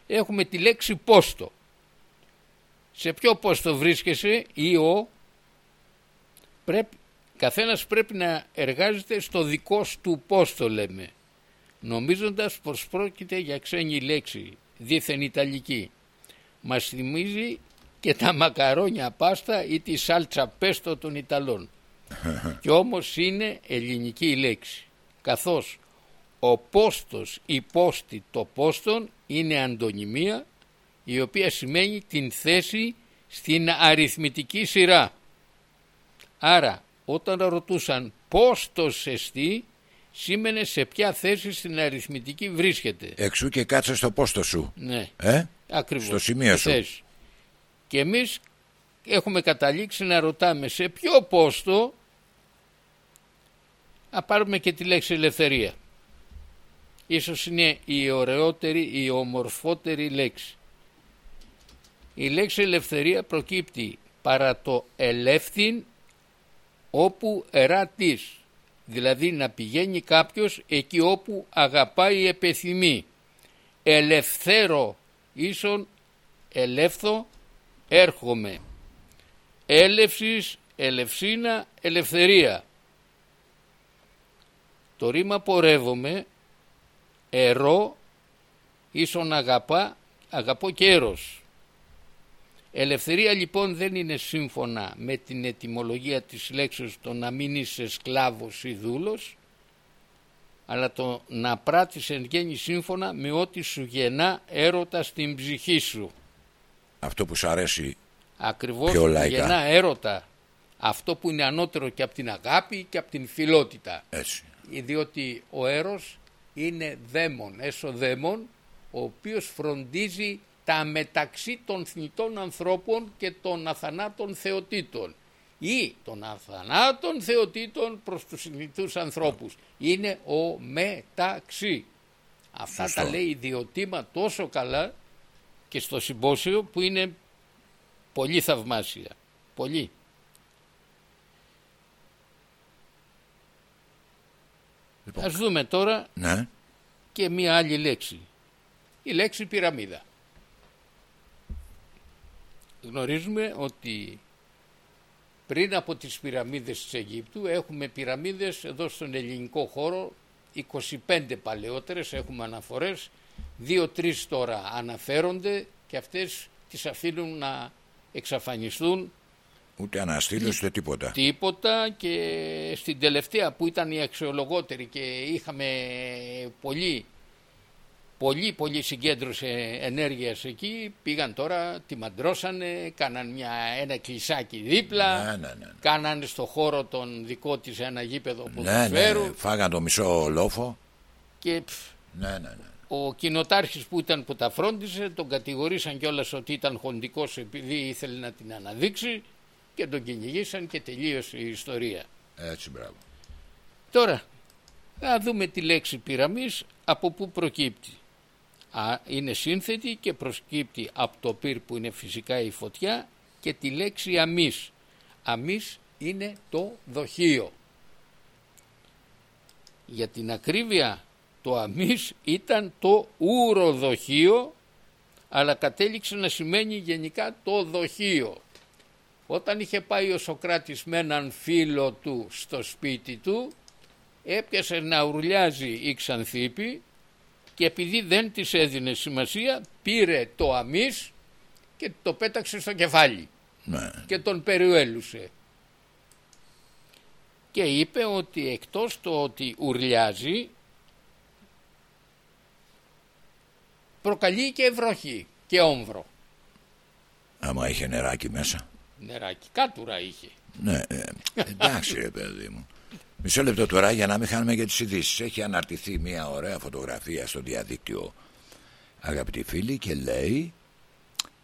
Έχουμε τη λέξη πόστο. Σε ποιο πόστο βρίσκεσαι ή ο; Πρέπει, καθένας πρέπει να εργάζεται στο δικό του πόστο λέμε νομίζοντας πως πρόκειται για ξένη λέξη δίθεν ιταλική μας θυμίζει και τα μακαρόνια πάστα ή τη σάλτσα πέστο των Ιταλών και όμως είναι ελληνική η λέξη καθώς ο πόστος, η πόστη, το πόστον είναι αντωνυμία η οποία σημαίνει την θέση στην αριθμητική σειρά. Άρα όταν ρωτούσαν πώς το σεστή σήμαινε σε ποια θέση στην αριθμητική βρίσκεται. Εξού και κάτσε στο πόστος σου. Ναι, Ε; ακριβώς. Στο σημείο σου. Θέση. Και εμείς έχουμε καταλήξει να ρωτάμε σε ποιο πόστο να πάρουμε και τη λέξη ελευθερία. Ίσως είναι η ωραιότερη, η ομορφότερη λέξη. Η λέξη ελευθερία προκύπτει παρά το ελεύθυν όπου ερά της. Δηλαδή να πηγαίνει κάποιος εκεί όπου αγαπάει επιθυμεί. Ελευθέρο ίσον ελεύθο έρχομαι. Έλευσης, ελευσίνα, ελευθερία. Το ρήμα πορεύομαι, ερώ, ίσον αγαπά, αγαπώ και έρος. Ελευθερία λοιπόν δεν είναι σύμφωνα με την ετυμολογία της λέξης το να μην είσαι σκλάβος ή δούλος, αλλά το να πράττεις εν γέννη σύμφωνα με ό,τι σου γεννά έρωτα στην ψυχή σου. Αυτό που σου αρέσει. Ακριβώς Πιο που λαϊκά. γεννά έρωτα. Αυτό που είναι ανώτερο και από την αγάπη και από την φιλότητα. Έτσι. Διότι ο έρος είναι δαίμον, έσω δαίμον, ο οποίος φροντίζει τα μεταξύ των θνητών ανθρώπων και των αθανάτων θεοτήτων ή των αθανάτων θεοτήτων προς τους θνητούς ανθρώπους. Είναι ο μεταξύ. Αυτά Σωστό. τα λέει ιδιωτήμα τόσο καλά και στο συμπόσιο που είναι πολύ θαυμάσια. Πολύ. Λοιπόν. Ας δούμε τώρα Ναι. και μία άλλη λέξη. Η λέξη πυραμίδα. Γνωρίζουμε ότι πριν από τις πυραμίδες της Αιγύπτου έχουμε πυραμίδες εδώ στον ελληνικό χώρο 25 παλαιότερες έχουμε αναφορές, 2-3 τώρα αναφέρονται και αυτές τις αφήνουν να εξαφανιστούν Ούτε αναστήλωση ούτε τίποτα. τίποτα και στην τελευταία που ήταν η αξιολογότερη και είχαμε πολύ πολύ πολύ συγκέντρωση ενέργειας εκεί πήγαν τώρα, τη μαντρώσανε, κάναν μια, ένα κλεισάκι δίπλα Ναι, ναι, ναι. κάναν στο χώρο τον δικό της ένα γήπεδο Ναι, ναι, ποδοσφαίρου ναι. Φάγαν το μισό λόφο. και πφ, Ναι, ναι, ναι. ο κοινοτάρχης που ήταν που τα φρόντισε τον κατηγορήσαν κιόλας ότι ήταν χοντικός επειδή ήθελε να την αναδείξει και τον κυνηγήσαν και τελείωσε η ιστορία. Έτσι, μπράβο. Τώρα, να δούμε τη λέξη πυραμής από πού προκύπτει. Α, είναι σύνθετη και προκύπτει από το πυρ που είναι φυσικά η φωτιά και τη λέξη αμής. Αμής είναι το δοχείο. Για την ακρίβεια το αμής ήταν το ουροδοχείο αλλά κατέληξε να σημαίνει γενικά το δοχείο. Όταν είχε πάει ο Σοκράτης με έναν φίλο του στο σπίτι του έπιασε να ουρλιάζει η Ξανθήπη και επειδή δεν της έδινε σημασία πήρε το αμύς και το πέταξε στο κεφάλι Ναι. και τον περιουέλουσε. Και είπε ότι εκτός το ότι ουρλιάζει προκαλεί και βροχή και όμβρο. Άμα είχε νεράκι μέσα. Νεράκι, κάτουρα είχε. Ναι, ε, εντάξει ρε παιδί μου. Μισό λεπτό τώρα για να μην χάνουμε και τις ειδήσεις. Έχει αναρτηθεί μια ωραία φωτογραφία στο διαδίκτυο αγαπητοί φίλοι και λέει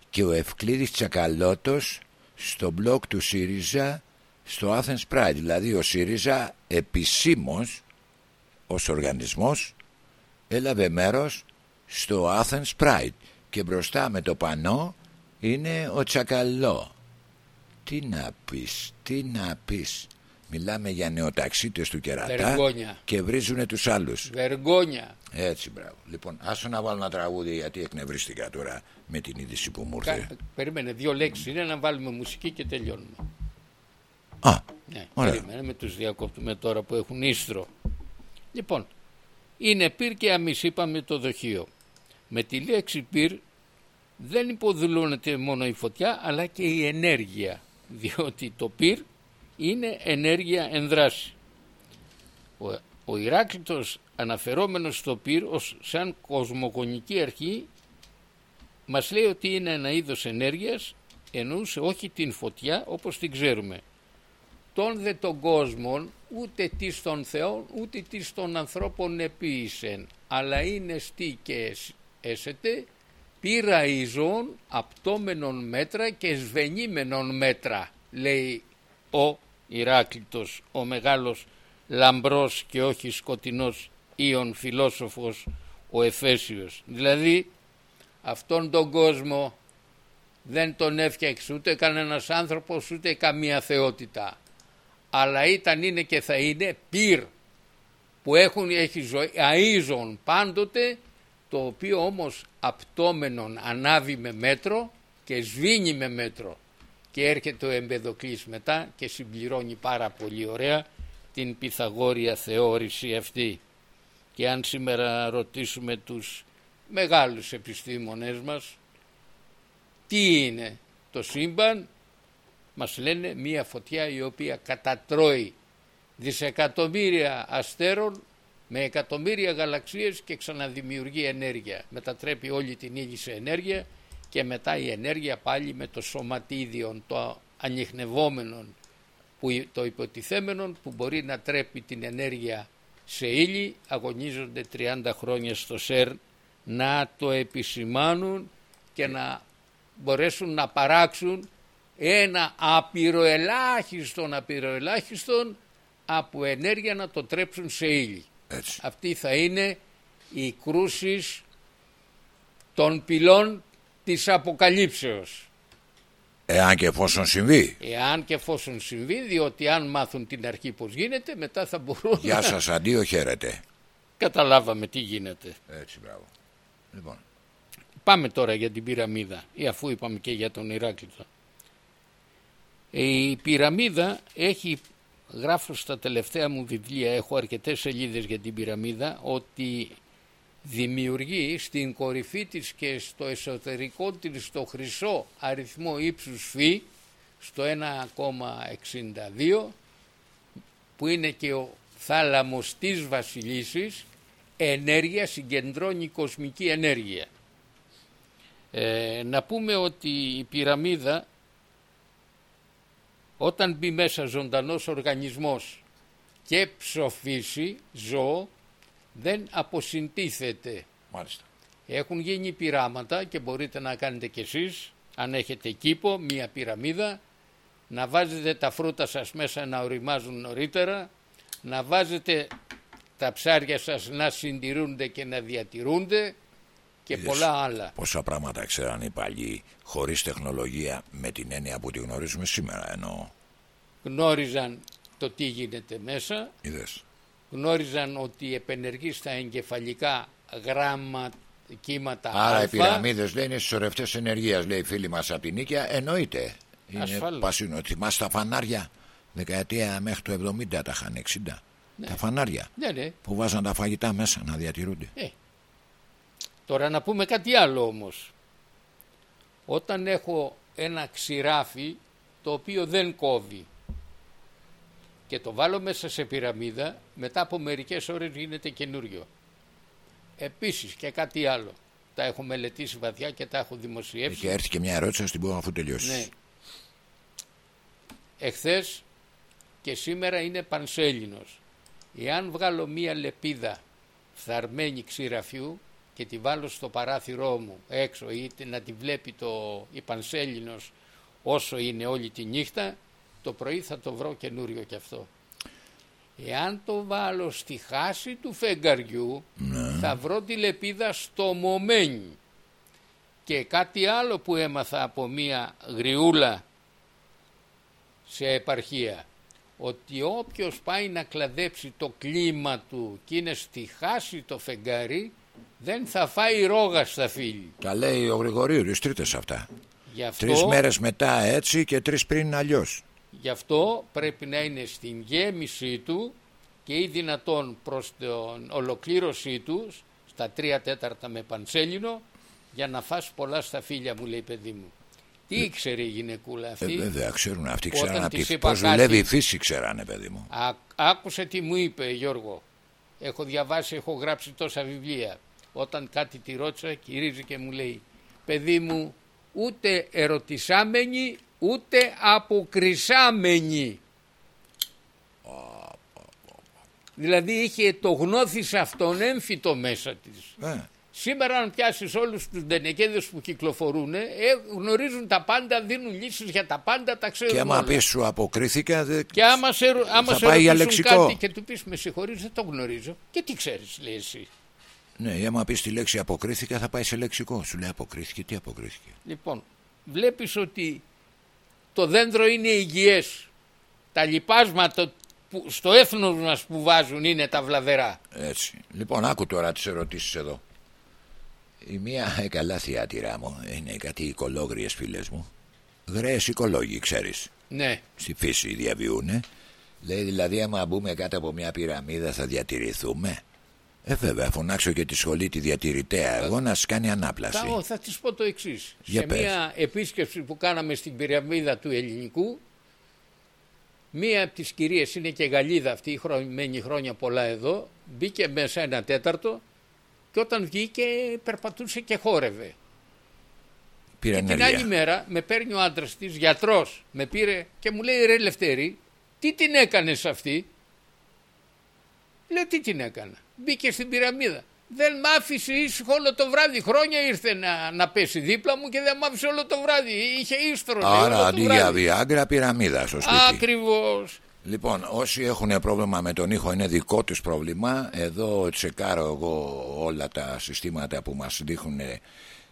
και ο Ευκλήδης Τσακαλώτος στο blog του ΣΥΡΙΖΑ στο Athens Pride. Δηλαδή ο ΣΥΡΙΖΑ επισήμως ως οργανισμός έλαβε μέρος στο Athens Pride και μπροστά με το πανό είναι ο Τσακαλώ. Τι να πεις, τι να πεις. Μιλάμε για νεοταξίτες του κερατά Βεργόνια. και βρίζουνε τους άλλους. Βεργόνια. Έτσι, μπράβο. Λοιπόν, άσο να βάλω ένα τραγούδι γιατί εκνευρίστηκα τώρα με την είδηση που μου ήρθε. Κα- Περίμενε δύο λέξεις είναι να βάλουμε μουσική και τελειώνουμε. Α, Ναι, Ωραία. περίμενε με τους διακόπτουμε τώρα που έχουν ίστρο. Λοιπόν, είναι πυρ και αμύς είπαμε το δοχείο. Με τη λέξη πυρ δεν υποδηλώνεται μόνο η φωτιά αλλά και η ενέργεια διότι το πυρ είναι ενέργεια ενδράση. Ο, ο Ηράκλειτος αναφερόμενος στο πυρ ως σαν κοσμογονική αρχή μας λέει ότι είναι ένα είδος ενέργειας εννοούσε όχι την φωτιά όπως την ξέρουμε. Τον δε τον κόσμο ούτε τι των Θεών ούτε τι των ανθρώπων επίησεν αλλά είναι στή και έσετε πήρα ίζων απτόμενον μέτρα και σβενήμενον μέτρα λέει ο Ηράκλητος ο μεγάλος λαμπρός και όχι σκοτεινός Ιων φιλόσοφος ο Εφέσιος. Δηλαδή αυτόν τον κόσμο δεν τον έφτιαξε ούτε κανένας άνθρωπος ούτε καμία θεότητα. Αλλά ήταν είναι και θα είναι πυρ που έχουν, έχει ζωή, αΐζων πάντοτε το οποίο όμως απτόμενον ανάβει με μέτρο και σβήνει με μέτρο. Και έρχεται ο Εμπεδοκλής μετά και συμπληρώνει πάρα πολύ ωραία την Πυθαγόρια θεώρηση αυτή. Και αν σήμερα ρωτήσουμε τους μεγάλους επιστήμονες μας τι είναι το σύμπαν μας λένε μία φωτιά η οποία κατατρώει δισεκατομμύρια αστέρων με εκατομμύρια γαλαξίες και ξαναδημιουργεί ενέργεια. Μετατρέπει όλη την ύλη σε ενέργεια και μετά η ενέργεια πάλι με το σωματίδιο, το ανοιχνευόμενο, που, το υποτιθέμενο που μπορεί να τρέπει την ενέργεια σε ύλη, αγωνίζονται 30 χρόνια στο ΣΕΡ να το επισημάνουν και να μπορέσουν να παράξουν ένα απειροελάχιστον απειροελάχιστον από ενέργεια να το τρέψουν σε ύλη. Έτσι. Αυτή θα είναι η κρούσης των πυλών της αποκαλύψεως. Εάν και εφόσον συμβεί. Εάν και εφόσον συμβεί, διότι αν μάθουν την αρχή πώς γίνεται, μετά θα μπορούν Γεια να... σας, αντίο, χαίρετε. Καταλάβαμε τι γίνεται. Έτσι, μπράβο. Λοιπόν, Πάμε τώρα για την πυραμίδα, ή αφού είπαμε και για τον Ηράκλειο. Η πυραμίδα έχει, γράφω στα τελευταία μου βιβλία, έχω αρκετές σελίδες για την πυραμίδα, ότι δημιουργεί στην κορυφή της και στο εσωτερικό της στο χρυσό αριθμό ύψους φ στο 1,62 που είναι και ο θάλαμος της βασιλίσης ενέργεια συγκεντρώνει κοσμική ενέργεια. Ε, να πούμε ότι η πυραμίδα όταν μπει μέσα ζωντανός οργανισμός και ψοφήσει ζώο δεν αποσυντίθεται. μάλιστα. Έχουν γίνει πειράματα και μπορείτε να κάνετε κι εσείς αν έχετε κήπο, μία πυραμίδα να βάζετε τα φρούτα σας μέσα να οριμάζουν νωρίτερα να βάζετε τα ψάρια σας να συντηρούνται και να διατηρούνται και Είδες πολλά άλλα. Πόσα πράγματα ξέραν οι παλιοί χωρίς τεχνολογία με την έννοια που τη γνωρίζουμε σήμερα εννοώ. Γνώριζαν το τι γίνεται μέσα, Είδες. γνώριζαν ότι επενεργείς στα εγκεφαλικά γράμμα κύματα Άρα α, οι πυραμίδες λέει είναι συσσωρευτές ενεργείας λέει οι φίλοι μας από την Νίκαια. Εννοείται. Είναι Ασφαλώς. πασίνο. Θυμάσαι τα φανάρια; Δεκαετία μέχρι το 70 τα είχαν 60. Τα φανάρια Ναι, ναι. που βάζαν τα φαγητά μέσα να διατηρούνται. Ε. Τώρα να πούμε κάτι άλλο όμως. Όταν έχω ένα ξηράφι το οποίο δεν κόβει και το βάλω μέσα σε πυραμίδα, μετά από μερικές ώρες γίνεται καινούριο. Επίσης και κάτι άλλο. Τα έχω μελετήσει βαθιά και τα έχω δημοσιεύσει. Και έρθει και μια ερώτηση, θα την πω αφού τελειώσεις. Ναι. Εχθές και σήμερα είναι πανσέλινος. Εάν βγάλω μία λεπίδα φθαρμένη ξηραφιού και τη βάλω στο παράθυρό μου έξω ή να τη βλέπει το, η πανσέλινος όσο είναι όλη τη νύχτα, το πρωί θα το βρω καινούριο κι αυτό. Εάν το βάλω στη χάση του φεγγαριού θα βρω τη λεπίδα στο μομένι. Και κάτι άλλο που έμαθα από μία γριούλα σε επαρχία ότι όποιος πάει να κλαδέψει το κλίμα του και είναι στη χάση το φεγγάρι δεν θα φάει ρόγα στα φίλη. Τα λέει ο Γρηγορίου, τις τρίτες αυτά. Γι' αυτό, Τρεις μέρες μετά έτσι και τρεις πριν αλλιώς. γι' αυτό πρέπει να είναι στην γέμισή του και ή δυνατόν προς την ολοκλήρωσή τους στα τρία τέταρτα με πανσέλινο για να φας πολλά στα φίλια μου λέει παιδί μου. Τι ήξερε η γυναικούλα Ε, αυτή; βέβαια, ξέρουν αυτοί, Όταν ξέραν της από είπα πώς κάτι- δουλεύει η φύση, ξέρανε, παιδί μου. Α, άκουσε τι μου είπε Γιώργο. έχω διαβάσει, έχω γράψει τόσα βιβλία. Όταν κάτι τη ρώτησα, κυρίζει και μου λέει «Παιδί μου, ούτε ερωτησάμενη, ούτε αποκρισάμενη». Δηλαδή είχε το γνώθις αυτόν έμφυτο μέσα της. Ε, Σήμερα αν πιάσεις όλους τους ντενεκέδες που κυκλοφορούν ε, γνωρίζουν τα πάντα, δίνουν λύσεις για τα πάντα, τα ξέρουν και άμα όλα. πεις σου αποκρίθηκα, δε... Και άμα σε, ρω- άμα Θα σε πάει για ρωτήσουν λεξικό. κάτι και του πεις με συγχωρείς δεν το γνωρίζω. Και τι ξέρεις λέει εσύ. Ναι, άμα πεις τη λέξη αποκρίθηκα, θα πάει σε λεξικό. Σου λέει αποκρίθηκε, τι αποκρίθηκε; Λοιπόν, βλέπεις ότι το δέντρο είναι υγιές. Τα λιπάσματα που στο έθνος μας που βάζουν είναι τα βλαβερά. Έτσι. Λοιπόν, άκου τώρα τις ερωτήσεις εδώ. Η μία ε, καλά θεάτηρά μου είναι κάτι οικολόγριες φίλες μου. Γραίε οικολόγοι, ξέρεις. Ναι, Στη φύση διαβιούνε. Λέει δηλαδή, άμα μπούμε κάτω από μια πυραμίδα θα διατηρηθούμε; Ε, βέβαια, φωνάξω και τη σχολή τη διατηρητέα εγώ να σκάνει ανάπλαση. θα, ο, θα της πω το εξής. Για Σε πες. μια επίσκεψη που κάναμε στην πυραμίδα του Ελληνικού, μία από τις κυρίες είναι και Γαλλίδα αυτή, χρό- μένει χρόνια πολλά εδώ, μπήκε μέσα ένα τέταρτο και όταν βγήκε περπατούσε και χόρευε. Πήρε Την ενέργεια. άλλη μέρα με παίρνει ο άντρας της, γιατρός, με πήρε και μου λέει ρε Λευτέρη, τι την έκανες αυτή; Λέω τι την έκανα. Μπήκε στην πυραμίδα. Δεν μ' άφησε ήσυχο όλο το βράδυ. Χρόνια ήρθε να, να πέσει δίπλα μου και δεν μ' άφησε όλο το βράδυ. Είχε ίστρο. λέει, Άρα όλο το αντί για βράδυ. βιάγκρα, πυραμίδα στο σπίτι. Ακριβώς. Λοιπόν, όσοι έχουν πρόβλημα με τον ήχο είναι δικό τους πρόβλημα. Εδώ τσεκάρω εγώ όλα τα συστήματα που μας δείχνουν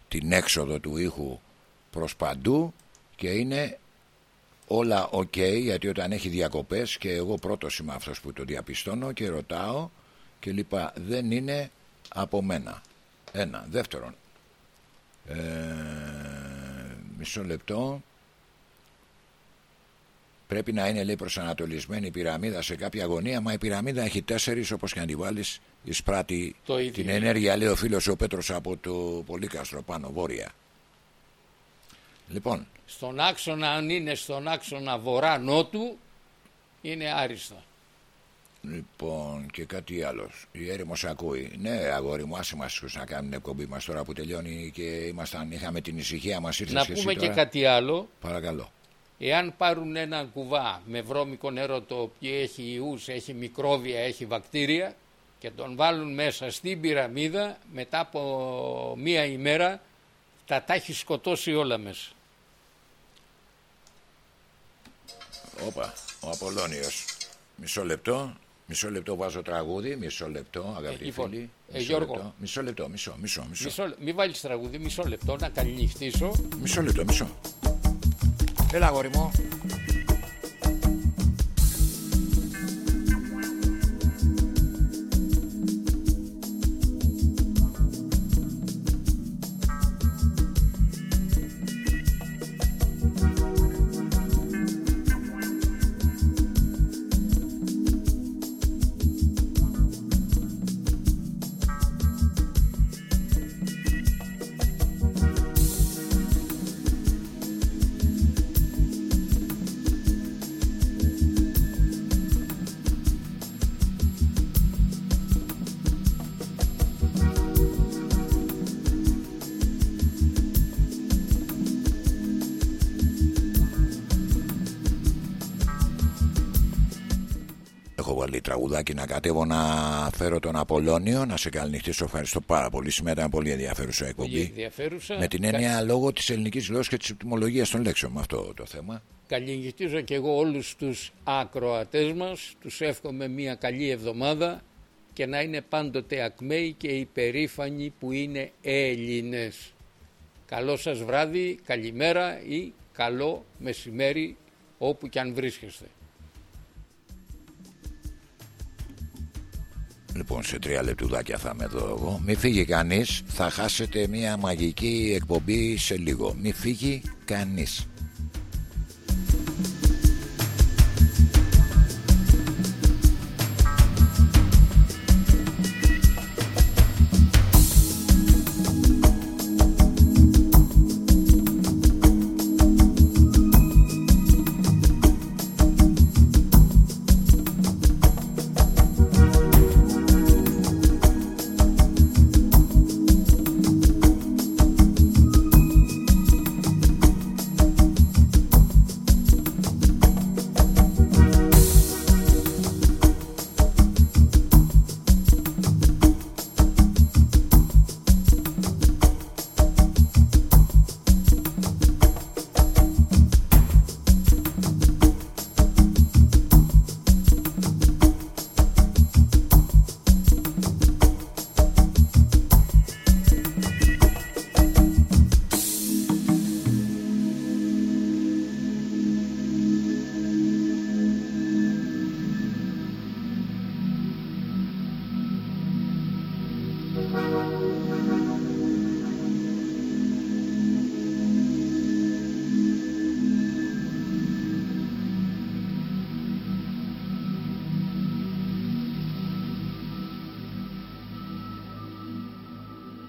την έξοδο του ήχου προς παντού και είναι όλα ok γιατί όταν έχει διακοπές και εγώ πρώτος είμαι αυτός που το διαπιστώνω και ρωτάω και λοιπά δεν είναι από μένα. Ένα. Δεύτερον, ε, μισό λεπτό. Πρέπει να είναι λέει προσανατολισμένη η πυραμίδα σε κάποια γωνία, μα η πυραμίδα έχει τέσσερις όπως και αν τη βάλεις, εισπράττει Το ίδιο. την ενέργεια, λέει ο φίλος ο Πέτρος από το Πολύκαστρο πάνω, βόρεια. Λοιπόν, Στον άξονα, αν είναι στον άξονα βορρά-νότου, είναι άριστα. λοιπόν και κάτι άλλος. Η έρημος ακούει. Ναι, αγόρι μου, άσε μας να κάνουν εκπομπή μας τώρα που τελειώνει και ήμασταν, είχαμε την ησυχία μας. Να πούμε και κάτι άλλο. Παρακαλώ. Εάν πάρουν έναν κουβά με βρώμικο νερό το οποίο έχει ιούς, έχει μικρόβια, έχει βακτήρια και τον βάλουν μέσα στην πυραμίδα μετά από μία ημέρα τα τα έχει σκοτώσει όλα μέσα. Όπα, ο Απολώνιος. Μισό λεπτό. Μισό λεπτό βάζω τραγούδι. Μισό λεπτό, αγαπητοί λοιπόν, φίλοι. ε, Μισό Γιώργο. λεπτό. Μισό λεπτό, μισό, μισό, μισό. Μισό, μην βάλεις τραγούδι, μισό λεπτό να καληνυχτήσω. Μισό λεπτό, μισό. Έλα, αγόρι μου. Βάλει τραγουδάκι να κατέβω να φέρω τον Απολώνιο, να σε καληνυχτήσω. Ευχαριστώ πάρα πολύ. Σήμερα ήταν πολύ ενδιαφέρουσα η Πολύ εκπομπή. ενδιαφέρουσα. Με την έννοια λόγω της ελληνικής γλώσσας και της ετοιμολογία των λέξεων με αυτό το θέμα. Καληνυχτίζω και εγώ όλους τους ακροατές μας, τους εύχομαι μια καλή εβδομάδα και να είναι πάντοτε ακμαίοι και υπερήφανοι που είναι Έλληνες. Καλό σας βράδυ, καλημέρα ή καλό μεσημέρι όπου και αν βρίσκεστε. Λοιπόν, σε τρία λεπτουδάκια θα είμαι εδώ εγώ. Μη φύγει κανείς, θα χάσετε μια μαγική εκπομπή σε λίγο. Μη φύγει κανείς.